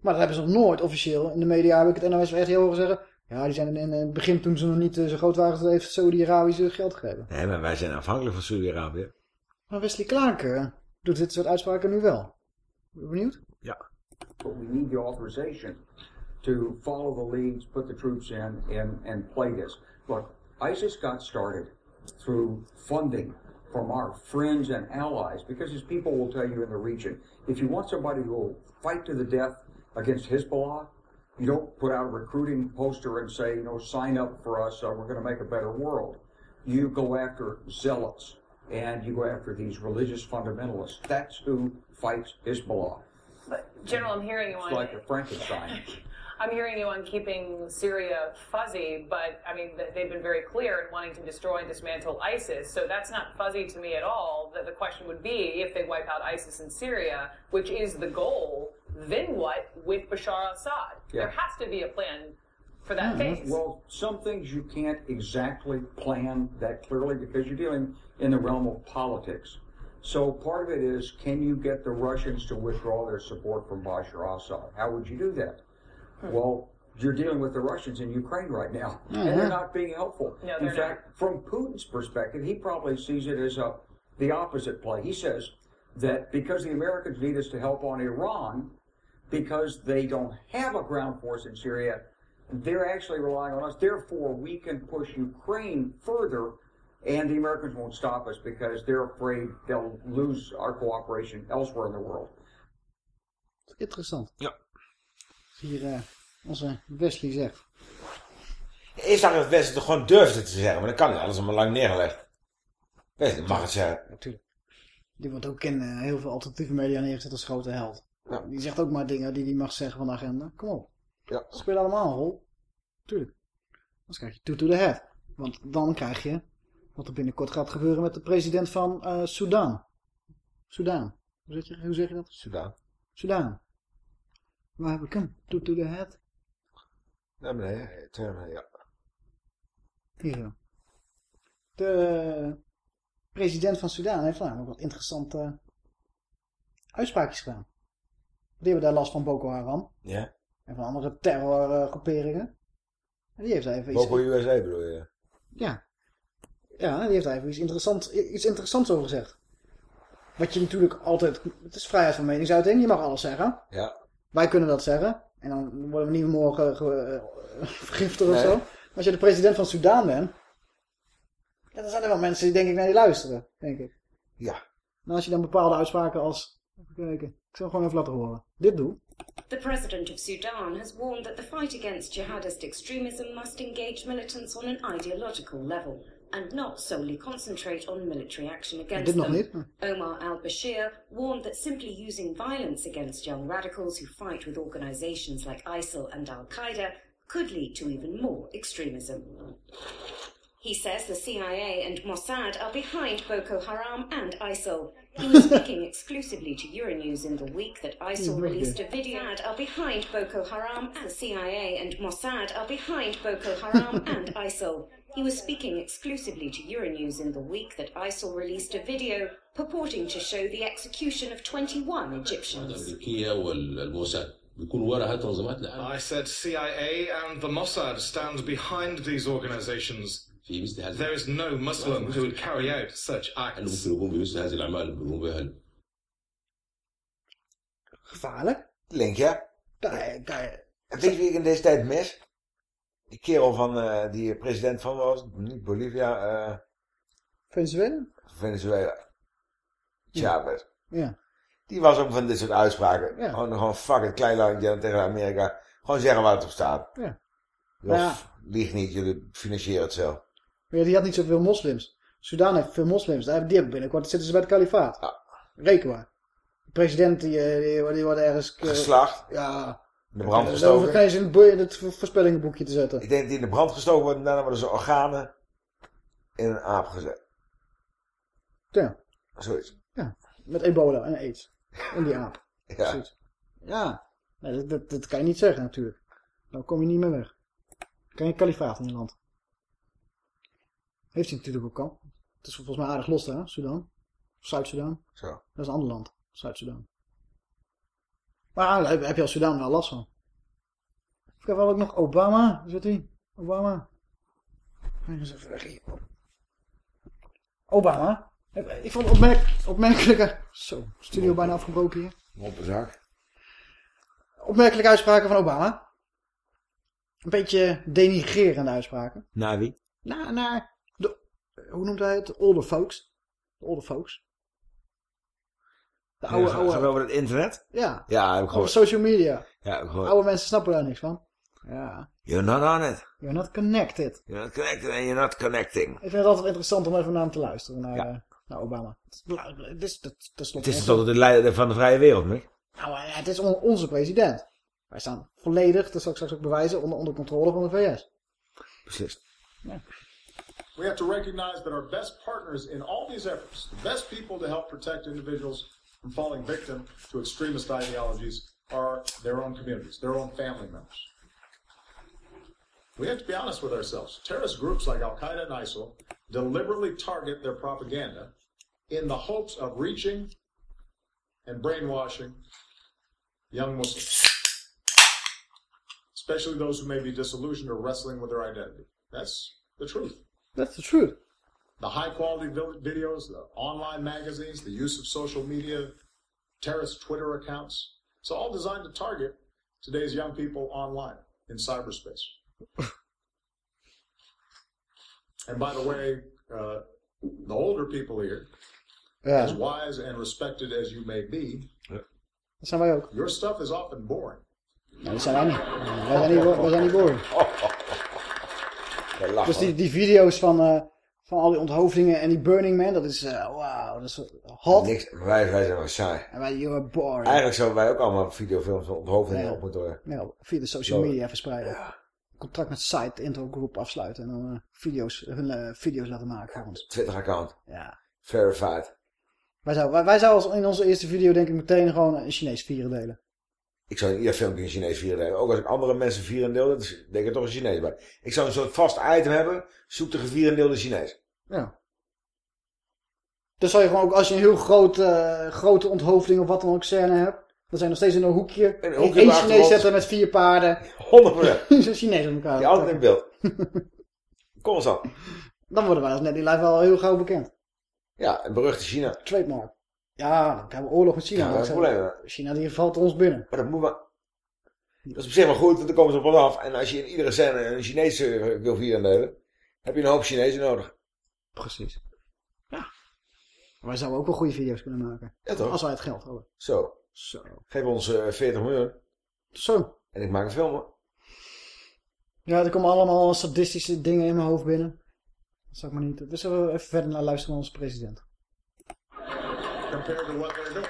Maar dat hebben ze nog nooit officieel. In de media heb ik het NOS echt heel horen zeggen. Ja, die zijn in, het begin toen ze nog niet zo groot waren, heeft Saudi-Arabië ze geld gegeven. Nee, maar wij zijn afhankelijk van Saudi-Arabië. Maar Wesley Clark doet dit soort uitspraken nu wel. Ben je benieuwd? Ja. But we need the authorization to follow the leads, put the troops in, and, and play this. Look, ISIS got started through funding from our friends and allies, because as people will tell you in the region, if you want somebody who will fight to the death against Hezbollah, you don't put out a recruiting poster and say, you know, sign up for us, uh, we're going to make a better world. You go after zealots, and you go after these religious fundamentalists. That's who fights Hezbollah. General, I'm hearing you on It's like a Frankenstein. I'm hearing you on keeping Syria fuzzy, but I mean they've been very clear in wanting to destroy and dismantle ISIS. So that's not fuzzy to me at all. The, the question would be if they wipe out ISIS in Syria, which is the goal, then what with Bashar al-Assad? Yeah. There has to be a plan for that Mhm. phase. Well, some things you can't exactly plan that clearly because you're dealing in the realm of politics. So part of it is can you get the Russians to withdraw their support from Bashar al-Assad? How would you do that? Well, you're dealing with the Russians in Ukraine right now, and Mhm. they're not being helpful. No, in they're fact, from Putin's perspective, he probably sees it as a the opposite play. He says that because the Americans need us to help on Iran, because they don't have a ground force in Syria, they're actually relying on us. Therefore, we can push Ukraine further, and the Americans won't stop us because they're afraid they'll lose our cooperation elsewhere in the world. Interessant. Ja. Hier eh, onze Wesley zegt. Eerst dacht ik dat Wesley toch gewoon durfde te zeggen, maar dat kan niet. Alles is allemaal lang neergelegd. Wesley mag het zeggen. Natuurlijk. Die wordt ook in eh, heel veel alternatieve media neergezet als grote held. Die zegt ook maar dingen die hij mag zeggen van de agenda. Kom op. Ja. Ze spelen allemaal een rol. Tuurlijk. Anders krijg je two to the head. Want dan krijg je wat er binnenkort gaat gebeuren met de president van eh Sudan. Sudan. Hoe zeg, je, hoe zeg je dat? Sudan. Sudan. Waar heb ik hem? Two to the head. Naar beneden, terug naar beneden, ja. Hier zo. De president van Sudan heeft namelijk wat interessante uitspraakjes gedaan. Die hebben daar last van Boko Haram. Ja. En van andere terrorgroeperingen. En die heeft daar even iets... Boko USA bedoel je? Ja. Ja, die heeft daar even iets, interessant, iets interessants over gezegd. Wat je natuurlijk altijd... Het is vrijheid van meningsuiting, je mag alles zeggen. Ja. Wij kunnen dat zeggen. En dan worden we niet morgen ge- eh, vergiftigd of Nee. zo. Maar als je de president van Sudaan bent... Ja, dan zijn er wel mensen die denk ik naar je luisteren, denk ik. Ja. En als je dan bepaalde uitspraken als... Even kijken. Ik zal gewoon even laten horen. Dit doe. The president of Sudan has warned that the fight against jihadist extremism must engage militants on an ideological level and not solely concentrate on military action against them. niet. Omar al-Bashir warned that simply using violence against young radicals who fight with organizations like ISIL and al-Qaeda could lead to even more extremism. He says the CIA and Mossad are behind Boko Haram and ISIL. He was speaking exclusively to Euronews in the week that ISIL released a video are behind Boko Haram and CIA and Mossad are behind Boko Haram and ISIL. He was speaking exclusively to Euronews in the week that ISIL released a video purporting to show the execution of 21 Egyptians. I said CIA and the Mossad stand behind these organizations. There is no Muslim who would carry out such acts. Gevaarlijk? Link, ja. Daar. Weet je wie ik in deze tijd mis? Die kerel van, eh, die president van was, niet Bolivia, eh, Venezuela? Venezuela. Chavez. Ja. Die was ook van dit soort uitspraken. Ja. Gewoon, gewoon fuck het klein landje tegen Amerika. Gewoon zeggen waar het op staat. Ja. Of, nou lieg niet, jullie financieren het zelf. Maar ja, die had niet zoveel moslims. Sudan heeft veel moslims. Daar hebben- Die hebben binnenkort zitten ze bij het kalifaat. Reken maar. De president die, eh, die, die wordt ergens... eh, Geslacht. Ja. In de brand gestoken. in het, boe- in het vo- voorspellingenboekje te zetten. Ik denk dat die in de brand gestoken wordt en daarna worden zijn organen in een aap gezet. Ja. Zoiets. Ja. Met ebola en aids. In die aap. Ja. Zoiets. Ja. Nee, dat, dat, dat kan je niet zeggen natuurlijk. Dan kom je niet meer weg. Dan kan je kalifaat in je land. Heeft hij natuurlijk ook al. Het is volgens mij aardig los daar, Sudan. Zuid-Sudan. Zo. Dat is een ander land. Zuid-Sudan. Maar daar heb, heb je als Sudan wel last van. Even kijken, wat had ik nog? Obama. Zit hij? Obama. Ga eens even weg hier. Obama. Ik vond het opmerk, opmerkelijke... Zo, studio bijna afgebroken hier. Op een zak. Opmerkelijke uitspraken van Obama. Een beetje denigrerende uitspraken. Naar wie? Naar, naar hoe noemt hij het? De older folks. De older folks. De oude, Ja, oude, over het internet? ja. Ja, heb ik Over social media. Ja, heb ik gehoord. Oude mensen snappen daar niks van. Ja. You're not on it. You're not connected. You're not connected and you're not connecting. Ik vind het altijd interessant om even naar hem te luisteren. Naar, Ja. eh, naar Obama. Het is, het is, het, het is is tot de leider van de vrije wereld, niet? Nou, eh, het is on- onze president. Wij staan volledig, dat zal ik straks ook bewijzen, onder, onder controle van de VS. Beslist. We have to recognize that our best partners in all these efforts, the best people to help protect individuals from falling victim to extremist ideologies, are their own communities, their own family members. We have to be honest with ourselves. Terrorist groups like Al Qaeda and ISIL deliberately target their propaganda in the hopes of reaching and brainwashing young Muslims, especially those who may be disillusioned or wrestling with their identity. That's the truth. That's the truth. The high quality videos, the online magazines, the use of social media, terrorist Twitter accounts. It's all designed to target today's young people online in cyberspace. and by the way, uh, the older people here, Ja. as wise and respected as you may be, Dat zijn wij ook. your stuff is often boring. Nou, dat zijn wij niet. Wij zijn niet, wij zijn niet boring. Dus die, die video's van, eh, van al die onthoofdingen en die Burning Man, dat is, eh wauw, dat is hot. Niks, wij, wij zijn wel saai. En wij, you're boring. Eigenlijk zouden wij ook allemaal videofilms van onthoofdingen Ja. op moeten worden. Ja, via de social media verspreiden. Contract met site, intro groep afsluiten en dan eh, video's, hun eh, video's laten maken voor ons. Twitter-account. Ja. Verified. Wij zouden, wij, wij zouden in onze eerste video denk ik meteen gewoon een Chinees vieren delen. Ik zou in ieder filmpje een Chinees vieren delen. Ook als ik andere mensen vieren deel, dan denk ik er toch een Chinees bij. Ik zou een soort vast item hebben. Zoek de gevierendeelde Chinees. Ja. Dus zou je gewoon ook, als je een heel groot, eh, grote onthoofding of wat dan ook scène hebt, dan zijn er nog steeds in een hoekje, Een hoekje één Chinees zetten met vier paarden. 100%. Zo'n Chinees op elkaar. Die altijd in beeld. Kom eens aan. Dan worden wij als net die live wel heel gauw bekend. Ja, een beruchte China. Trademark. Ja, dan hebben we oorlog met China. Ja, dat is probleem. China die valt ons binnen. Maar dat moet maar... Dat is op zich wel goed, want dan komen ze op af. En als je in iedere scène een Chinees eh, wil vieren heb je een hoop Chinezen nodig. Precies. Ja. Wij zouden ook wel goede video's kunnen maken. Ja, toch? Als wij het geld hadden. Zo. Zo. Geef ons eh 40 miljoen. Zo. En ik maak een film. hoor. Ja, er komen allemaal sadistische dingen in mijn hoofd binnen. Dat zou ik maar niet... Dus we even verder naar luisteren naar onze president. Compared to what they're doing.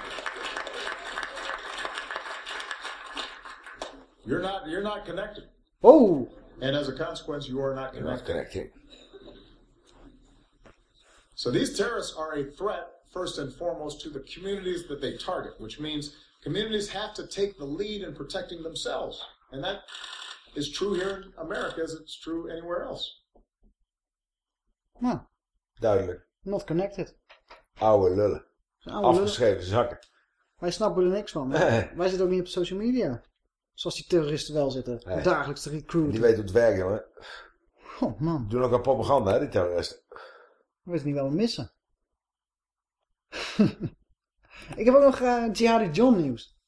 You're not you're not connected. Oh! And as a consequence, you are not You're not connected. So these terrorists are a threat, first and foremost, to the communities that they target, which means communities have to take the lead in protecting themselves. And that is true here in America as it's true anywhere else. Nou, Duidelijk. not connected. Oude lullen. Afgeschreven zakken. Wij snappen er niks van. Wij zitten ook niet op social media. Zoals die terroristen wel zitten. Dagelijks te recruiten. Die weten hoe het werkt, jongen. Oh man, Doen ook aan propaganda, hè, die terroristen. we weten niet wat we missen. ik heb ook nog eh Jihadi John nieuws.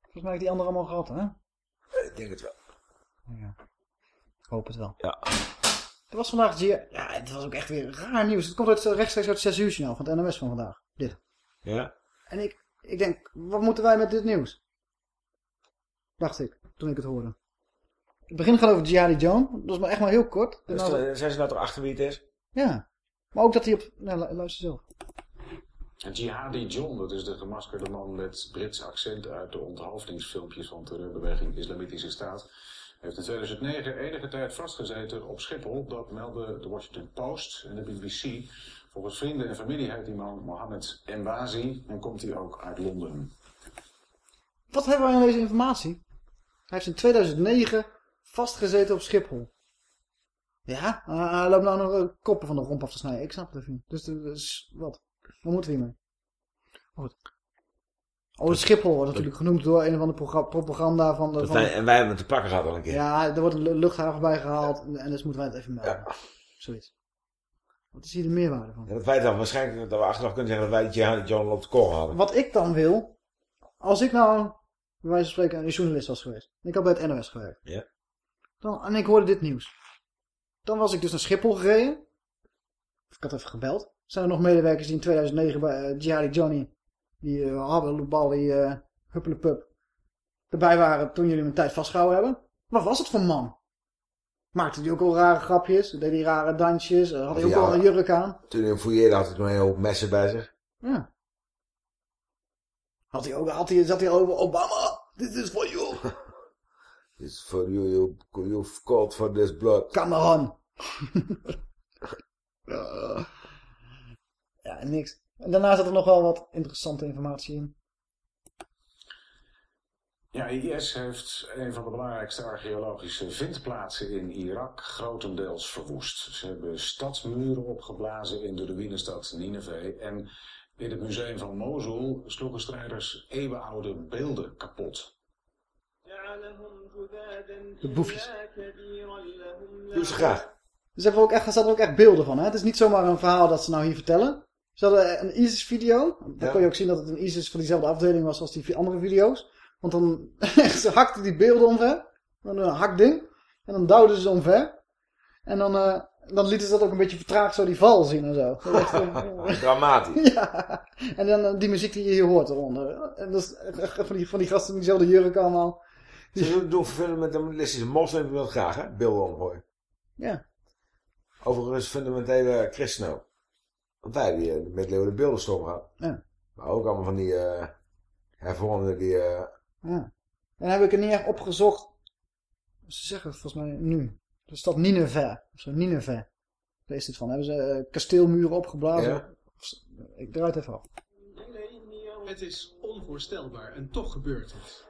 Volgens mij heb ik die andere allemaal gehad, hè? Ik denk het wel. Ja. Ik hoop het wel. Ja. Er was vandaag. Ja, het was ook echt weer raar nieuws. Het komt uit, rechtstreeks uit het 6 uur journaal van het NOS van vandaag. Dit. Ja. En ik, ik denk, wat moeten wij met dit nieuws? Dacht ik, toen ik het hoorde. Het begin gaat over Jihadi John. Dat is maar echt maar heel kort. Dus, eh, zijn ze nou toch achter wie het is? Ja. Maar ook dat hij op... Nou, lu- luister zelf. Jihadi John, dat is de gemaskerde man met Brits accent uit de onthoofdingsfilmpjes van terreurbeweging Islamitische Staat. Heeft in 2009 enige tijd vastgezeten op Schiphol. Dat meldde de Washington Post en de BBC. Volgens vrienden en familie heet die man Mohammed Embazi en komt hij ook uit Londen. Wat hebben wij aan deze informatie? Hij heeft in 2009 vastgezeten op Schiphol. Ja, hij loopt nou nog eh, koppen van de romp af te snijden. Ik snap het even niet. Dus, eh, dus wat? Wat moeten we hiermee? Maar goed. Oh, Schiphol wordt natuurlijk genoemd door een of andere progra- propaganda van de... Van wij, de- en wij hebben het te pakken gehad al een keer. Ja, er wordt een lu- luchthaven bij gehaald en, en dus moeten wij het even melden. Zoiets. Wat is hier de meerwaarde van? Ja, dat wij dan waarschijnlijk dat we achteraf kunnen zeggen dat wij John op de korrel hadden. Wat ik dan wil, als ik nou, bij wijze van spreken, een journalist was geweest. En ik had bij het NOS gewerkt. Ja. Dan, en ik hoorde dit nieuws. Dan was ik dus naar Schiphol gereden. Of ik had even gebeld. Zijn er nog medewerkers die in 2009 bij eh, Jihadi Johnny, die uh, Habbelubal, die uh, Huppelepup, erbij waren toen jullie mijn tijd vastgehouden hebben? Wat was het voor man? Maakte hij ook al rare grapjes? Deed hij rare dansjes? eh, Had hij ook al een jurk aan? Toen hij fouilleerde had hij nog een hoop messen bij zich. Ja. Had hij ook, had hij, zat hij over Obama? This is for you. It's for you, you, you've called for this blood. Cameron. ja, niks. En daarna zat er nog wel wat interessante informatie in. Ja, IS heeft een van de belangrijkste archeologische vindplaatsen in Irak grotendeels verwoest. Ze hebben stadsmuren opgeblazen in de ruïnestad Nineveh en in het museum van Mosul sloegen strijders eeuwenoude beelden kapot. De boefjes. Doe ze graag. Dus hebben we ook echt, er zaten ook echt beelden van. Hè? Het is niet zomaar een verhaal dat ze nou hier vertellen. Ze hadden een ISIS-video. Dan Ja. kon je ook zien dat het een ISIS van diezelfde afdeling was als die andere video's. Want dan ze hakten die beelden omver. Een hakding. En dan duwden ze omver. En dan, eh, dan lieten ze dat ook een beetje vertraagd zo die val zien en zo. Echt, eh, Dramatisch. ja. En dan eh, die muziek die je hier hoort eronder. En dat is van die, van die gasten in diezelfde jurk allemaal. Ze doen vervelend met de monistische moslims wil graag, hè? Beelden omgooien. Ja. Overigens fundamentele christenen ook. Want wij hebben hier met Leo de beeldenstorm gehad. Ja. Maar ook allemaal van die eh hervormden die... Ja. En dan heb ik er niet echt opgezocht. Ze zeggen het volgens mij nu. De stad Nineveh. Of zo, Nineveh. Daar is dit van. Hebben ze eh, kasteelmuren opgeblazen. Ja. Ik draai het even af. Het is onvoorstelbaar en toch gebeurt het.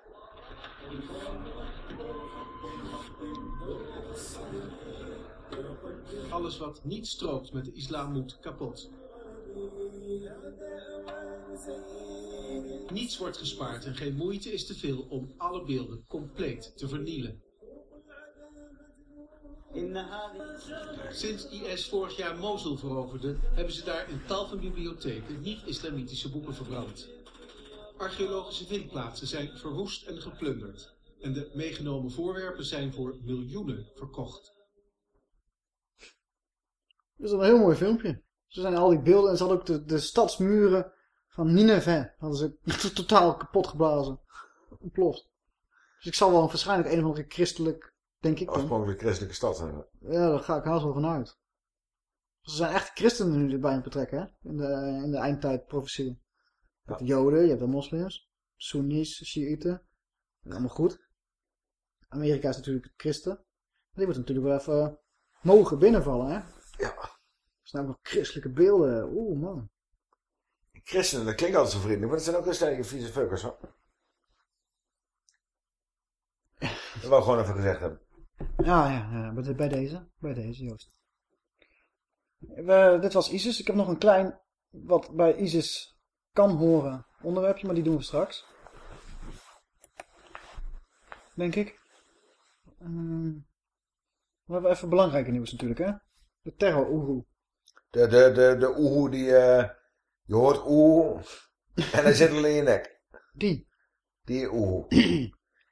Alles wat niet strookt met de islam moet kapot. Niets wordt gespaard en geen moeite is te veel om alle beelden compleet te vernielen. Sinds IS vorig jaar Mosul veroverde, hebben ze daar in tal van bibliotheken niet-islamitische boeken verbrand. Archeologische vindplaatsen zijn verwoest en geplunderd. En de meegenomen voorwerpen zijn voor miljoenen verkocht. Dat is een heel mooi filmpje. Ze zijn al die beelden en ze hadden ook de, de stadsmuren van Nineveh. Hadden ze totaal kapot geblazen. Ontploft. Dus ik zal wel waarschijnlijk een of andere christelijk, denk ik. Oorspronkelijk christelijke stad. hè. Ja, daar ga ik haast wel vanuit. Ze zijn echt christenen nu erbij aan het betrekken, hè? In de, in de eindtijdprofetie. Je hebt de joden, je hebt de moslims, Soenies, Shiiten. Allemaal goed. Amerika is natuurlijk christen. Die wordt natuurlijk wel even mogen binnenvallen, hè? Er zijn ook nog christelijke beelden. Oeh, man. Christenen, dat klinkt altijd zo vriendelijk, maar dat zijn ook een sterke vieze fuckers, hoor. Dat wil ik gewoon even gezegd hebben. Ja, ja, ja bij, de- bij deze. Bij deze, Joost. We, dit was ISIS. Ik heb nog een klein, wat bij ISIS kan horen, onderwerpje, maar die doen we straks. Denk ik. Ehm, we hebben even belangrijke nieuws natuurlijk, hè. De terror oehoe. De, de, de, de oehoe die, eh, je hoort oehoe en hij zit al in je nek. Die? Die oehoe.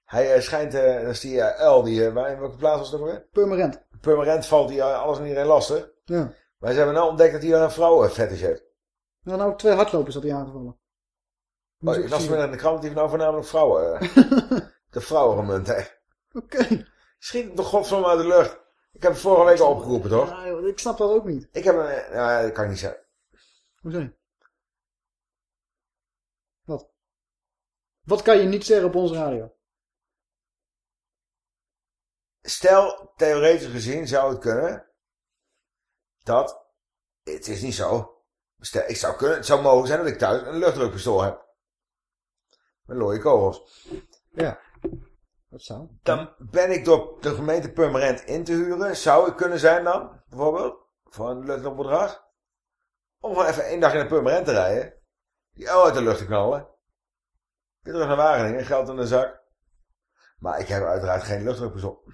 hij eh, schijnt, dat is die uil, die, eh, waar, in welke plaats was ook weer? Purmerend. Purmerend valt die alles en iedereen lastig. Ja. Maar ze hebben nou ontdekt dat hij een vrouwenfetish heeft. Nou, nou, twee hardlopers had hij aangevallen. Oh, ik las vanmiddag in de krant dat hij voornamelijk vrouwen, de vrouwen gemunt heeft. Oké. Schiet hem toch godverdomme uit de lucht. Ik heb het vorige week al opgeroepen, toch? Ja, joh, ik snap dat ook niet. Ik heb een, ja, dat kan ik niet zeggen. Hoezo? Wat? Wat kan je niet zeggen op onze radio? Stel, theoretisch gezien zou het kunnen dat, het is niet zo, stel, ik zou kunnen, het zou mogelijk zijn dat ik thuis een luchtdrukpistool heb. Met looie kogels. Ja. Zou. Dan ben ik door de gemeente Purmerend in te huren, zou ik kunnen zijn dan, bijvoorbeeld, voor een luchtdrukbedrag, om gewoon even één dag in de Purmerend te rijden, die uil uit de lucht te knallen, weer terug naar Wageningen, geld in de zak. Maar ik heb uiteraard geen luchtdrukpistool.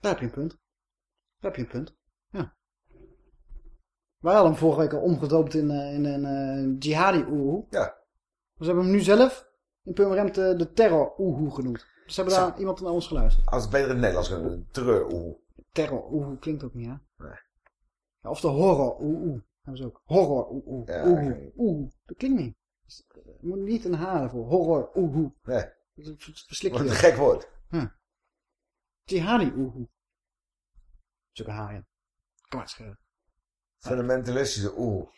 Daar heb je een punt. Daar heb je een punt. Ja. Wij hadden hem vorige week al omgedoopt in, eh, in een eh, jihadi oehoe. Ja. Dus hebben hem nu zelf in Purmerend eh, de terror oehoe genoemd. Dus hebben Zo. daar iemand naar ons geluisterd. Als het beter in het Nederlands kunnen, terreur oehoe. Terror oehoe klinkt ook niet, hè? Nee. Ja, of de horror oehoe. Hebben ze ook. Horror oehoe. Ja, oehoe. Dat klinkt niet. Dus, eh, Je moet niet een H ervoor. Horror oehoe. Nee. Dat is een vers- verslik je Wat een wel. gek woord. Hm. Jihadi oehoe. Zulke haaien. Kom maar schelen. Fundamentalistische oehoe.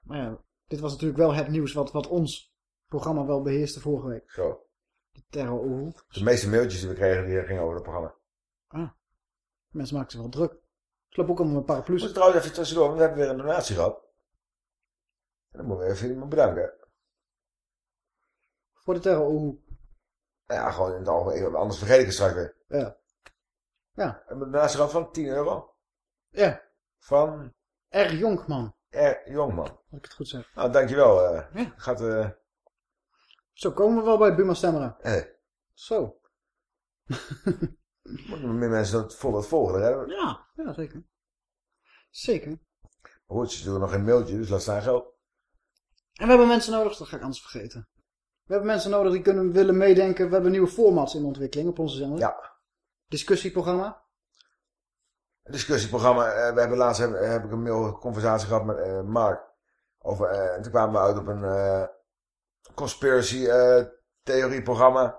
Maar ja, dit was natuurlijk wel het nieuws wat, wat ons programma wel beheerste vorige week. Zo. De terror oehoe. De meeste mailtjes die we kregen, die gingen over het programma. Ah. Mensen maken zich wel druk. Ik loop ook allemaal met paraplu's. Moet trouwens even tussendoor, want we hebben weer een donatie gehad. En dan moeten we even iemand bedanken. Voor de terror oehoe. Nou ja, gewoon in het algemeen. Anders vergeet ik het straks weer. Ja. Ja. Een donatie gehad van 10 euro. Ja. Van R. Jonkman. R. Jongman. Als ik het goed zeg. Nou, dankjewel. eh Ja. Gaat, eh Zo komen we wel bij Buma Stemra. eh, Zo. moeten meer mensen dat voor dat volgen. Hè? Maar Ja, ja zeker. Zeker. goed, ze doen nog geen mailtje, dus laat staan geld. En we hebben mensen nodig, dat ga ik anders vergeten. We hebben mensen nodig die kunnen willen meedenken. We hebben nieuwe formats in ontwikkeling op onze zender. Ja. Discussieprogramma. Discussieprogramma. eh, we hebben laatst heb, heb ik een mail conversatie gehad met eh, Mark. Over, eh, en toen kwamen we uit op een conspiracy eh, theorieprogramma.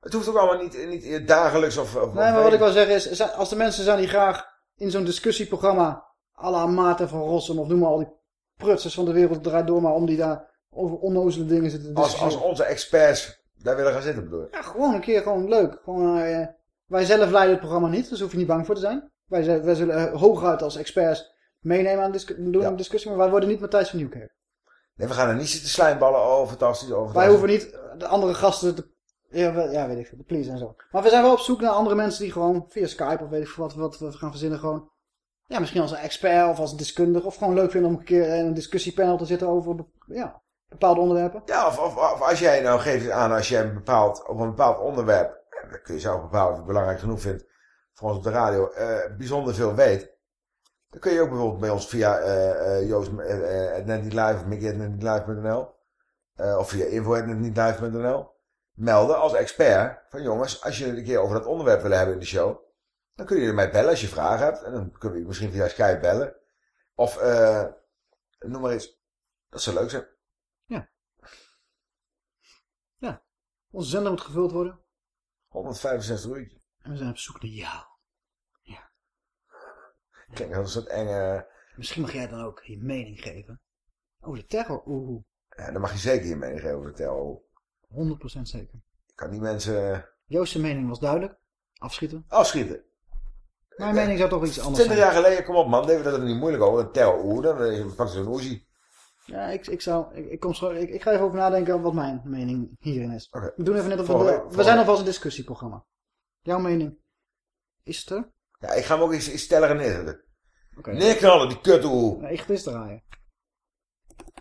Het hoeft ook allemaal niet, niet dagelijks of... of Nee, maar wat ik wil zeggen is, als de mensen zijn die graag in zo'n discussieprogramma à la Maarten van Rossum of noem maar al die prutsers van de wereld draait door maar om die daar over onnozele dingen zitten te Als, discussiëren. als onze experts daar willen gaan zitten, bedoel. Ja, gewoon een keer gewoon leuk. Gewoon, eh, wij zelf leiden het programma niet, dus hoef je niet bang voor te zijn. Wij, wij zullen hooguit als experts meenemen aan de discu- doen aan discussie, maar wij worden niet Matthijs van Nieuwkerk. Nee, we gaan er niet zitten slijmballen. Oh, fantastisch. Oh, Wij hoeven niet de andere gasten te... Ja, we- ja, weet ik veel, de please en zo. Maar we zijn wel op zoek naar andere mensen die gewoon via Skype of weet ik veel wat, wat we gaan verzinnen gewoon... Ja, misschien als een expert of als een deskundige of gewoon leuk vinden om een keer in een discussiepanel te zitten over ja, bepaalde onderwerpen. Ja, of, of, of als jij nou geeft aan als jij een bepaald, op een bepaald onderwerp, en dat kun je zelf bepalen of je het belangrijk genoeg vindt, voor ons op de radio, eh, bijzonder veel weet. Dan kun je ook bijvoorbeeld bij ons via eh eh Joost, eh, net niet live of mickey.netnietlive.nl eh, of via info.netnietlive.nl melden als expert. Van jongens, als jullie een keer over dat onderwerp willen hebben in de show. Dan kun je mij bellen als je vragen hebt. En dan kunnen we misschien via Skype bellen. Of eh noem maar iets. Dat zou leuk zijn. Onze zender moet gevuld worden. 165 uurtjes. En we zijn op zoek naar jou. Klinkt als een soort enge... Misschien mag jij dan ook je mening geven. Over de terror. Oeh, Ja, dan mag je zeker je mening geven over de terror. 100% zeker. Ik kan die mensen Joost's mening was duidelijk. Afschieten. afschieten. Mijn mening zou toch iets anders 20 zijn. jaar geleden, kom op man, deden we dat er niet moeilijk over. Een terror, dan pak je zo'n Uzi. Ja, ik, ik zou... Ik, ik, kom zo, ik, ik ga even over nadenken wat mijn mening hierin is. Oké. We doen even net of we... De- we zijn alvast een discussieprogramma. Jouw mening is het er? Ja, ik ga hem ook iets, iets stelliger neerzetten. Oké. Neerknallen, die kuthoe. Nee, echt is draaien.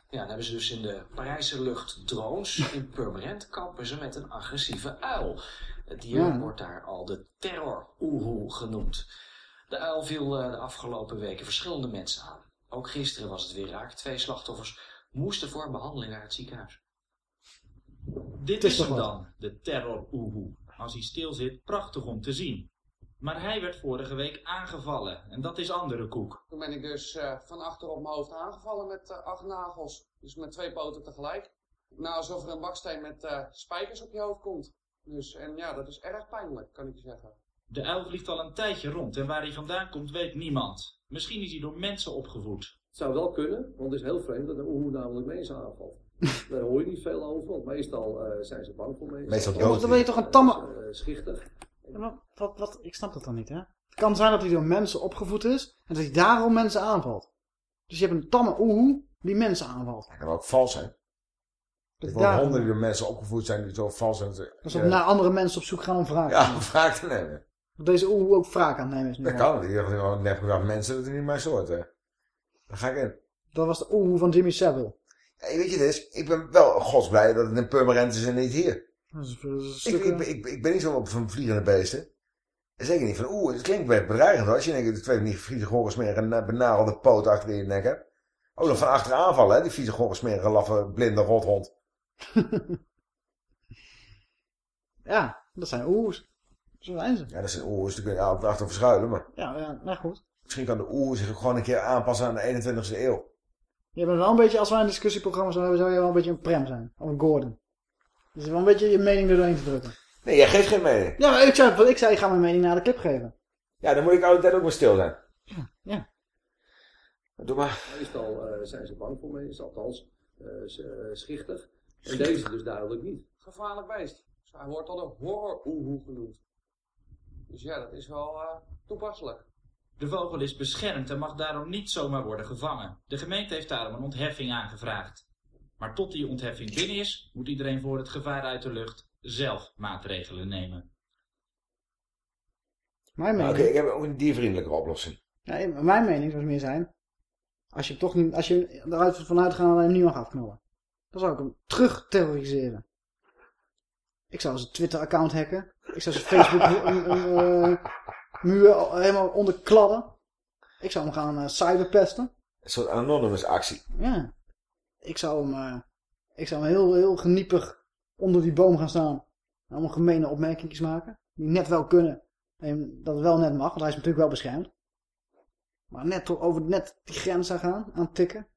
Ja, dan hebben ze dus in de Parijse lucht drones. In Purmerend kampen ze met een agressieve uil. Het dier Ja. wordt daar al de terror-oehoe genoemd. De uil viel eh, de afgelopen weken verschillende mensen aan. Ook gisteren was het weer raak. Twee slachtoffers moesten voor behandeling naar het ziekenhuis. Dit is hem dan, de terror oehoe. Als hij stil zit, prachtig om te zien. Maar hij werd vorige week aangevallen en dat is andere koek. Toen ben ik dus eh, van achter op mijn hoofd aangevallen met eh, acht nagels. Dus met twee poten tegelijk. Nou, alsof er een baksteen met eh, spijkers op je hoofd komt. Dus, en ja, dat is erg pijnlijk, kan ik je zeggen. De uil vliegt al een tijdje rond en waar hij vandaan komt weet niemand. Misschien is hij door mensen opgevoed. Het zou wel kunnen, want het is heel vreemd dat een oehoe namelijk mensen aanvalt. Daar hoor je niet veel over, want meestal eh, zijn ze bang voor mensen. Meestal dood. Dan ben je toch een tamme- schichtig. Ja, wat, wat, ik snap dat dan niet, hè? Het kan zijn dat hij door mensen opgevoed is en dat hij daarom mensen aanvalt. Dus je hebt een tamme oehoe die mensen aanvalt. Dat kan ook vals zijn. Er worden honden die door mensen opgevoed zijn die zo vals zijn. Dat ze op naar andere mensen op zoek gaan om te Ja, om wraak te nemen. Dat deze oehoe ook wraak aan nemen is nu. Dat kan. Die heeft gewoon net gedacht, mensen, dat is niet mijn soort. Hè. Daar ga ik in. Dat was de oehoe van Jimmy Savile. Hey, weet je is? Ik ben wel godsblij dat het in Purmerend is en niet hier. Dat is, dat is een Ik, eh, ik, ik ben niet zo op van vliegende beesten. En zeker niet van, oeh, het klinkt best bedreigend hoor. Als je denkt, ik weet niet, vieze gore smerige benarelde poot achter je nek hebt. Ook nog van achter aanvallen, hè, die vieze gore smerige laffe blinde rothond. Ja, dat zijn oehoes. Zo zijn ze. Ja, dat zijn oehoes, daar kun je altijd achter verschuilen, maar Ja, ja, nou goed. misschien kan de oehoe zich ook gewoon een keer aanpassen aan de 21ste eeuw. Je bent wel een beetje, als wij een discussieprogramma zouden hebben, zou je wel een beetje een Prem zijn. Of een Gordon. Dus wel een beetje je mening er doorheen te drukken. Nee, jij geeft geen mening. Ja, maar ik zei, wat ik zei, ik ga mijn mening na de clip geven. Ja, dan moet ik altijd ook maar stil zijn. Ja. Doe maar. Meestal eh, zijn ze bang voor mensen, althans eh, schichtig. En deze dus duidelijk niet. Gevaarlijk beest. Dus hij wordt al de horror oehoe genoemd. Dus ja, dat is wel eh, toepasselijk. De vogel is beschermd en mag daarom niet zomaar worden gevangen. De gemeente heeft daarom een ontheffing aangevraagd. Maar tot die ontheffing binnen is, moet iedereen voor het gevaar uit de lucht zelf maatregelen nemen. Mijn Nou, mening. Oké, ik heb ook een diervriendelijke oplossing. Ja, mijn mening zou meer zijn. Als je toch niet, als je eruit vanuit gaat dat je hem niet mag afknallen. Dan zou ik hem terug terroriseren. Ik zou zijn Twitter account hacken. Ik zou zijn Facebook een, een, eh, helemaal onderkladden. Ik zou hem gaan eh, cyberpesten. Een soort anonymous actie. Ja. Ik zou hem, eh, ik zou hem heel, heel geniepig onder die boom gaan staan. En allemaal gemene opmerkingjes maken. Die net wel kunnen. En dat het wel net mag, want hij is natuurlijk wel beschermd. Maar net toch over net die grens aan gaan, aan tikken.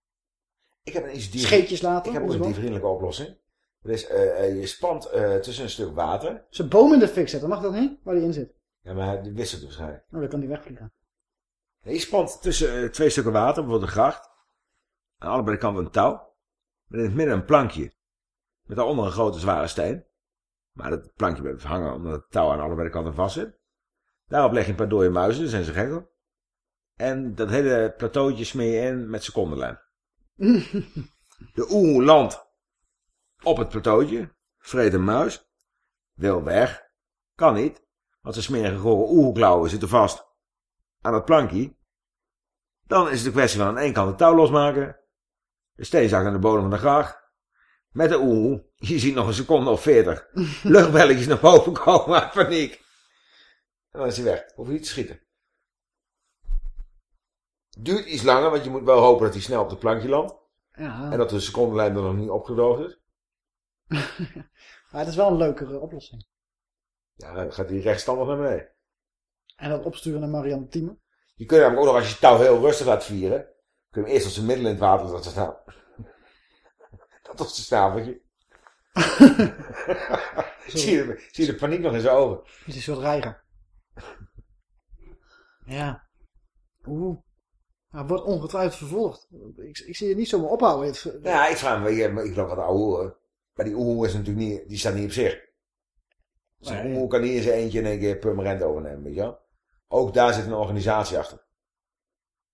Ik heb een dier... Scheetjes laten. Ik heb een boom. diervriendelijke oplossing. Dat is, eh, eh, je spant tussen een stuk water. Zijn boom in de fik zetten, mag dat niet? Waar die in zit. Ja, maar die wisselt waarschijnlijk. Oh, dan kan die wegvliegen. Nee, je spant tussen twee stukken water, bijvoorbeeld een gracht. Aan allebei kanten een touw. Met in het midden een plankje. Met daaronder een grote zware steen. Maar dat plankje blijft hangen omdat het touw aan allebei de kanten vast zit. Daarop leg je een paar dode muizen, daar zijn ze gek op. En dat hele plateautje smeer je in met secondenlijm. De oehoe landt op het plateautje. Vreet een muis. Wil weg. Kan niet. Want zijn smerige gore oehoeklauwen zitten vast aan dat plankje. Dan is het een kwestie van aan één kant het touw losmaken. De steen naar de bodem van de gracht. Met de oehoe. Je ziet nog een seconde of veertig. Luchtbelletjes naar boven komen uit paniek. En dan is hij weg. Hoef je niet te schieten. Duurt iets langer, want je moet wel hopen dat hij snel op het plankje landt. Ja. En dat de secondenlijn er nog niet opgedroogd is. Maar het is wel een leukere oplossing. Ja, dan gaat die rechtsstandig naar beneden. En dat opsturen naar Marianne Thieme. Je kunt namelijk ook nog, als je touw heel rustig laat vieren, kun je hem eerst als zijn middel in het water laten staan. Dat was de snaveltje. zie, je, zie je de paniek nog in zijn ogen. Het is een soort reiger. Ja. Oeh. Hij wordt ongetwijfeld vervolgd. Ik, ik zie je niet zomaar ophouden. Het- Nou ja, ik vraag me, ik loop wat hoor. Maar die oehoe is natuurlijk niet, die staat niet op zich. Zo'n Nee. oehoe kan niet in zijn eentje in één keer permanent overnemen, weet je wel. Ook daar zit een organisatie achter.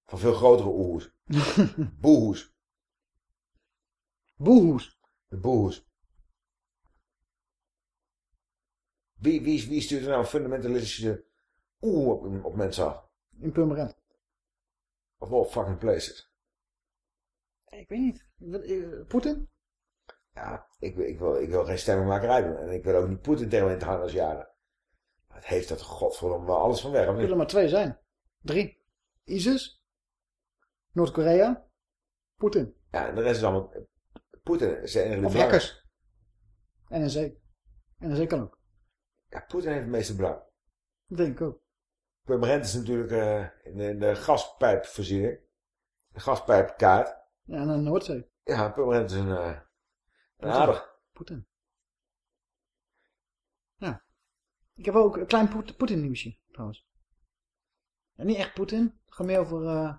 Van veel grotere oehoes. Boehoes. Boehoes? De boehoes. Wie, wie, wie stuurt er nou een fundamentalistische oehoe op, op mensen af? In Purmerend. Of all fucking places. Ik weet niet. Eh, Poetin? Ja, ik, wil- ik, wil, ik wil geen stemmenmakerij doen. En ik wil ook niet Poetin tegen me in te hangen als jaren. Maar het heeft dat godverdomme wel alles van weg. Er niet? zullen maar twee zijn. Drie. ISIS. Noord-Korea. Poetin. Ja, en de rest is allemaal... Poetin Of hackers. NSC. NSC kan ook. Ja, Poetin heeft het meeste belang. Dat denk ik ook. Purmerend is natuurlijk eh, in, de, in de gaspijpvoorziening. De gaspijpkaart. Ja, en de Noordzee. Ja, Purmerend is een, eh een aardig. Poetin. Ja. Ik heb ook een klein Poet- Poetin nieuwsje, trouwens. Niet echt Poetin. Het gaat meer over, eh,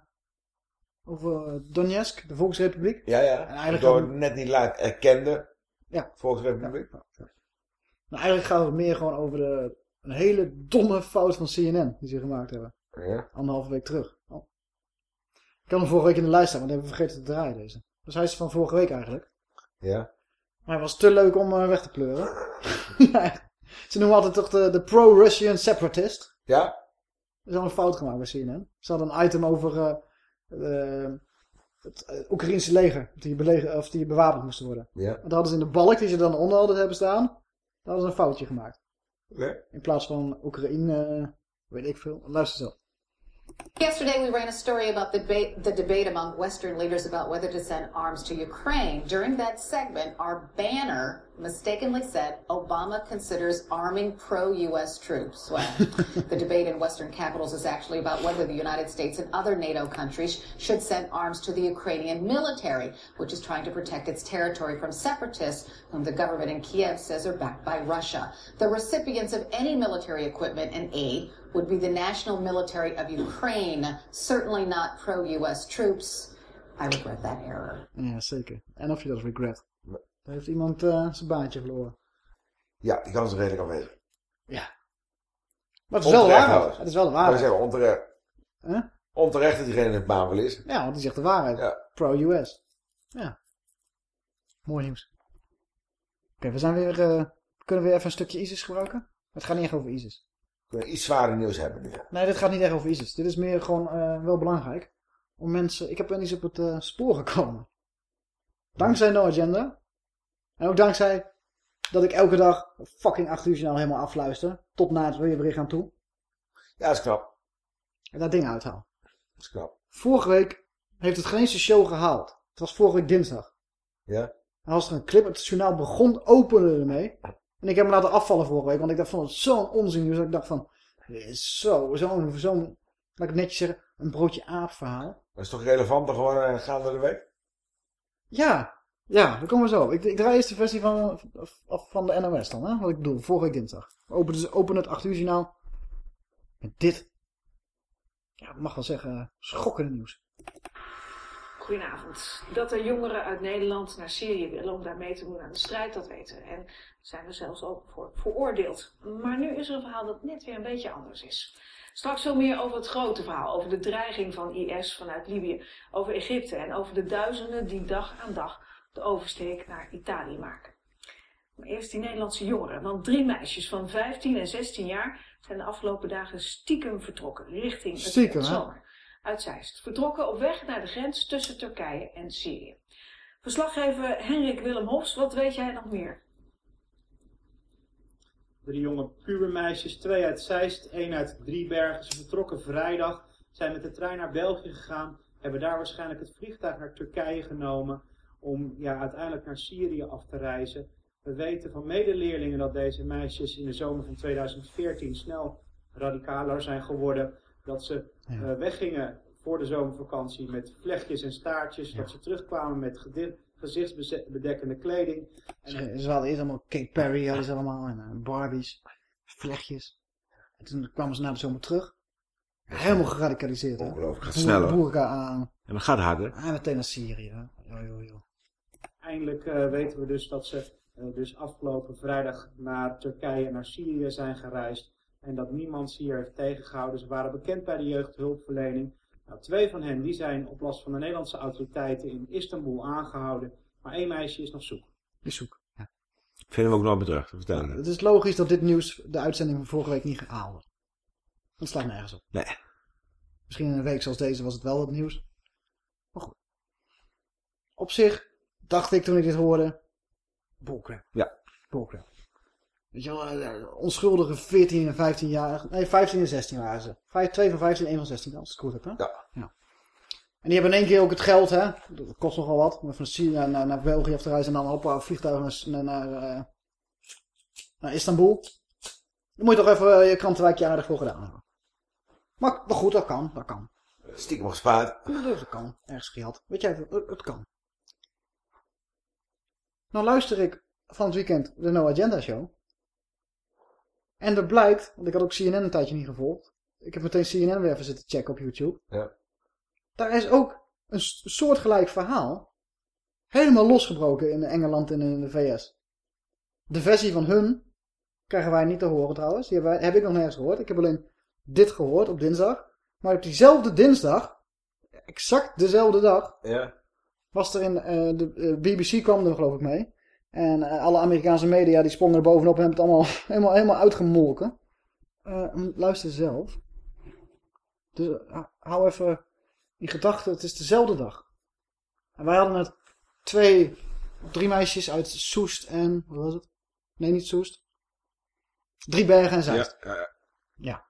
over Donetsk, de Volksrepubliek. Ja, ja. En eigenlijk Door we- net niet laat erkende Ja. Volksrepubliek. Nou, eigenlijk gaat het meer gewoon over de, een hele domme fout van CNN die ze gemaakt hebben. Ja. Anderhalve week terug. Oh. Ik had hem vorige week in de lijst staan, maar die hebben we vergeten te draaien deze. Dus hij is van vorige week eigenlijk. Ja. Maar hij was te leuk om eh, weg te pleuren. Ze noemen altijd toch de, de pro-Russian separatist. Ja. Er is al een fout gemaakt bij CNN. Ze hadden een item over eh, eh, het eh, Oekraïnse leger. Of die, belegen, of die bewapend moesten worden. Ja. En daar hadden ze in de balk die ze dan onder hadden hebben staan. Daar hadden ze een foutje gemaakt. Oké. In plaats van Oekraïne, eh, weet ik veel. Luister zelf. Yesterday, we ran a story about the debate, the debate among Western leaders about whether to send arms to Ukraine. During that segment, our banner mistakenly said Obama considers arming pro U.S. troops. Well, the debate in Western capitals is actually about whether the United States and other NATO countries should send arms to the Ukrainian military, which is trying to protect its territory from separatists whom the government in Kiev says are backed by Russia. The recipients of any military equipment and aid would be the national military of Ukraine, certainly not pro US troops. I regret that error. Ja, zeker. En of je dat regret. Daar heeft iemand eh, zijn baantje verloren. Ja, die kans is redelijk aanwezig. Ja. Maar het is wel de waarheid. Het is wel de waarheid. zeggen, onterecht. Huh? Onterecht dat diegene de baan verliest. Ja, want die zegt de waarheid. Pro-US. Ja. Mooi nieuws. Oké, we zijn weer... eh, kunnen we weer even een stukje ISIS gebruiken? Het gaat niet echt over ISIS. We kunnen iets zwaarder nieuws hebben nu. Nee, dit gaat niet echt over ISIS. Dit is meer gewoon eh, wel belangrijk. Om mensen... Ik heb wel eens op het spoor gekomen. Dankzij No Agenda. En ook dankzij dat ik elke dag fucking 8 uur journaal helemaal afluister. Tot na het weerbericht aan toe. Ja, dat is knap. En dat ding uithaal. Dat is knap. Vorige week heeft het geen eens show gehaald. Het was vorige week dinsdag. Ja? En als er een clip, het journaal begon, opende ermee. En ik heb hem laten afvallen vorige week, want ik dacht van het zo'n onzin. Dus ik dacht van, zo, zo'n, zo'n, laat ik het netjes zeggen, een broodje aap verhaal. Dat is toch relevanter gewoon uh, gaande de week? Ja, ja, daar komen we zo. Ik, ik draai eerst de versie van, van, de NOS dan, hè? wat ik bedoel, vorige dinsdag. Open, dus open het 8 uur journaal met dit. Ja, ik mag wel zeggen, schokkende nieuws. Goedenavond. Dat er jongeren uit Nederland naar Syrië willen om daar mee te doen aan de strijd, dat weten we. En zijn er zelfs ook voor veroordeeld. Maar nu is er een verhaal dat net weer een beetje anders is. Straks veel meer over het grote verhaal, over de dreiging van IS vanuit Libië, over Egypte en over de duizenden die dag aan dag de oversteek naar Italië maken. Maar eerst die Nederlandse jongeren, want drie meisjes van 15 en 16 jaar zijn de afgelopen dagen stiekem vertrokken richting het Stiekem, zomer uit Zeist. Vertrokken op weg naar de grens tussen Turkije en Syrië. Verslaggever Henrik Willem Hofs, wat weet jij nog meer? Drie jonge pubermeisjes, twee uit Zeist, één uit Driebergen. Ze vertrokken vrijdag, zijn met de trein naar België gegaan, hebben daar waarschijnlijk het vliegtuig naar Turkije genomen om ja, uiteindelijk naar Syrië af te reizen. We weten van medeleerlingen dat deze meisjes in de zomer van 2014 snel radicaler zijn geworden. Dat ze Ja. eh, weggingen voor de zomervakantie met vlechtjes en staartjes. Dat ze terugkwamen met gezichtsbedekkende kleding. En Ze, ze hadden eerst allemaal Kate Perry, hadden ze allemaal, en eh, Barbies, vlechtjes. En toen kwamen ze na de zomer terug. Helemaal geradicaliseerd, hè? Ongelooflijk, gaat Boer- snel, hoor. Boerka aan. En dat gaat hard, hè? En meteen naar Syrië, hè? Jo, jo, jo. Eindelijk eh, weten we dus dat ze eh, dus afgelopen vrijdag naar Turkije en naar Syrië zijn gereisd. En dat niemand ze hier heeft tegengehouden. Ze waren bekend bij de jeugdhulpverlening. Nou, twee van hen die zijn op last van de Nederlandse autoriteiten in Istanbul aangehouden. Maar één meisje is nog zoek. Is zoek. Ja. Vinden we ook nooit meer terug te vertellen. Het is logisch dat dit nieuws de uitzending van vorige week niet gehaald wordt. Dat slaat nergens op. Nee. Misschien in een week zoals deze was het wel het nieuws. Maar goed. Op zich dacht ik toen ik dit hoorde... Bullcrap. Ja. Bullcrap. Weet je wel, eh, onschuldige 14 en 15 jaar. Nee, 15 en 16 waren ze. Vijf- Twee van 15 en één van 16, als ik het goed heb, hè? Ja. En die hebben in één keer ook het geld, hè. Dat kost nogal wat. Om van naar, naar, België af te reizen en dan op een vliegtuig naar, naar, naar, eh, naar Istanbul. Dan moet je toch even eh, je krantenwijkje aardig voor gedaan hebben. Maar, maar goed, dat kan, dat kan. Stiekem gespaard. Ja, Dat kan, ergens gehad. Weet jij, het, het kan. Nou luister ik van het weekend de No Agenda Show. En er blijkt, want ik had ook CNN een tijdje niet gevolgd. Ik heb meteen CNN weer even zitten checken op YouTube. Ja. Daar is ook een soortgelijk verhaal. Helemaal losgebroken in Engeland en in de VS. De versie van hun krijgen wij niet te horen trouwens. Die hebben wij- heb ik nog nergens gehoord. Ik heb alleen dit gehoord op dinsdag. Maar op diezelfde dinsdag, exact dezelfde dag, Ja. Was er in eh, de eh, BBC kwam er geloof ik mee. En eh, alle Amerikaanse media die sprongen er bovenop en hebben het allemaal helemaal, helemaal uitgemolken. Luister zelf. Dus hou even in gedachten, het is dezelfde dag. En wij hadden het twee, drie meisjes uit Soest en, wat was het? Nee, niet Soest. Drie bergen en Zuid. Ja, ja, ja. Ja.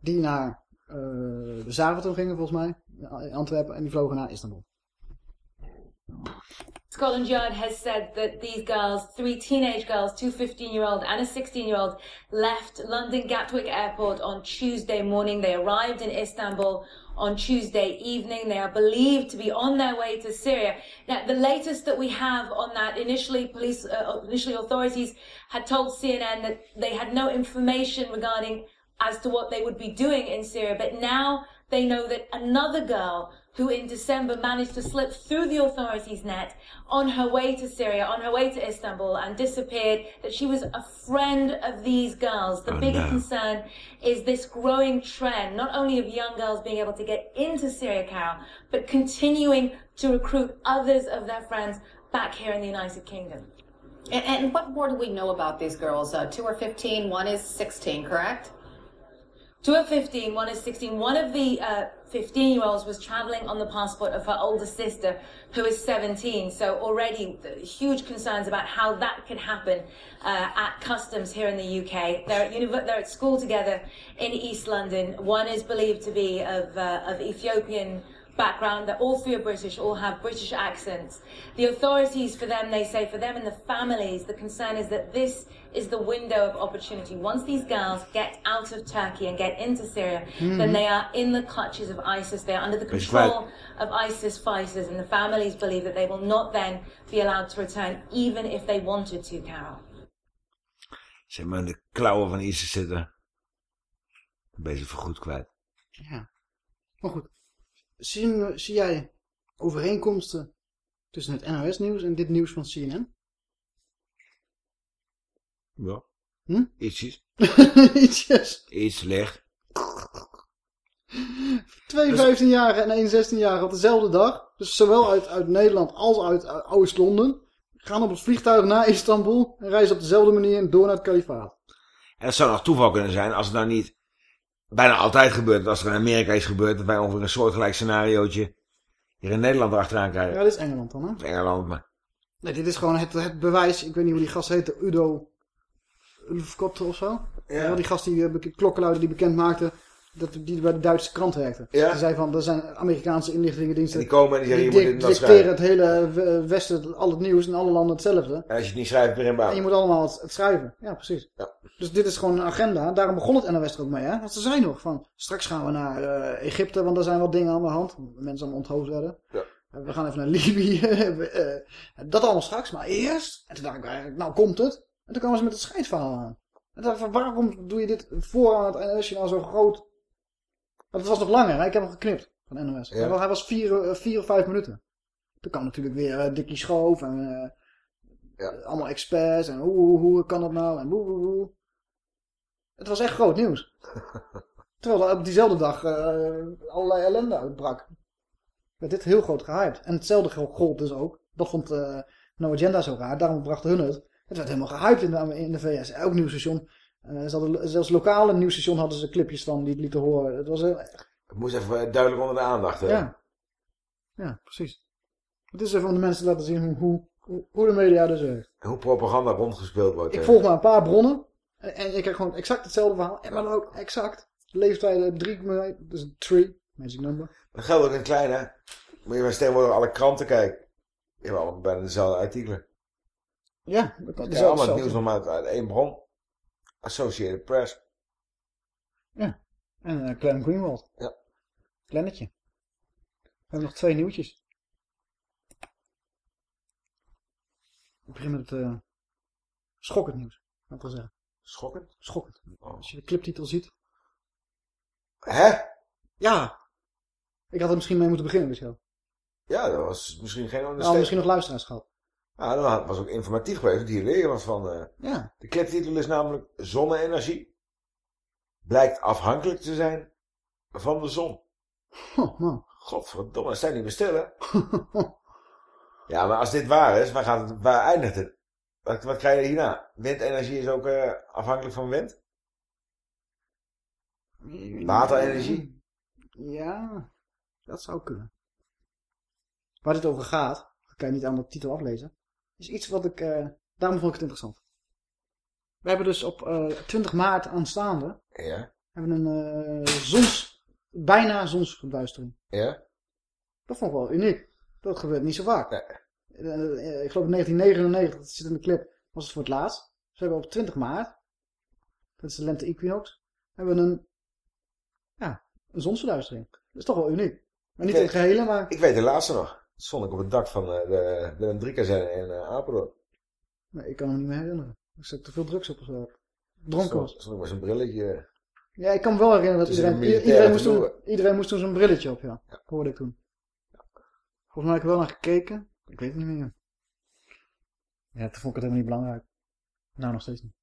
Die naar eh, de Zaventem gingen volgens mij. In Antwerpen. En die vlogen naar Istanbul. Scotland Yard has said that these girls, three teenage girls, two 15 year old and a 16 year old, left London Gatwick Airport on Tuesday morning. They arrived in Istanbul on Tuesday evening. They are believed to be on their way to Syria. Now, the latest that we have on that, initially police, uh, initially authorities had told CNN that they had no information regarding as to what they would be doing in Syria, but now they know that another girl who in December managed to slip through the authorities' net on her way to Syria, on her way to Istanbul, and disappeared, that she was a friend of these girls. The Oh, bigger no. concern is this growing trend, not only of young girls being able to get into Syria, Carol, but continuing to recruit others of their friends back here in the United Kingdom. And, and what more do we know about these girls? Uh, two are 15, one is 16, correct? Two are 15, one is 16. One of the 15 year olds was traveling on the passport of her older sister, who is 17. So already uh, huge concerns about how that could happen uh, at customs here in the UK. They're at, univ- they're at school together in East London. One is believed to be of, uh, of Ethiopian background. They're all three are British, all have British accents. The authorities, for them, they say, for them and the families, the concern is that this is the window of opportunity. Once these girls get out of Turkey and get into Syria, then Mhm. they are in the clutches of ISIS. They are under the That's control of ISIS fighters, and the families believe that they will not then be allowed to return, even if they wanted to, Carol. Zeg maar in de klauwen van ISIS zitten. Dan ben je ze voorgoed kwijt. Ja. Maar goed. Zie, jij overeenkomsten tussen het NOS-nieuws en dit nieuws van CNN? Ja. Hm? Ietsjes. Ietsjes. Iets slecht. Twee 15-jarigen en één 16-jarige op dezelfde dag. Dus zowel uit, uit Nederland als uit, uit Oost-Londen. Gaan op het vliegtuig naar Istanbul. En reizen op dezelfde manier door naar het kalifaat. En dat zou nog toeval kunnen zijn als het nou niet bijna altijd gebeurt. Als er in Amerika is gebeurd, dat wij ongeveer een soortgelijk scenariootje hier in Nederland erachteraan krijgen. Ja, dit is Engeland dan, hè? Of Engeland, maar... Nee, dit is gewoon het, het bewijs. Ik weet niet hoe die gast heette. Udo Ulfkot of zo. Ja. Die gast die uh, klokkenluider die bekend maakte Dat, die bij de Duitse krant werkte. Ja? Die zei van, er zijn Amerikaanse inlichtingendiensten. En die komen en die zeggen, je moet dit en dat dicteren het hele we- Westen, al het nieuws in alle landen hetzelfde. En als je het niet schrijft, weer in baan. En je moet allemaal het, het schrijven. Ja, precies. Ja. Dus dit is gewoon een agenda. Daarom begon het NOS er ook mee, hè? Want ze zei nog van, straks gaan we naar eh, Egypte, want daar zijn wat dingen aan de hand. Mensen allemaal onthoofd werden. Ja. Eh, We gaan even naar Libië. Eh, dat allemaal straks, maar eerst. En toen dacht ik eigenlijk, nou komt het. En toen kwamen ze met het scheidverhaal aan. En toen dacht ik van, waarom doe je dit vooraan het NOS-journaal zo groot? Het was nog langer, hè? ik heb hem geknipt van NOS. Ja. Hij was- vier, eh, vier of vijf minuten. Toen kwam natuurlijk weer eh, Dickie Schoof en eh, allemaal experts en hoe, hoe, hoe kan dat nou en hoe, hoe, hoe. Het was echt groot nieuws. Terwijl er op diezelfde dag allerlei ellende uitbrak. Werd dit heel groot gehyped. En hetzelfde gold dus ook. Dat vond eh No Agenda zo raar. Daarom brachten hun het. Het werd helemaal gehyped in de, in de VS. Elk nieuwsstation. Eh, ze hadden, zelfs lokale nieuwsstation hadden ze clipjes van die het lieten horen. Het was. Het moest even eh, duidelijk onder de aandacht. hè. Ja. Ja, precies. Het is even om de mensen te laten zien hoe, hoe, de media dus werkt. En Hoe propaganda rondgespeeld wordt. Ik hè. volg maar een paar bronnen. En, en ik krijg gewoon exact hetzelfde verhaal. En maar dan ook exact. Leeftijden 3, dus een 3, magic number. Dat geldt ook in het kleine. Moet je maar tegenwoordig alle kranten kijken. Je hebt allemaal bijna dezelfde artikelen. Ja, dat Je kan krijgt allemaal het nieuws nog maar uit één bron. Associated Press. Ja. En uh, Clem Greenwald. Ja. Klennetje. We hebben nog twee nieuwtjes. Ik begin met het eh, schokkend nieuws. Laat ik wel zeggen. Schokkend? Schokkend. Als je de cliptitel ziet. Hè? Ja. Ik had er misschien mee moeten beginnen, wel. Ja, dat was misschien geen Nou, ondersteuning. misschien nog luisteraars gehad. Ja, dat was ook informatief geweest. want Hier leer je wat van. eh. Ja. De cliptitel is namelijk Zonne-energie. Blijkt afhankelijk te zijn van de zon. Oh, man. Godverdomme, dat zijn niet meer stil, hè? ja, maar als dit waar is, waar, gaat het, waar eindigt het? Wat, wat krijg je hierna? Windenergie is ook eh, afhankelijk van wind? Waterenergie? Ja, dat zou kunnen. Waar dit over gaat, kan je niet aan de titel aflezen, is iets wat ik, eh, daarom vond ik het interessant. We hebben dus op eh 20 maart aanstaande, Ja. hebben een eh, zons, bijna zonsverduistering. Ja? Dat vond ik wel uniek. Dat gebeurt niet zo vaak. Eh, eh, ik geloof in 1999, dat zit in de clip, was het voor het laatst. Dus we hebben op 20 maart, dat is de lente equinox, hebben we een, ja, een zonsverduistering. Dat is toch wel uniek. Maar niet in het gehele, maar... Ik weet de laatste nog. Dat stond ik op het dak van eh, de Willem Driekazerne in uh, Apeldoorn. Nee, ik kan me niet meer herinneren. Ik zet te veel drugs op of zo. Dronken was. Stond, ik met zo'n brilletje. Ja, ik kan me wel herinneren dat de iedereen, iedereen, moest toen, iedereen moest toen zo'n brilletje op, ja. Hoorde ik toen. Volgens mij heb ik er wel naar gekeken. Ik weet het niet meer. Ja, toen vond ik het helemaal niet belangrijk. Nou, nog steeds niet.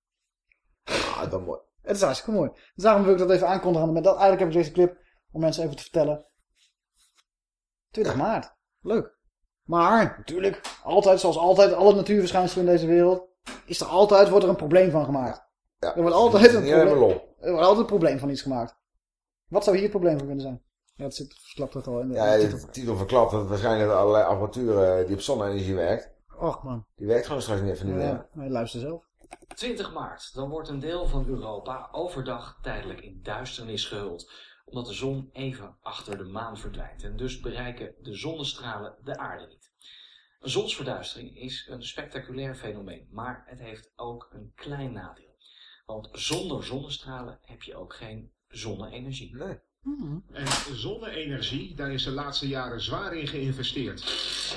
Ah, dan mooi. Het is hartstikke mooi. Dus daarom wil ik dat even aankondigen. Met dat, eigenlijk heb ik deze clip om mensen even te vertellen. 20 maart. Leuk. Maar, natuurlijk, altijd zoals altijd, alle natuurverschijnselen in deze wereld, is er altijd, wordt er een probleem van gemaakt. Ja, er wordt altijd het een probleem, er wordt altijd een probleem van iets gemaakt. Wat zou hier het probleem van kunnen zijn? Ja, het zit, verklapt dat al in de, Ja, in de de titel. titel verklapt dat waarschijnlijk allerlei apparatuur eh, die op zonne-energie werkt. Och man. Die werkt gewoon straks niet even niet meer. Ja, nee, luister zelf. 20 maart, dan wordt een deel van Europa overdag tijdelijk in duisternis gehuld, omdat de zon even achter de maan verdwijnt en dus bereiken de zonnestralen de aarde niet. Een zonsverduistering is een spectaculair fenomeen, maar het heeft ook een klein nadeel. Want zonder zonnestralen heb je ook geen zonne-energie. Nee. En zonne-energie, daar is de laatste jaren zwaar in geïnvesteerd.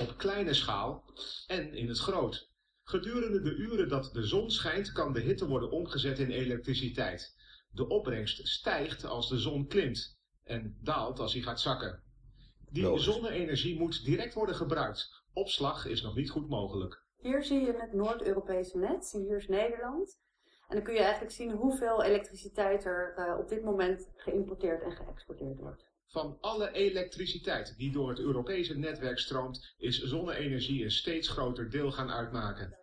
Op kleine schaal en in het groot. Gedurende de uren dat de zon schijnt, kan de hitte worden omgezet in elektriciteit. De opbrengst stijgt als de zon klimt en daalt als hij gaat zakken. Die zonne-energie moet direct worden gebruikt. Opslag is nog niet goed mogelijk. Hier zie je het Noord-Europese net, hier is Nederland. En dan kun je eigenlijk zien hoeveel elektriciteit er eh, op dit moment geïmporteerd en geëxporteerd wordt. Van alle elektriciteit die door het Europese netwerk stroomt, is zonne-energie een steeds groter deel gaan uitmaken.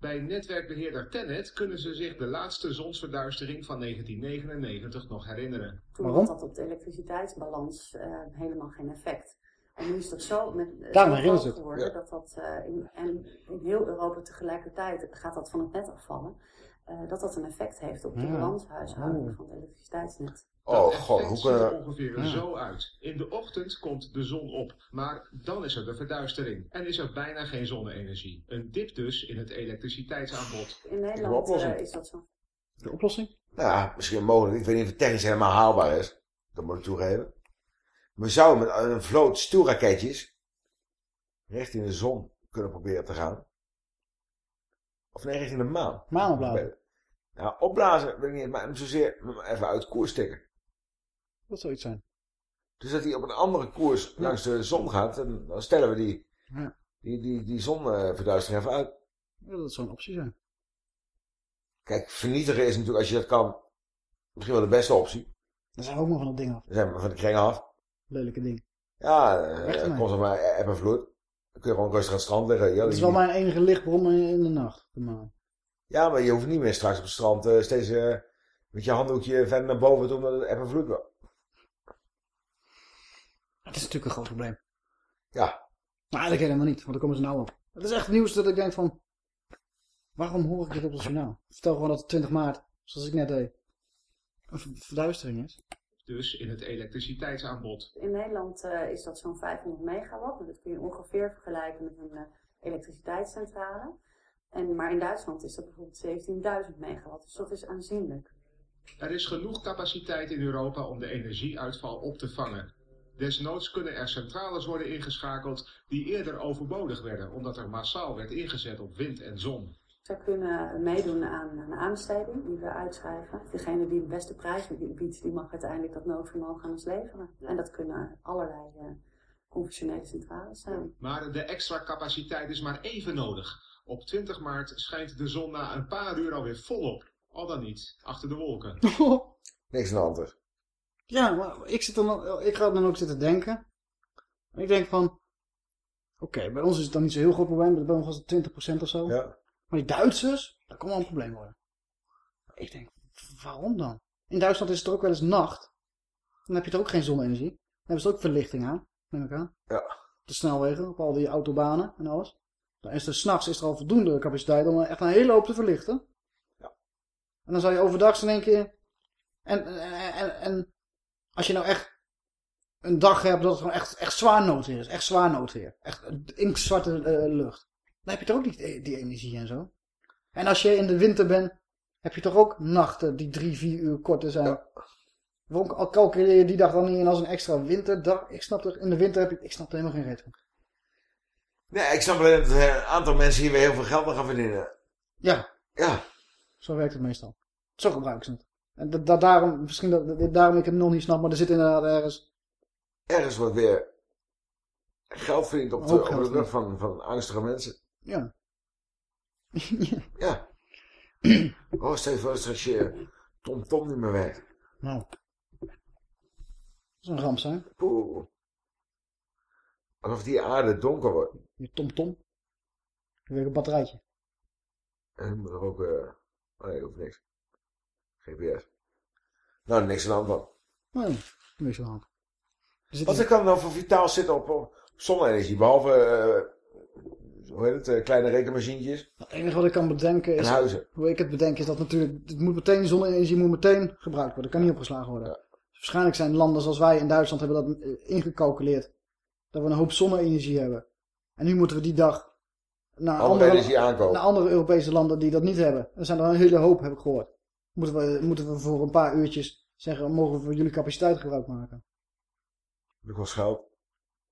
Bij netwerkbeheerder Tennet kunnen ze zich de laatste zonsverduistering van 1999 nog herinneren. Toen Waarom? had dat op de elektriciteitsbalans eh, helemaal geen effect. En nu is dat zo, met, eh, Daarom zo geworden Ja. dat dat eh, in, en in heel Europa tegelijkertijd gaat dat van het net afvallen. eh, dat dat een effect heeft op de Ja. balanshuishouding Oh. van het elektriciteitsnet. Oh Dat god, effect hoe ziet er ongeveer Ja. zo uit. In de ochtend komt de zon op, maar dan is er de verduistering en is er bijna geen zonne-energie. Een dip dus in het elektriciteitsaanbod. In Nederland eh, is dat zo. De oplossing? Nou ja, misschien mogelijk. Ik weet niet of het technisch helemaal haalbaar is. Dat moet ik toegeven. We zouden met een vloot stuurraketjes richting de zon kunnen proberen te gaan. Of nee, richting de maan. Maan opblazen. Nou, opblazen, weet ik niet, maar zozeer even uit koers stikken. Dat zou iets zijn. Dus dat hij op een andere koers langs de zon gaat, en dan stellen we die, Ja. die, die, die zonverduistering even uit. Ja, dat zou een optie zijn. Kijk, vernietigen is natuurlijk, als je dat kan, misschien wel de beste optie. Dan zijn we ook nog van dat ding af. Dan zijn we van de kring af. Lelijke ding. Ja, uh, ermee. komt er maar eb en vloed. Dan kun je gewoon rustig aan het strand liggen. Ja, Dat is wel mijn enige lichtbron in de nacht. De maan. ja, maar je hoeft niet meer straks op het strand eh, steeds eh, met je handdoekje verder naar boven te doen omdat het eb en vloed. Het is natuurlijk een groot probleem. Ja. Maar eigenlijk helemaal niet, want daar komen ze nou op. Het is echt nieuws dat ik denk van... Waarom hoor ik dit op het journaal? Vertel gewoon dat het 20 maart, zoals ik net deed, een ver- verduistering is. Dus in het elektriciteitsaanbod. In Nederland eh, is dat zo'n 500 megawatt. Dat kun je ongeveer vergelijken met een eh, elektriciteitscentrale. En, maar in Duitsland is dat bijvoorbeeld 17.000 megawatt. Dus dat is aanzienlijk. Er is genoeg capaciteit in Europa om de energieuitval op te vangen. Desnoods kunnen er centrales worden ingeschakeld die eerder overbodig werden, omdat er massaal werd ingezet op wind en zon. Zij kunnen meedoen aan een aanbesteding die we uitschrijven. Degene die de beste prijs biedt, die mag uiteindelijk dat noodvermogen aan ons leveren. En dat kunnen allerlei eh, conventionele centrales zijn. Maar de extra capaciteit is maar even nodig. Op 20 maart schijnt de zon na een paar uur alweer volop. Al dan niet, achter de wolken. Niks aan de hand. Ja, maar ik, zit dan, ik ga dan ook zitten denken. En ik denk van... Oké, bij ons is het dan niet zo'n heel groot probleem. Bij ons was het 20% of zo. Ja. Maar die Duitsers, dat kan wel een probleem worden. Ik denk, waarom dan? In Duitsland is het er ook wel eens nacht. Dan heb je er ook geen zonne-energie. Dan hebben ze ook verlichting aan, neem ik aan. Ja. Op de snelwegen, op al die autobanen en alles. Dan is er s'nachts is er al voldoende capaciteit om echt een hele hoop te verlichten. Ja. En dan zou je overdag in één keer... En, en, en, en als je nou echt een dag hebt dat het gewoon echt, echt zwaar noodweer is. Echt zwaar noodweer. Echt inktzwarte eh, lucht. Dan heb je toch ook die, die energie en zo. En als je in de winter bent, heb je toch ook nachten die drie, vier uur korter zijn. Waarom al calculeer je die dag dan niet in als een extra winterdag? Ik snap er, in de winter heb ik, ik snap er helemaal geen reet van. Nee, ik snap alleen dat een aantal mensen hier weer heel veel geld aan gaan verdienen. Ja. Ja. Zo werkt het meestal. Zo gebruiken ze het. En dat, dat daarom, misschien dat, dat- daarom ik het nog niet snap, maar er zit inderdaad ergens... Ergens wordt weer geld verdiend op de, op rug van, van angstige mensen. Ja. Ja. Oh, stel je voor dat als je Tom Tom niet meer werkt. Nou. Dat is een ramp zijn. Poeh. Alsof die aarde donker wordt. Je tom tom. Weer een batterijtje. En dan moet er ook... oh nee, hoeft niks. GPS. Nou, niks aan de hand van. Nee, niks aan de hand. Er Wat er kan nou voor vitaal zitten op, op zonne-energie? Behalve, eh, hoe heet het, eh, kleine rekenmachientjes Het enige wat ik kan bedenken en is... huizen. Hoe ik het bedenk is dat natuurlijk... Het moet meteen, zonne-energie moet meteen gebruikt worden. kan niet opgeslagen worden. Dus waarschijnlijk zijn landen zoals wij in Duitsland hebben dat eh, ingecalculeerd. Dat we een hoop zonne-energie hebben. En nu moeten we die dag naar Andere naar andere Europese landen die dat niet hebben. Er zijn er een hele hoop, heb ik gehoord. Moeten we, moeten we voor een paar uurtjes zeggen, mogen we voor jullie capaciteit gebruik maken? Ik wel geld?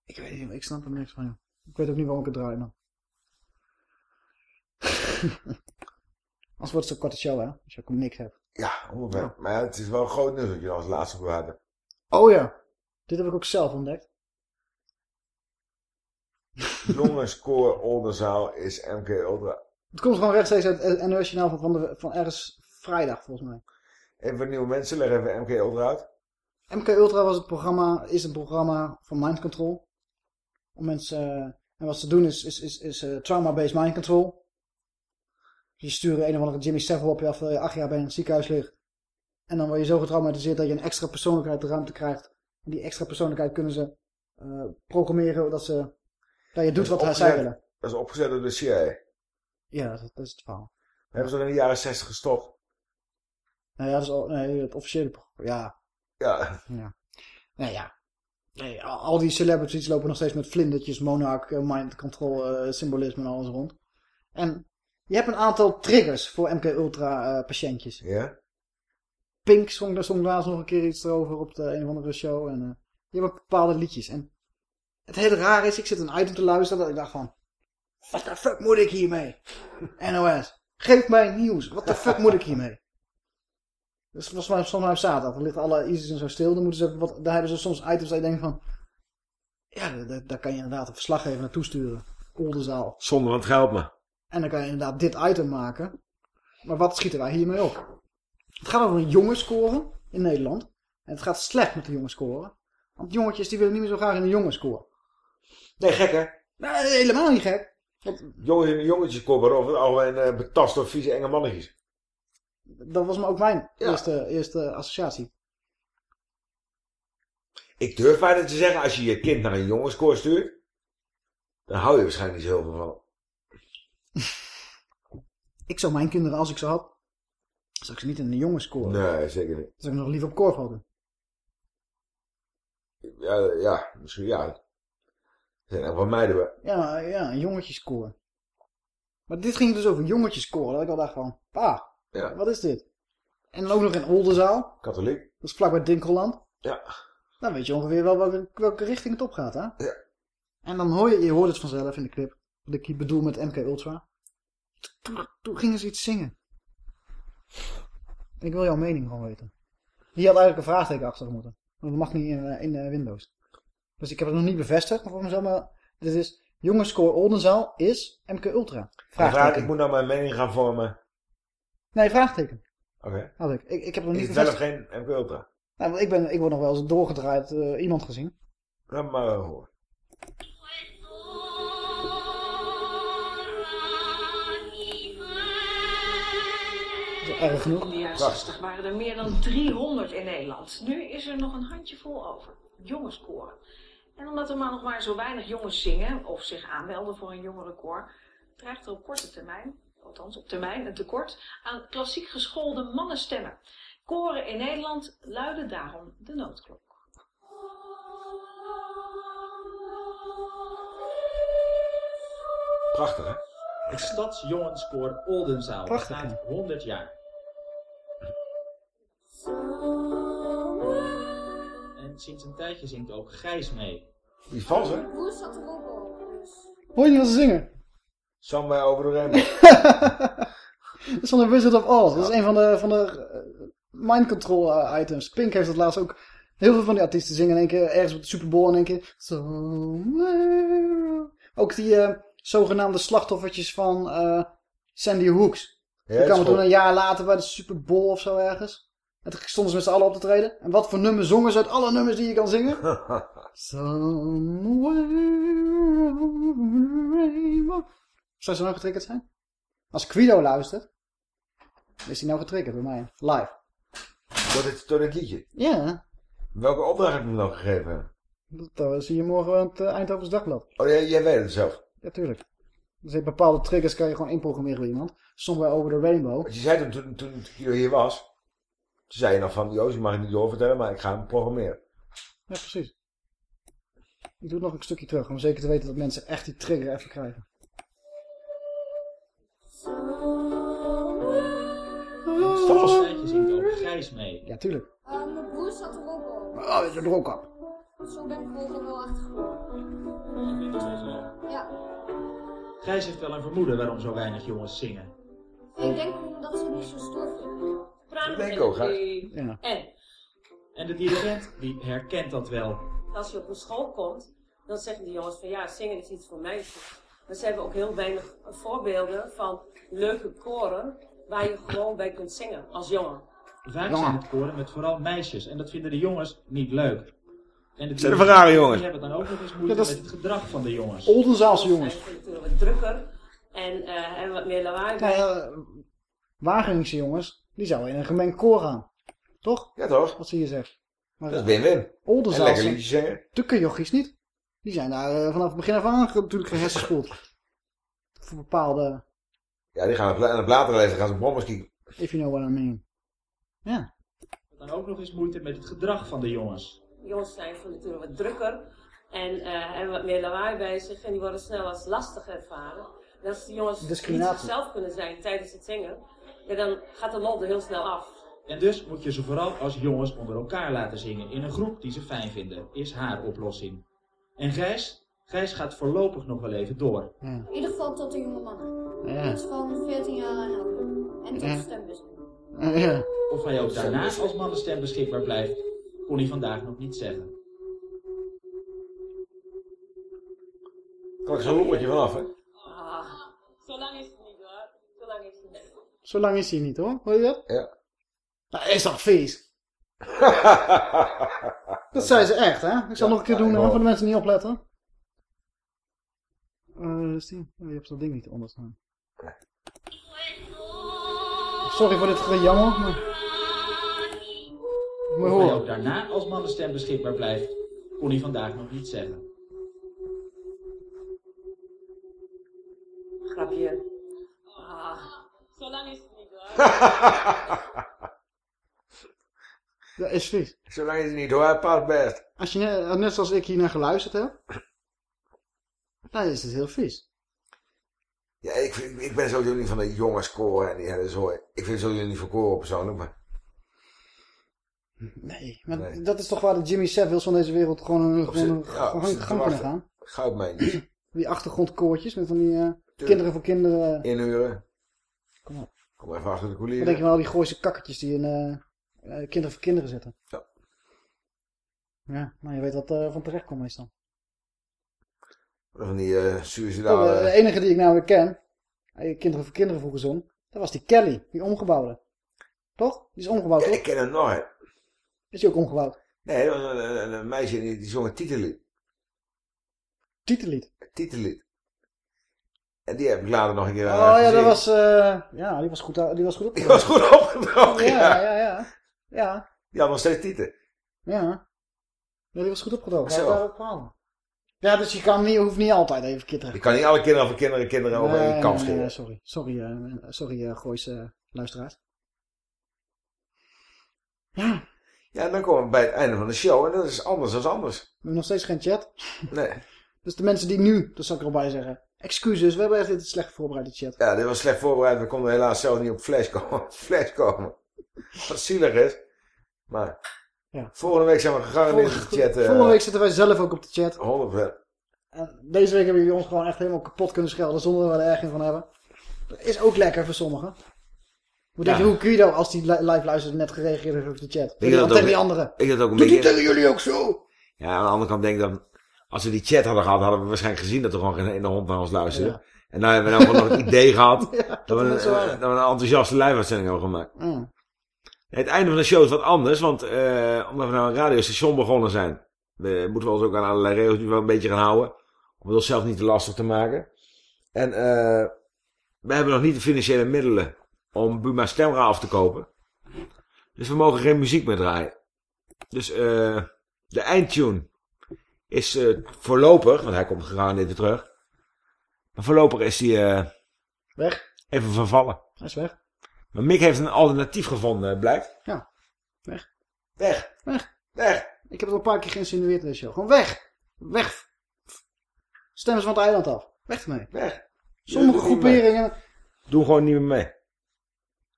Ik weet niet, ik snap er niks van. joh. Ik weet ook niet waarom ik het draai dan. Als wordt het zo'n korte show, hè? Als je ook niks hebt. Ja, 100%. Maar ja, het is wel groot nieuws dat je als laatste bewaard hebt. Oh ja, dit heb ik ook zelf ontdekt. Jongenscore Oldenzaal is MK Ultra. Het komt gewoon rechtstreeks uit het NOS-journaal van, van, de, van ergens vrijdag, volgens mij. Even voor nieuwe mensen, leg even MK Ultra uit. MK Ultra was het programma, is een programma van mind control. Om mensen, eh, en wat ze doen is, is, is, is eh, trauma-based mind control. Je sturen een of andere Jimmy Savile op je af je acht jaar bij een ziekenhuis ligt. En dan word je zo getraumatiseerd dat je een extra persoonlijkheid de ruimte krijgt. En die extra persoonlijkheid kunnen ze eh, programmeren dat, ze, dat je doet wat Dat zij willen. Dat is opgezet door de CIA. Ja, dat, dat is het verhaal. Hebben ze in de jaren 60 gestopt? Nou ja, dat is al, nee, het officiële programma. Ja. Ja. ja. Nou ja. Nee, al die celebrities lopen nog steeds met vlindertjes, monarch, eh, mind control, eh, symbolisme en alles rond. En je hebt een aantal triggers voor MK Ultra eh, patiëntjes. Ja. Pink zong, daar zong laatst nog een keer iets over op de een of andere show. En je hebt bepaalde liedjes. En het hele raar is, ik zit een item te luisteren dat ik dacht van... What the fuck moet ik hiermee? NOS, geef mij nieuws. What the fuck moet ik hiermee? Dus volgens mij, volgens mij op zaterdag. Dan ligt alle ISIS en zo stil. Dan moeten ze even wat, daar hebben ze soms items dat je denkt van... Ja, daar, daar kan je inderdaad een verslaggever naartoe sturen. Oldenzaal. Zonder want het geld me. En dan kan je inderdaad dit item maken. Maar wat schieten wij hiermee op? Het gaat over een jongensscore in Nederland. En het gaat slecht met de jongensscore. Want jongetjes die willen niet meer zo graag in de jongensscore. Nee, gek hè? Nee, helemaal niet gek. Jongen, jongetjes komen over het algemeen eh, betast door vieze enge mannetjes. Dat was maar ook mijn eerste, eerste associatie. Ik durf bijna te zeggen, als je je kind naar een jongenskoor stuurt, dan hou je waarschijnlijk niet zo heel veel van. Ik zou mijn kinderen, als ik ze had, zou ik ze niet in de jongensscore. Nee, zeker niet. Zou ik nog liever op korfbal doen. Ja, ja misschien ja. Er zijn wel meiden bij. Ja, ja, een jongetjesscore. Maar dit ging dus over jongetjesscore. Dat ik al dacht van, pa, Ja. wat is dit? En dan ook nog in Oldenzaal. Katholiek. Dat is vlakbij Dinkelland. Ja. Dan weet je ongeveer wel welke, welke richting het op gaat, hè? Ja. En dan hoor je, je hoort het vanzelf in de clip. Wat ik hier bedoel met MK Ultra. Toen, toen gingen ze iets zingen. Ik wil jouw mening gewoon weten. Die had eigenlijk een vraagteken achter moeten. Want dat mag niet in, eh, in eh, Windows. Dus ik heb het nog niet bevestigd voor mezelf, maar dit is jongensscore Oldenzaal is MK Ultra. Vraag, ik moet nou mijn mening gaan vormen. Nee, vraagteken. Oké. Had ik. ik. Ik heb nog Is niet of bevestigd. geen MK Ultra? Nou, want ik, ben, ik word nog wel eens doorgedraaid eh, iemand gezien. Laat maar horen. Is erg genoeg. In de jaren 60 waren er meer dan 300 in Nederland. Nu is er nog een handjevol over. Jongenskoren. En omdat er maar nog maar zo weinig jongens zingen of zich aanmelden voor een jongerenkoor, dreigt er op korte termijn, althans op termijn, een tekort aan klassiek geschoolde mannenstemmen. Koren in Nederland luiden daarom de noodklok. Prachtig, hè? Het Stadsjongenskoor Oldenzaal Prachtig, bestaat 100 jaar. En sinds een tijdje zingt ook Gijs mee. Die vals, hè? Hoor je niet wat ze zingen? Somewhere over the rainbow. Dat is van de Wizard of Oz. Dat is een van de, van de eh, mind control eh, items. Pink heeft dat laatst ook. Heel veel van die artiesten zingen in één keer ergens op de Super Bowl in één keer. Somewhere. Ook die eh, zogenaamde slachtoffertjes van Sandy Hooks. Ja, die kwamen toen een jaar later bij de Super Bowl of zo ergens. En toen stonden ze met z'n allen op te treden. En wat voor nummers zongen ze uit alle nummers die je kan zingen? Somewhere over the rainbow. Zou ze nou getriggerd zijn? Als Guido luistert, is hij nou getriggerd bij mij. Live. Door dit, door dit liedje. Ja, Welke opdracht heb je hem dan gegeven? dat eh, zie je morgen in het eh, Eindhovens Dagblad. Oh, jij, jij weet het zelf. Ja, tuurlijk. Je bepaalde triggers kan je gewoon inprogrammeren bij iemand. Somewhere over the rainbow. Want je zei toen, toen, toen Guido hier was, toen zei je nog van, Joost, je mag het niet doorvertellen, maar ik ga hem programmeren. Ja, precies. Ik doe het nog een stukje terug, om zeker te weten dat mensen echt die trigger even krijgen. Een tijdje zingt ook Gijs mee. Ja, tuurlijk. Uh, mijn broer zat er ook al. Oh, is er er ook op. Zo ben ik al wel achtergekomen. Ja. Gijs heeft wel een vermoeden waarom zo weinig jongens zingen. Ik denk omdat ze het niet zo stoer vinden. Dat denk ik ook, hè? Ja. En En de dirigent, die herkent dat wel. Als je op een school komt, dan zeggen die jongens van ja, zingen is iets voor meisjes. Maar ze hebben ook heel weinig voorbeelden van leuke koren waar je gewoon bij kunt zingen als jongen. Vaak zijn het koren met vooral meisjes en dat vinden de jongens niet leuk. En de Zijn er rare jongens? Die hebben dan ook nog eens moeite Ja, dat is- met het gedrag van de jongens. Oldenzaalse jongens. Zijn natuurlijk wat drukker en, eh, en wat meer lawaai. Ja, Wageningse jongens, die zouden in een gemengd koor gaan. Toch? Ja, toch? Wat zie je zegt. Maar Dat is win-win. En Oldenzaalse, lekker liedjes zingen. tukkenjochies niet. Die zijn daar eh, vanaf het begin af aan natuurlijk gehersenspoeld. Voor bepaalde... Ja, die gaan het later lezen, gaan ze brommers kijken. If you know what I mean. Ja. Dan ook nog eens moeite met het gedrag van de jongens. De jongens zijn van nature wat drukker en eh, hebben wat meer lawaai bij zich en die worden snel als lastig ervaren. En als de jongens niet zichzelf kunnen zijn tijdens het zingen, ja, dan gaat de lol er heel snel af. En dus moet je ze vooral als jongens onder elkaar laten zingen in een groep die ze fijn vinden, is haar oplossing. En Gijs? Gijs gaat voorlopig nog wel even door. In ieder geval tot de jonge mannen. Ja. Dus van 14 jaar en ouder. En tot Ja. de stembus. Ja. Of hij ook daarna als mannenstem beschikbaar blijft, kon hij vandaag nog niet zeggen. Kan ik zo'n lommetje vanaf, hè? Ah, zo lang is het niet hoor. Zo lang is het niet. Zo lang is hij niet hoor. Hoor je dat? Ja. Nou, is toch vies? dat zei ze echt, hè? Ik zal nog een keer doen, hè, voor de mensen die niet opletten. Eh? Oh, je hebt dat ding niet onder staan. Sorry voor dit gejammer, maar... Hij hoor. ook daarna als mannenstem beschikbaar blijft, kon hij vandaag nog niet zeggen. Grapje. Ah, zo lang is het niet hoor. Dat is vies. Zolang is het niet hoor, past best. Als je net, net zoals ik hier naar geluisterd heb, dan is het heel vies. Ja, ik, vind- ik ben sowieso niet van de jongenskoren en die hele zooi. Ik vind sowieso niet voor koren persoonlijk, maar... Nee, maar dat is toch waar de Jimmy Savile's van deze wereld gewoon een, gewoon een ja, gang, kunnen gaan. Goudmijntjes. Die achtergrondkoortjes met van die eh, kinderen voor kinderen. eh, Inhuren. Kom op. Kom even achter de Wat coulissen. denk je van al die Gooise kakkertjes die in eh, kinderen voor kinderen zitten? Ja. Ja, maar je weet wat eh van terecht komt meestal. Van die eh Oh, suïcidale... de, de enige die ik weer ken, eh, kinderen voor kinderen vroeger zong, dat was die Kelly, die omgebouwde. Toch? Die is omgebouwd, Ja, toch? ik ken hem hè. Is die ook omgebouwd? Nee, dat was een, een, een meisje die, die zong een titellied. Titellied? Titellied. En die heb ik later nog een keer Oh eh, ja, dat gezien. was, eh, ja, die was goed, die was goed Die opgedrogen. was goed opgedrogen, ja. ja. Ja, ja, ja. Die had nog steeds titel. Ja. Ja, die was goed opgedrogen. Zo. Daar. Ja, dus je kan niet, hoeft niet altijd even kitteren. Je kan niet alle kinderen voor kinderen kinderen over één kam nee, scheren. sorry. Sorry, eh, sorry uh, Gooise luisteraars. Ja. Ja, dan komen we bij het einde van de show en dat is anders dan anders. We hebben nog steeds geen chat. Nee. Dus de mensen die nu, dat zal ik er al bij zeggen. Excuses, we hebben echt dit slecht voorbereid, de chat. Ja, dit was slecht voorbereid. We konden helaas zelf niet op flash komen. flash komen. Wat zielig is. Maar Ja. volgende week zijn we gegarandeerd in de chat. eh, Volgende week zitten wij zelf ook op de chat. 100%. En deze week hebben jullie ons gewoon echt helemaal kapot kunnen schelden zonder dat we er erg in van hebben. Dat is ook lekker voor sommigen. Hoe denk je hoe Guido, als die li- live luistert, net gereageerd heeft op de chat? Ik dat ook- tegen die anderen. Ik dat ook een Doet beetje... tegen jullie ook zo? Ja, aan de andere kant denk ik dan... Als we die chat hadden gehad, hadden we waarschijnlijk gezien dat er gewoon geen ene hond naar ons luisterde. Ja. En dan hebben we nou gewoon nog het idee gehad Ja, dat, dat we een, dat we enthousiaste live-uitzending hebben gemaakt. Ja. Het einde van de show is wat anders, want eh, omdat we nou een radiostation begonnen zijn, we, moeten we ons ook aan allerlei regels wel een beetje gaan houden. Om het onszelf niet te lastig te maken. En eh, we hebben nog niet de financiële middelen om Buma Stemra af te kopen. Dus we mogen geen muziek meer draaien. Dus eh, de eindtune is voorlopig, want hij komt gegarandeerd weer terug. Maar voorlopig is hij eh, Weg. even vervallen. Hij is weg. Maar Mick heeft een alternatief gevonden, eh, blijkt. Ja. Weg. Weg. Weg. Weg. Ik heb het al een paar keer geïnsinueerd in deze show. Gewoon weg. Weg. Stemmen ze van het eiland af. Weg ermee. Weg. Sommige groeperingen... Doe gewoon niet meer mee.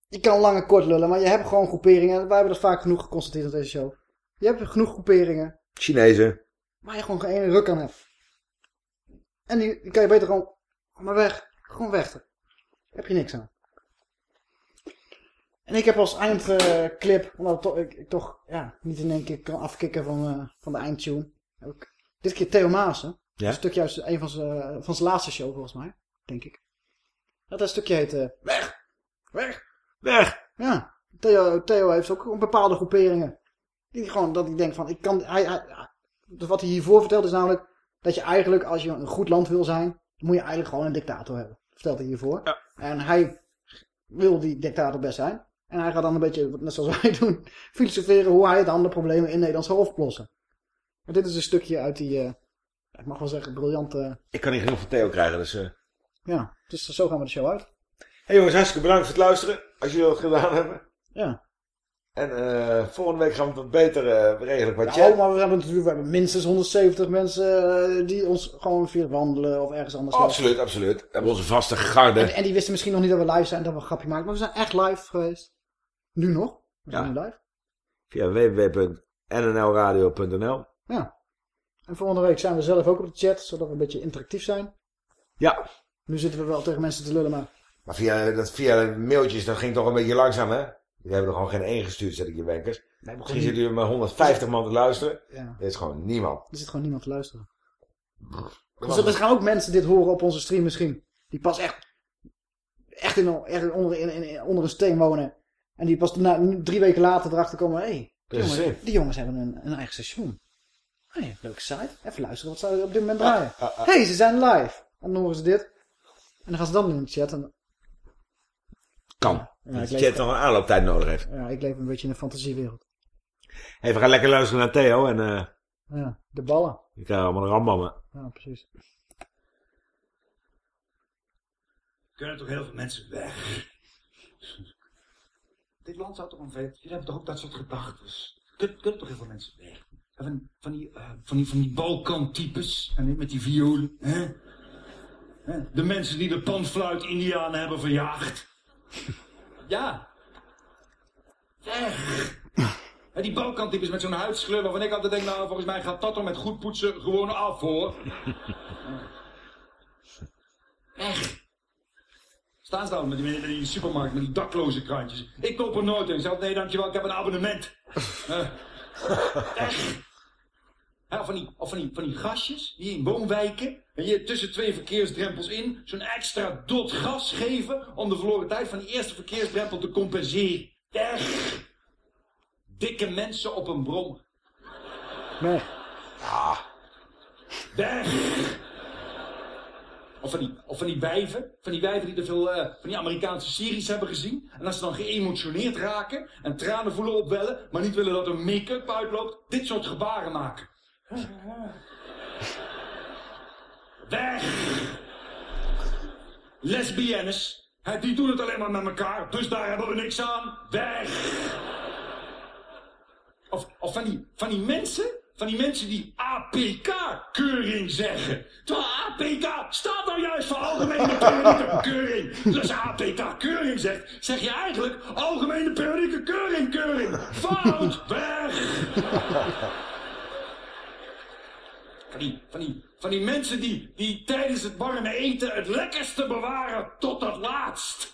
Je kan lang en kort lullen, maar je hebt gewoon groeperingen. Wij hebben dat vaak genoeg geconstateerd in deze show. Je hebt genoeg groeperingen Chinezen. waar je gewoon geen ene ruk aan hebt. En die, die kan je beter gewoon... Maar weg. Gewoon weg. Daar heb je niks aan. En ik heb als eindclip, omdat ik, toch- ik, ik toch ja, niet in één keer kan afkicken van, eh, van de eindtune. Ik dit keer Theo Maassen. Ja? Een stukje uit een van zijn, van zijn laatste show volgens mij. Denk ik. Dat stukje heet eh, Weg! Weg! Weg! Ja. Theo, Theo heeft ook bepaalde groeperingen. Die gewoon, dat hij denkt van, ik kan, hij, hij, dus wat hij hiervoor vertelt is namelijk, dat je eigenlijk, als je een goed land wil zijn, dan moet je eigenlijk gewoon een dictator hebben. Vertelt hij hiervoor. En hij wil die dictator best zijn. En hij gaat dan een beetje, net zoals wij doen, filosoferen hoe hij dan de problemen in Nederland zou oplossen. Maar dit is een stukje uit die, eh, ik mag wel zeggen, briljante... Ik kan niet genoeg van Theo krijgen, dus... eh Ja, dus zo gaan we de show uit. Hey jongens, hartstikke bedankt voor het luisteren. Als jullie dat gedaan hebben. Ja. En eh, volgende week gaan we het wat beter eh, regelen qua chat. maar we hebben natuurlijk we hebben minstens 170 mensen die ons gewoon via wandelen of ergens anders Absoluut, absoluut. We hebben onze vaste garde. En, en die wisten misschien nog niet dat we live zijn, dat we een grapje maken. Maar we zijn echt live geweest. Nu nog. We zijn Ja. nu live. Via www.nnlradio.nl Ja. En volgende week zijn we zelf ook op de chat, zodat we een beetje interactief zijn. Ja. Nu zitten we wel tegen mensen te lullen, maar... Maar via, dat, via de mailtjes, dat ging toch een beetje langzaam, hè? We hebben er gewoon geen één gestuurd, zet ik je wenkers. Nee, Misschien zitten jullie maar 150 man te luisteren. Ja. Er is gewoon niemand. Er zit gewoon niemand te luisteren. Dus er gaan ook mensen dit horen op onze stream misschien. Die pas echt, echt, in, echt onder, in, in- onder een steen wonen. En die pas na, drie weken later erachter komen. Hé, hey, die, Precies. jongens, die jongens hebben een, een eigen station. Hé, hey, leuke site. Even luisteren wat ze op dit moment draaien. Ah, Hé, hey, ze zijn live. En dan horen ze dit. En dan gaan ze dan in de chat. En, Kan. Ja, dat ik de leef- chat nog een aanlooptijd nodig heeft. ja, ik leef een beetje in een fantasiewereld. Hey, we gaan lekker luisteren naar Theo en eh Ja, de ballen. die krijgen allemaal een rambammen. Ja, precies. kunnen toch heel veel mensen weg. Dit land zou toch een vet. Jullie hebben toch ook dat soort gedachten. Kunnen, kunnen toch heel veel mensen weg. Van, van die, eh, van die, van die Balkan-types. En met die violen. Hè? Hè? De mensen die de panfluit-Indianen hebben verjaagd. Ja. Weg. Die Balkan-types met zo'n huidskleur waarvan ik altijd denk, nou, volgens mij gaat dat er met goed poetsen gewoon af, hoor. Weg. Staan ze dan met die, met die supermarkt, met die dakloze krantjes. Ik koop er nooit in. Zeg, nee, dankjewel, ik heb een abonnement. Eh, echt. Ja, van die, of van die, van die gasjes die in woonwijken, en je tussen twee verkeersdrempels in, zo'n extra dot gas geven om de verloren tijd van die eerste verkeersdrempel te compenseren. Echt. Dikke mensen op een brom. Nee. Weg. Of van, die, of van die wijven, van die wijven die te veel eh, van die Amerikaanse series hebben gezien. En als ze dan geëmotioneerd raken en tranen voelen opwellen, maar niet willen dat hun make-up uitloopt, dit soort gebaren maken. Weg! Lesbiennes, hè, die doen het alleen maar met elkaar, dus daar hebben we niks aan. Weg! Of, of van, die, van die mensen, van die mensen die APK-keuring zeggen. Terwijl APK staat nou juist voor Algemene Periodieke Keuring. Dus als je APK-keuring zegt, zeg je eigenlijk Algemene Periodieke Keuring, keuring. Fout, weg! Van die, van die, van die mensen die, die tijdens het warme eten het lekkerste bewaren tot het laatst.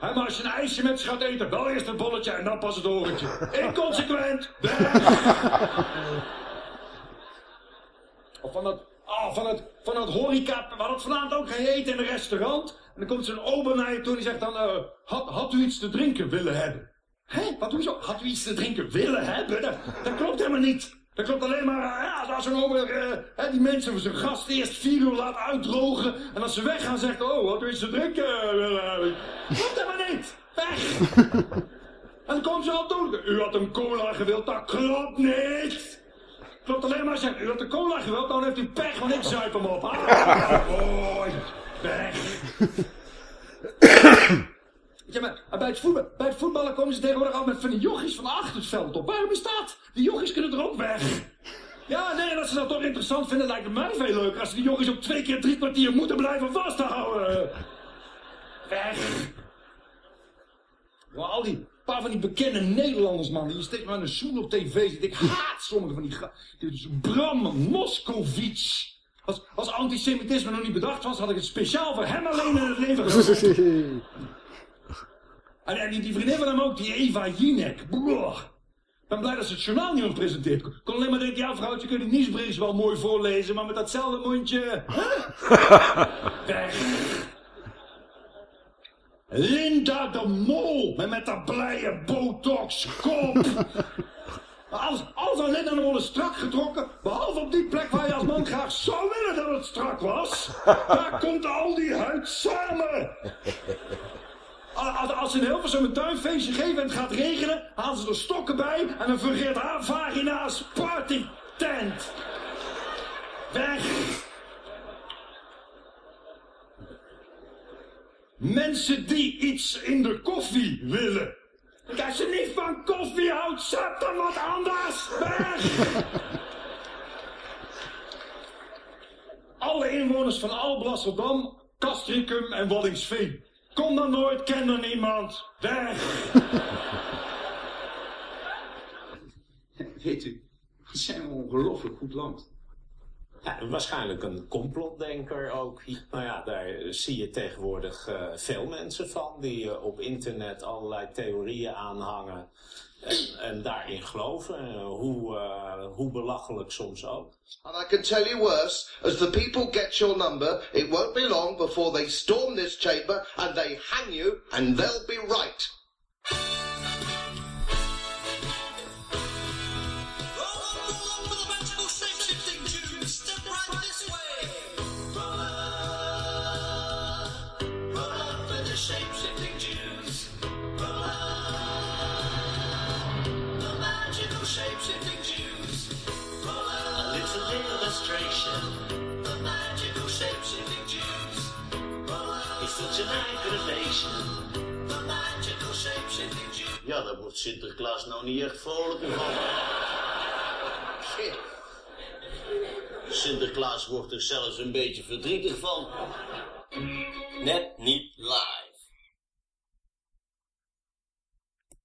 Maar als je een ijsje met ze gaat eten, wel eerst het bolletje en dan pas het horentje. Inconsequent, weg! Of van dat, oh, van het, van het horeca, we hadden het vanavond ook gegeten in een restaurant. En dan komt zo'n ober naar je toe en die zegt dan, eh, had, had u iets te drinken willen hebben? Hé, wat hoezo? Had u iets te drinken willen hebben? Dat, dat klopt helemaal niet. Dat klopt alleen maar, eh, ja, als zo'n ober eh, die mensen voor zijn gast eerst vier uur laat uitdrogen. En als ze weggaan zegt, oh, had u iets te drinken willen hebben? Klopt helemaal niet. Weg. En dan komt ze al toe. U had een cola gewild, dat klopt niet. Klopt alleen maar zeggen, u had een cola gewild, dan heeft u pech, want ik zuip hem op. Ah, mooi. Weg. Ja, maar bij het, voetbal, bij het voetballen komen ze tegenwoordig al met van die jochies van achter het veld op. Waarom is dat? Die jochies kunnen er ook weg. Ja, nee, en als ze dat toch interessant vinden, lijkt het mij veel leuker als ze die jochies op twee keer drie kwartier moeten blijven vasthouden. Weg. Ja, al die paar van die bekende Nederlanders, man, die steeds maar een zoen op tv. Ik haat sommige van die... is Bram Moskowitz. Als, als antisemitisme nog niet bedacht was, had ik het speciaal voor hem alleen in het leven gezet. En, en die, die vriendin van hem ook, die Eva Jinek. Ik ben blij dat ze het journaal niet meer presenteert. Ik kon alleen maar denken, ja vrouwtje, kun je de wel mooi voorlezen, maar met datzelfde mondje... Huh? Weg. Linda de Mol, met, met dat blije botox kop. Alles, alles aan Linda de Mol is strak getrokken, behalve op die plek waar je als man graag zou willen dat het strak was. Daar komt al die huid samen. Als, als ze in Hilversum een tuinfeestje geven en het gaat regenen, halen ze er stokken bij en dan fungeert haar vagina als partytent. Weg. Mensen die iets in de koffie willen. En als je niet van koffie houdt, zet dan wat anders. Weg! Alle inwoners van Alblasserdam, Castricum en Waddingsveen. Kom dan nooit, ken er niemand. Weg! Weet u, we zijn een ongelooflijk goed land. Ja, waarschijnlijk een complotdenker ook. Nou ja, daar zie je tegenwoordig eh, veel mensen van die eh, op internet allerlei theorieën aanhangen en, en daarin geloven. Eh, hoe, eh, hoe belachelijk soms ook. And I can tell you worse, as the people get your number, it won't be long before they storm this chamber and they hang you and they'll be right. Wordt Sinterklaas nou niet echt vrolijker van. Sinterklaas wordt er zelfs een beetje verdrietig van. Net niet laat.